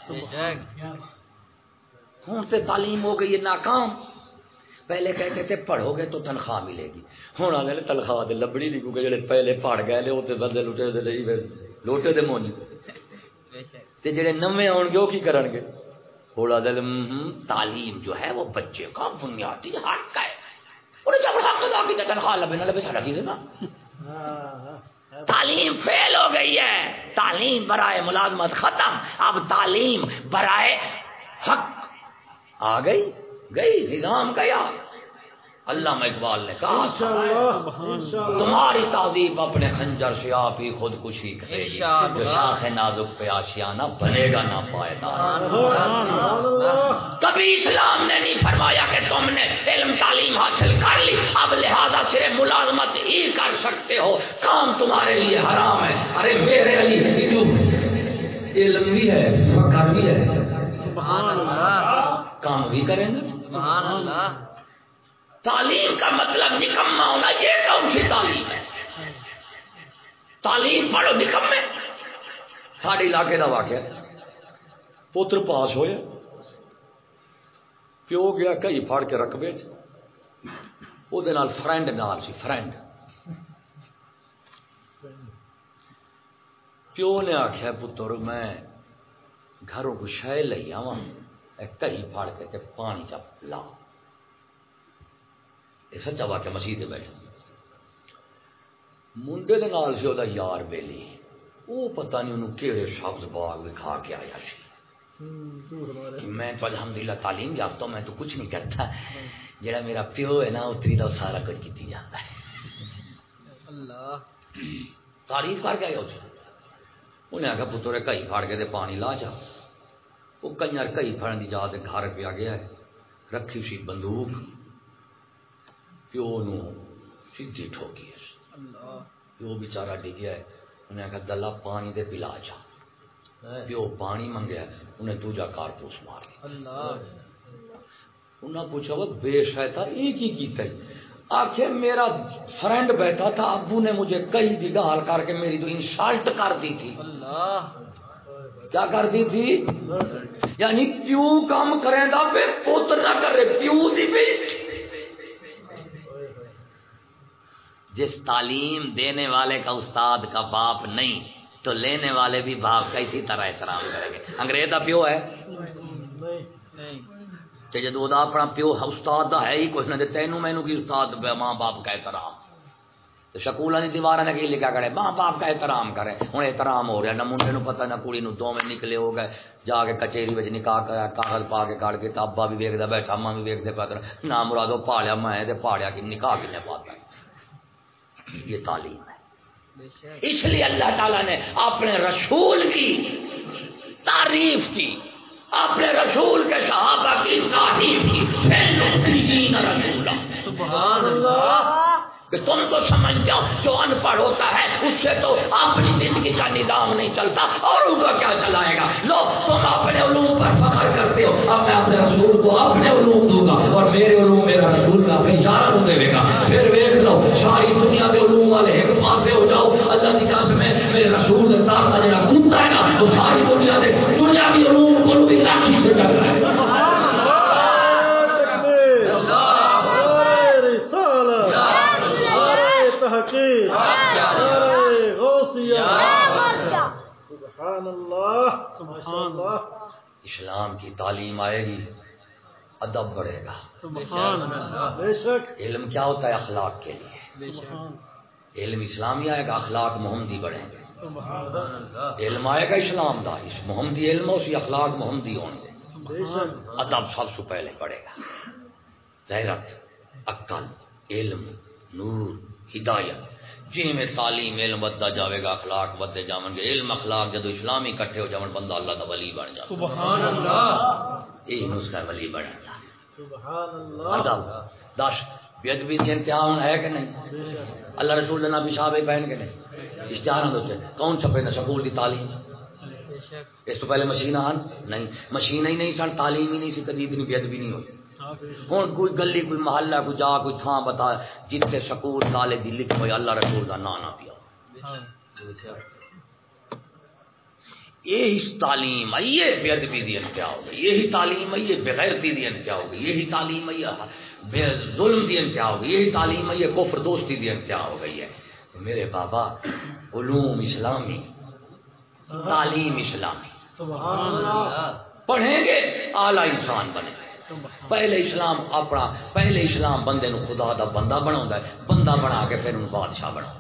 ہوں تے تعلیم ہو گئی ہے ناکام۔ پہلے کہتے تھے پڑھو گے تو تنخواہ ملے گی۔ ہوں آگے تنخواہ دے لبڑی نہیں کیونکہ جڑے پہلے پڑھ گئے لے وہ بندے لوٹے دے لئی پھر لوٹے دے مونی تے جڑے نویں آن گے وہ کی کرن گے؟ تھوڑا دل تعلیم جو ہے وہ بچے کا بنیادی حق ہے۔ جب حق ادا کی تنخواہ لبے نہ لبے سڑا کی نا تعلیم فیل ہو گئی ہے۔ تعلیم برائے ملازمت ختم۔ اب تعلیم برائے حق۔ آ گئی؟ گئی؟ نظام گیا۔ علامہ اقبال نے کہا تمہاری تعظیم اپنے خنجر سے آپ ہی خودکشی کرے گی۔ جو شاخ نازک پہ آشیانہ بنے گا نہ پائیدار کبھی اسلام نے نہیں فرمایا کہ تم نے علم تعلیم حاصل کر لی۔ اب لہذا کر سکتے ہو۔ کام تمہارے لیے حرام ہے۔ ارے میرے علی علم بھی ہے فکر بھی ہے۔ کام بھی کریں گے۔ تعلیم کا مطلب نکما ہونا یہ کون سی تعلیم ہے؟ تعلیم پڑھو نکمے سارے علاقے کا واقعہ۔ پوتر پاس ہویا پیو گیا کئی پھاڑ کے رقبے وہ فرینڈ نال سی فرینڈ۔ پیو نے آخیا پتر میں گھروں کو شہ لئی آوا کئی پھاڑ کے تے پانی چپ لا۔ یہ سچا واقعہ مسیح بیٹھا۔ منڈے دے نال سی وہ یار بیلی۔ وہ پتہ نہیں انہوں کہڑے سبز باغ میں کھا کے آیا سی۔ کہ میں تو الحمدللہ تعلیم یافتہ میں تو کچھ نہیں کرتا۔ جڑا میرا پیو ہے نا اتری تو سارا کچھ کی جاتا ہے تعریف کر کے آیا اسے انہیں آخیا پتر کئی پھاڑ کے پانی لا جا وہ کنجر کئی پھڑن کی جا گھر پہ گیا ہے رکھی سی بندوق پیو نو سیدھی ٹھوکی ہے پیو بچارا ڈگیا ہے انہیں آخیا دلہ پانی دے پلا جا پیو پانی منگیا انہیں دوجا کارتوس مار دیا انہیں پوچھا وہ بے شاید ایک ہی کیتا ہی آخر میرا فرینڈ بیٹھا تھا ابو نے مجھے کئی دی گال کر کے میری تو انسالٹ کر دی تھی۔ اللہ۔ کیا کر دی تھی؟ یعنی پیو کام کرے گا پھر پوتر نہ کرے پیو دی بھی۔ جس تعلیم دینے والے کا استاد کا باپ نہیں تو لینے والے بھی باپ کا اسی طرح احترام کریں گے۔ انگریز کا پیو ہے۔ تے جدو دا اپنا پیو استاد دا ہے ہی کچھ نہ دے تینوں مینوں کی استاد ماں باپ کا احترام۔ تو سکول کی دیوار نے کی لکھا کرے ماں باپ کا احترام کرے۔ ہوں احترام ہو رہا نہ منڈے نو پتہ نہ کڑی نو دو میں نکلے ہو گئے۔ جا کے کچہری وچ نکاح کرا کاغذ پا کے کاٹ کے تے ابا بھی ویکھدا بیٹھا ماں بھی ویکھدے پتہ نہ مرادو پالیا میں تے پالیا کہ نکاح کنے پاتا یہ تعلیم ہے۔ اس لیے اللہ تعالیٰ نے اپنے رسول کی تعریف کی۔ اپنے رسول کے صحابہ کی تعریف سبحان اللہ۔ کہ تم تو سمجھ جاؤ جو ان پڑھ ہوتا ہے اس سے تو اپنی زندگی کا نظام نہیں چلتا اور ان کا کیا چلائے گا؟ لو تم اپنے علوم پر فخر کرتے ہو۔ اب میں اپنے رسول کو اپنے علوم دوں گا اور میرے علوم میرا رسول کا اپنی اشارہ کو دے گا۔ پھر دیکھ لو ساری دنیا کے علوم والے ایک پاسے ہو جاؤ۔ اللہ کی قسم ہے میرے رسول کا جڑا کتا ہے نا وہ ساری دنیا کے دنیا کی علوم لاٹھی سے رہا ہے۔ تکبیر نعرہ رسالہ نعرہ تحقیق نعرہ غوثیہ سبحان اللہ سبحان اللہ اسلام کی تعلیم آئے گی ادب بڑھے گا۔ سبحان اللہ بے شک۔ علم کیا ہوتا ہے اخلاق کے لیے؟ علم اسلامی آئے گا اخلاق محمدی بڑھیں گے۔ علم آئے گا اسلام دا اس محمدی علم اسی اخلاق محمدی گے۔ بے شک ادب سب سے پہلے پڑے گا۔ غیرت عقل علم نور ہدایت۔ جی میں تعلیم علم بدتا جاوے گا اخلاق بدتے جاون گے۔ علم اخلاق جدو اسلامی کٹھے ہو جاون بندہ اللہ دا ولی بن جائے سبحان اللہ۔ یہی نسخہ ولی بن جائے سبحان اللہ۔ ادب دس بےدبی کی انتہا ہونا ہے کہ نہیں؟ اللہ رسول دینا پیشاب پہن کے نہیں۔ اشتہار ہوتے کون چھپے نا سکول کی تعلیم؟ اس تو پہلے مشین آن نہیں۔ مشین ہی نہیں سن، تعلیم ہی نہیں سی، کدی اتنی بےدبی نہیں ہوئی۔ ہوں کوئی گلی، کوئی محلہ، کوئی جا، کوئی تھان بتا جتنے سکول کالج دی لکھ ہوئے اللہ رسول کا نا نہ پیا۔ یہی تعلیم آئی ہے بے ادبی دی انتہا ہو گئی۔ یہی تعلیم آئی ہے بغیرتی دی انتہا ہو گئی۔ یہی تعلیم آئی ہے بے ظلم دی انتہا ہو گئی یہی تعلیم ہے کفر دوستی دی انتہا ہو گئی ہے۔ میرے بابا علوم اسلامی تعلیم اسلامی۔ پڑھیں گے اعلی انسان بنے۔ پہلے اسلام اپنا پہلے اسلام بندے نو خدا دا بندہ بنا ہے بندہ بنا کے پھر انہوں بادشاہ بنا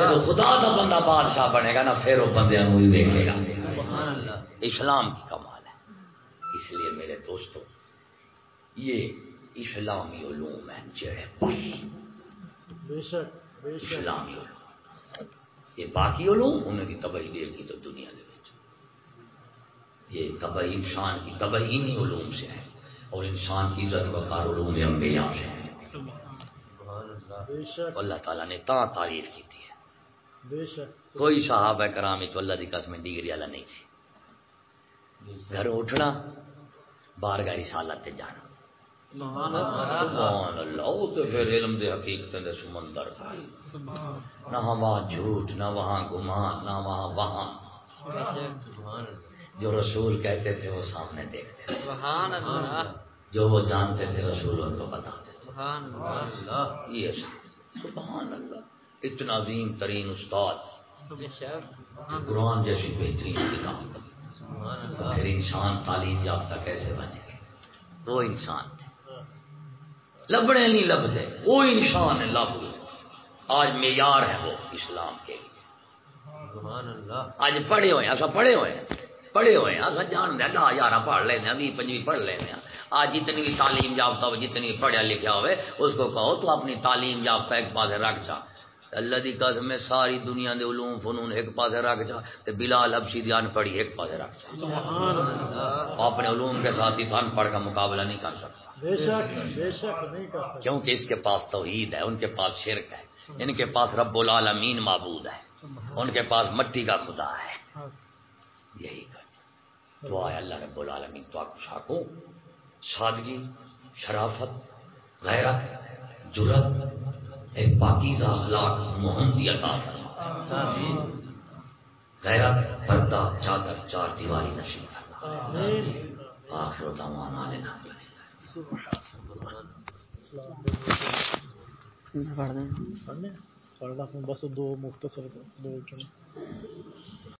جب خدا دا بندہ بادشاہ بنے گا نا پھر وہ بندے ہی دیکھے گا۔ اسلام کی کمال ہے۔ اس لیے میرے دوستو یہ اسلامی علوم ہیں جڑے بس اسلامی علوم۔ یہ باقی علوم انہیں کی تباہی دیکھی تو دنیا دے وچ۔ یہ تباہی انسان کی تباہی انہی علوم سے ہے اور انسان کی عزت وقار علوم انبیاء سے ہے اللہ تعالیٰ نے تا تعریف کی تھی۔ شک۔ کوئی صحابہ کرام تو اللہ دی قسم ڈگری والا نہیں سی گھر اٹھنا باہر گاڑی سالت تے جانا۔ سبحان اللہ سبحان اللہ وہ تو پھر علم دے حقیقت دے سمندر۔ نہ وہاں جھوٹ نہ وہاں گمان نہ وہاں وہاں جو رسول کہتے تھے وہ سامنے دیکھتے تھے۔ جو وہ جانتے تھے رسول ان کو بتاتے تھے۔ سبحان اللہ۔ یہ سب۔ سبحان اللہ اتنا عظیم ترین استاد۔ قرآن جیسی بہترین کتاب۔ پھر انسان تعلیم یافتہ کیسے بنے وہ انسان۔ لبڑے نہیں لبتے وہ انسان ہے لب آج معیار ہے وہ اسلام کے لیے۔ آج پڑھے ہوئے ایسا پڑھے ہوئے پڑھے ہوئے ہیں جان دیا ڈا یارہ پڑھ لینا بھی پنجویں پڑھ لینا آج جتنی بھی تعلیم یافتہ ہو جتنی پڑھیا لکھا ہوئے اس کو کہو تو اپنی تعلیم یافتہ ایک پاس رکھ جا۔ اللہ دی قسم میں ساری دنیا دے علوم فنون ایک پاس رکھ جا تے بلال حبشی دی ان پڑھی ایک پاس رکھ جا۔ سبحان اللہ۔ وہ اپنے علوم کے ساتھ ہی ان پڑھ کا مقابلہ نہیں کر سکتا۔ بے شک بے شک نہیں کر سکتے کیونکہ اس کے پاس توحید ہے ان کے پاس شرک ہے۔ ان کے پاس رب العالمین معبود ہے۔ ان کے پاس مٹی کا خدا ہے۔ یہی کر۔ تو آئے اللہ رب العالمین تو آپ شاکو۔ سادگی شرافت غیرت جرت اے پاکیزہ اخلاق محمدی عطا فرما۔ غیرت پردہ چادر چار دیواری نشین فرما۔ آخر دعوانا لینا پڑھنے پڑھنا بس دو مختصر دو چنے۔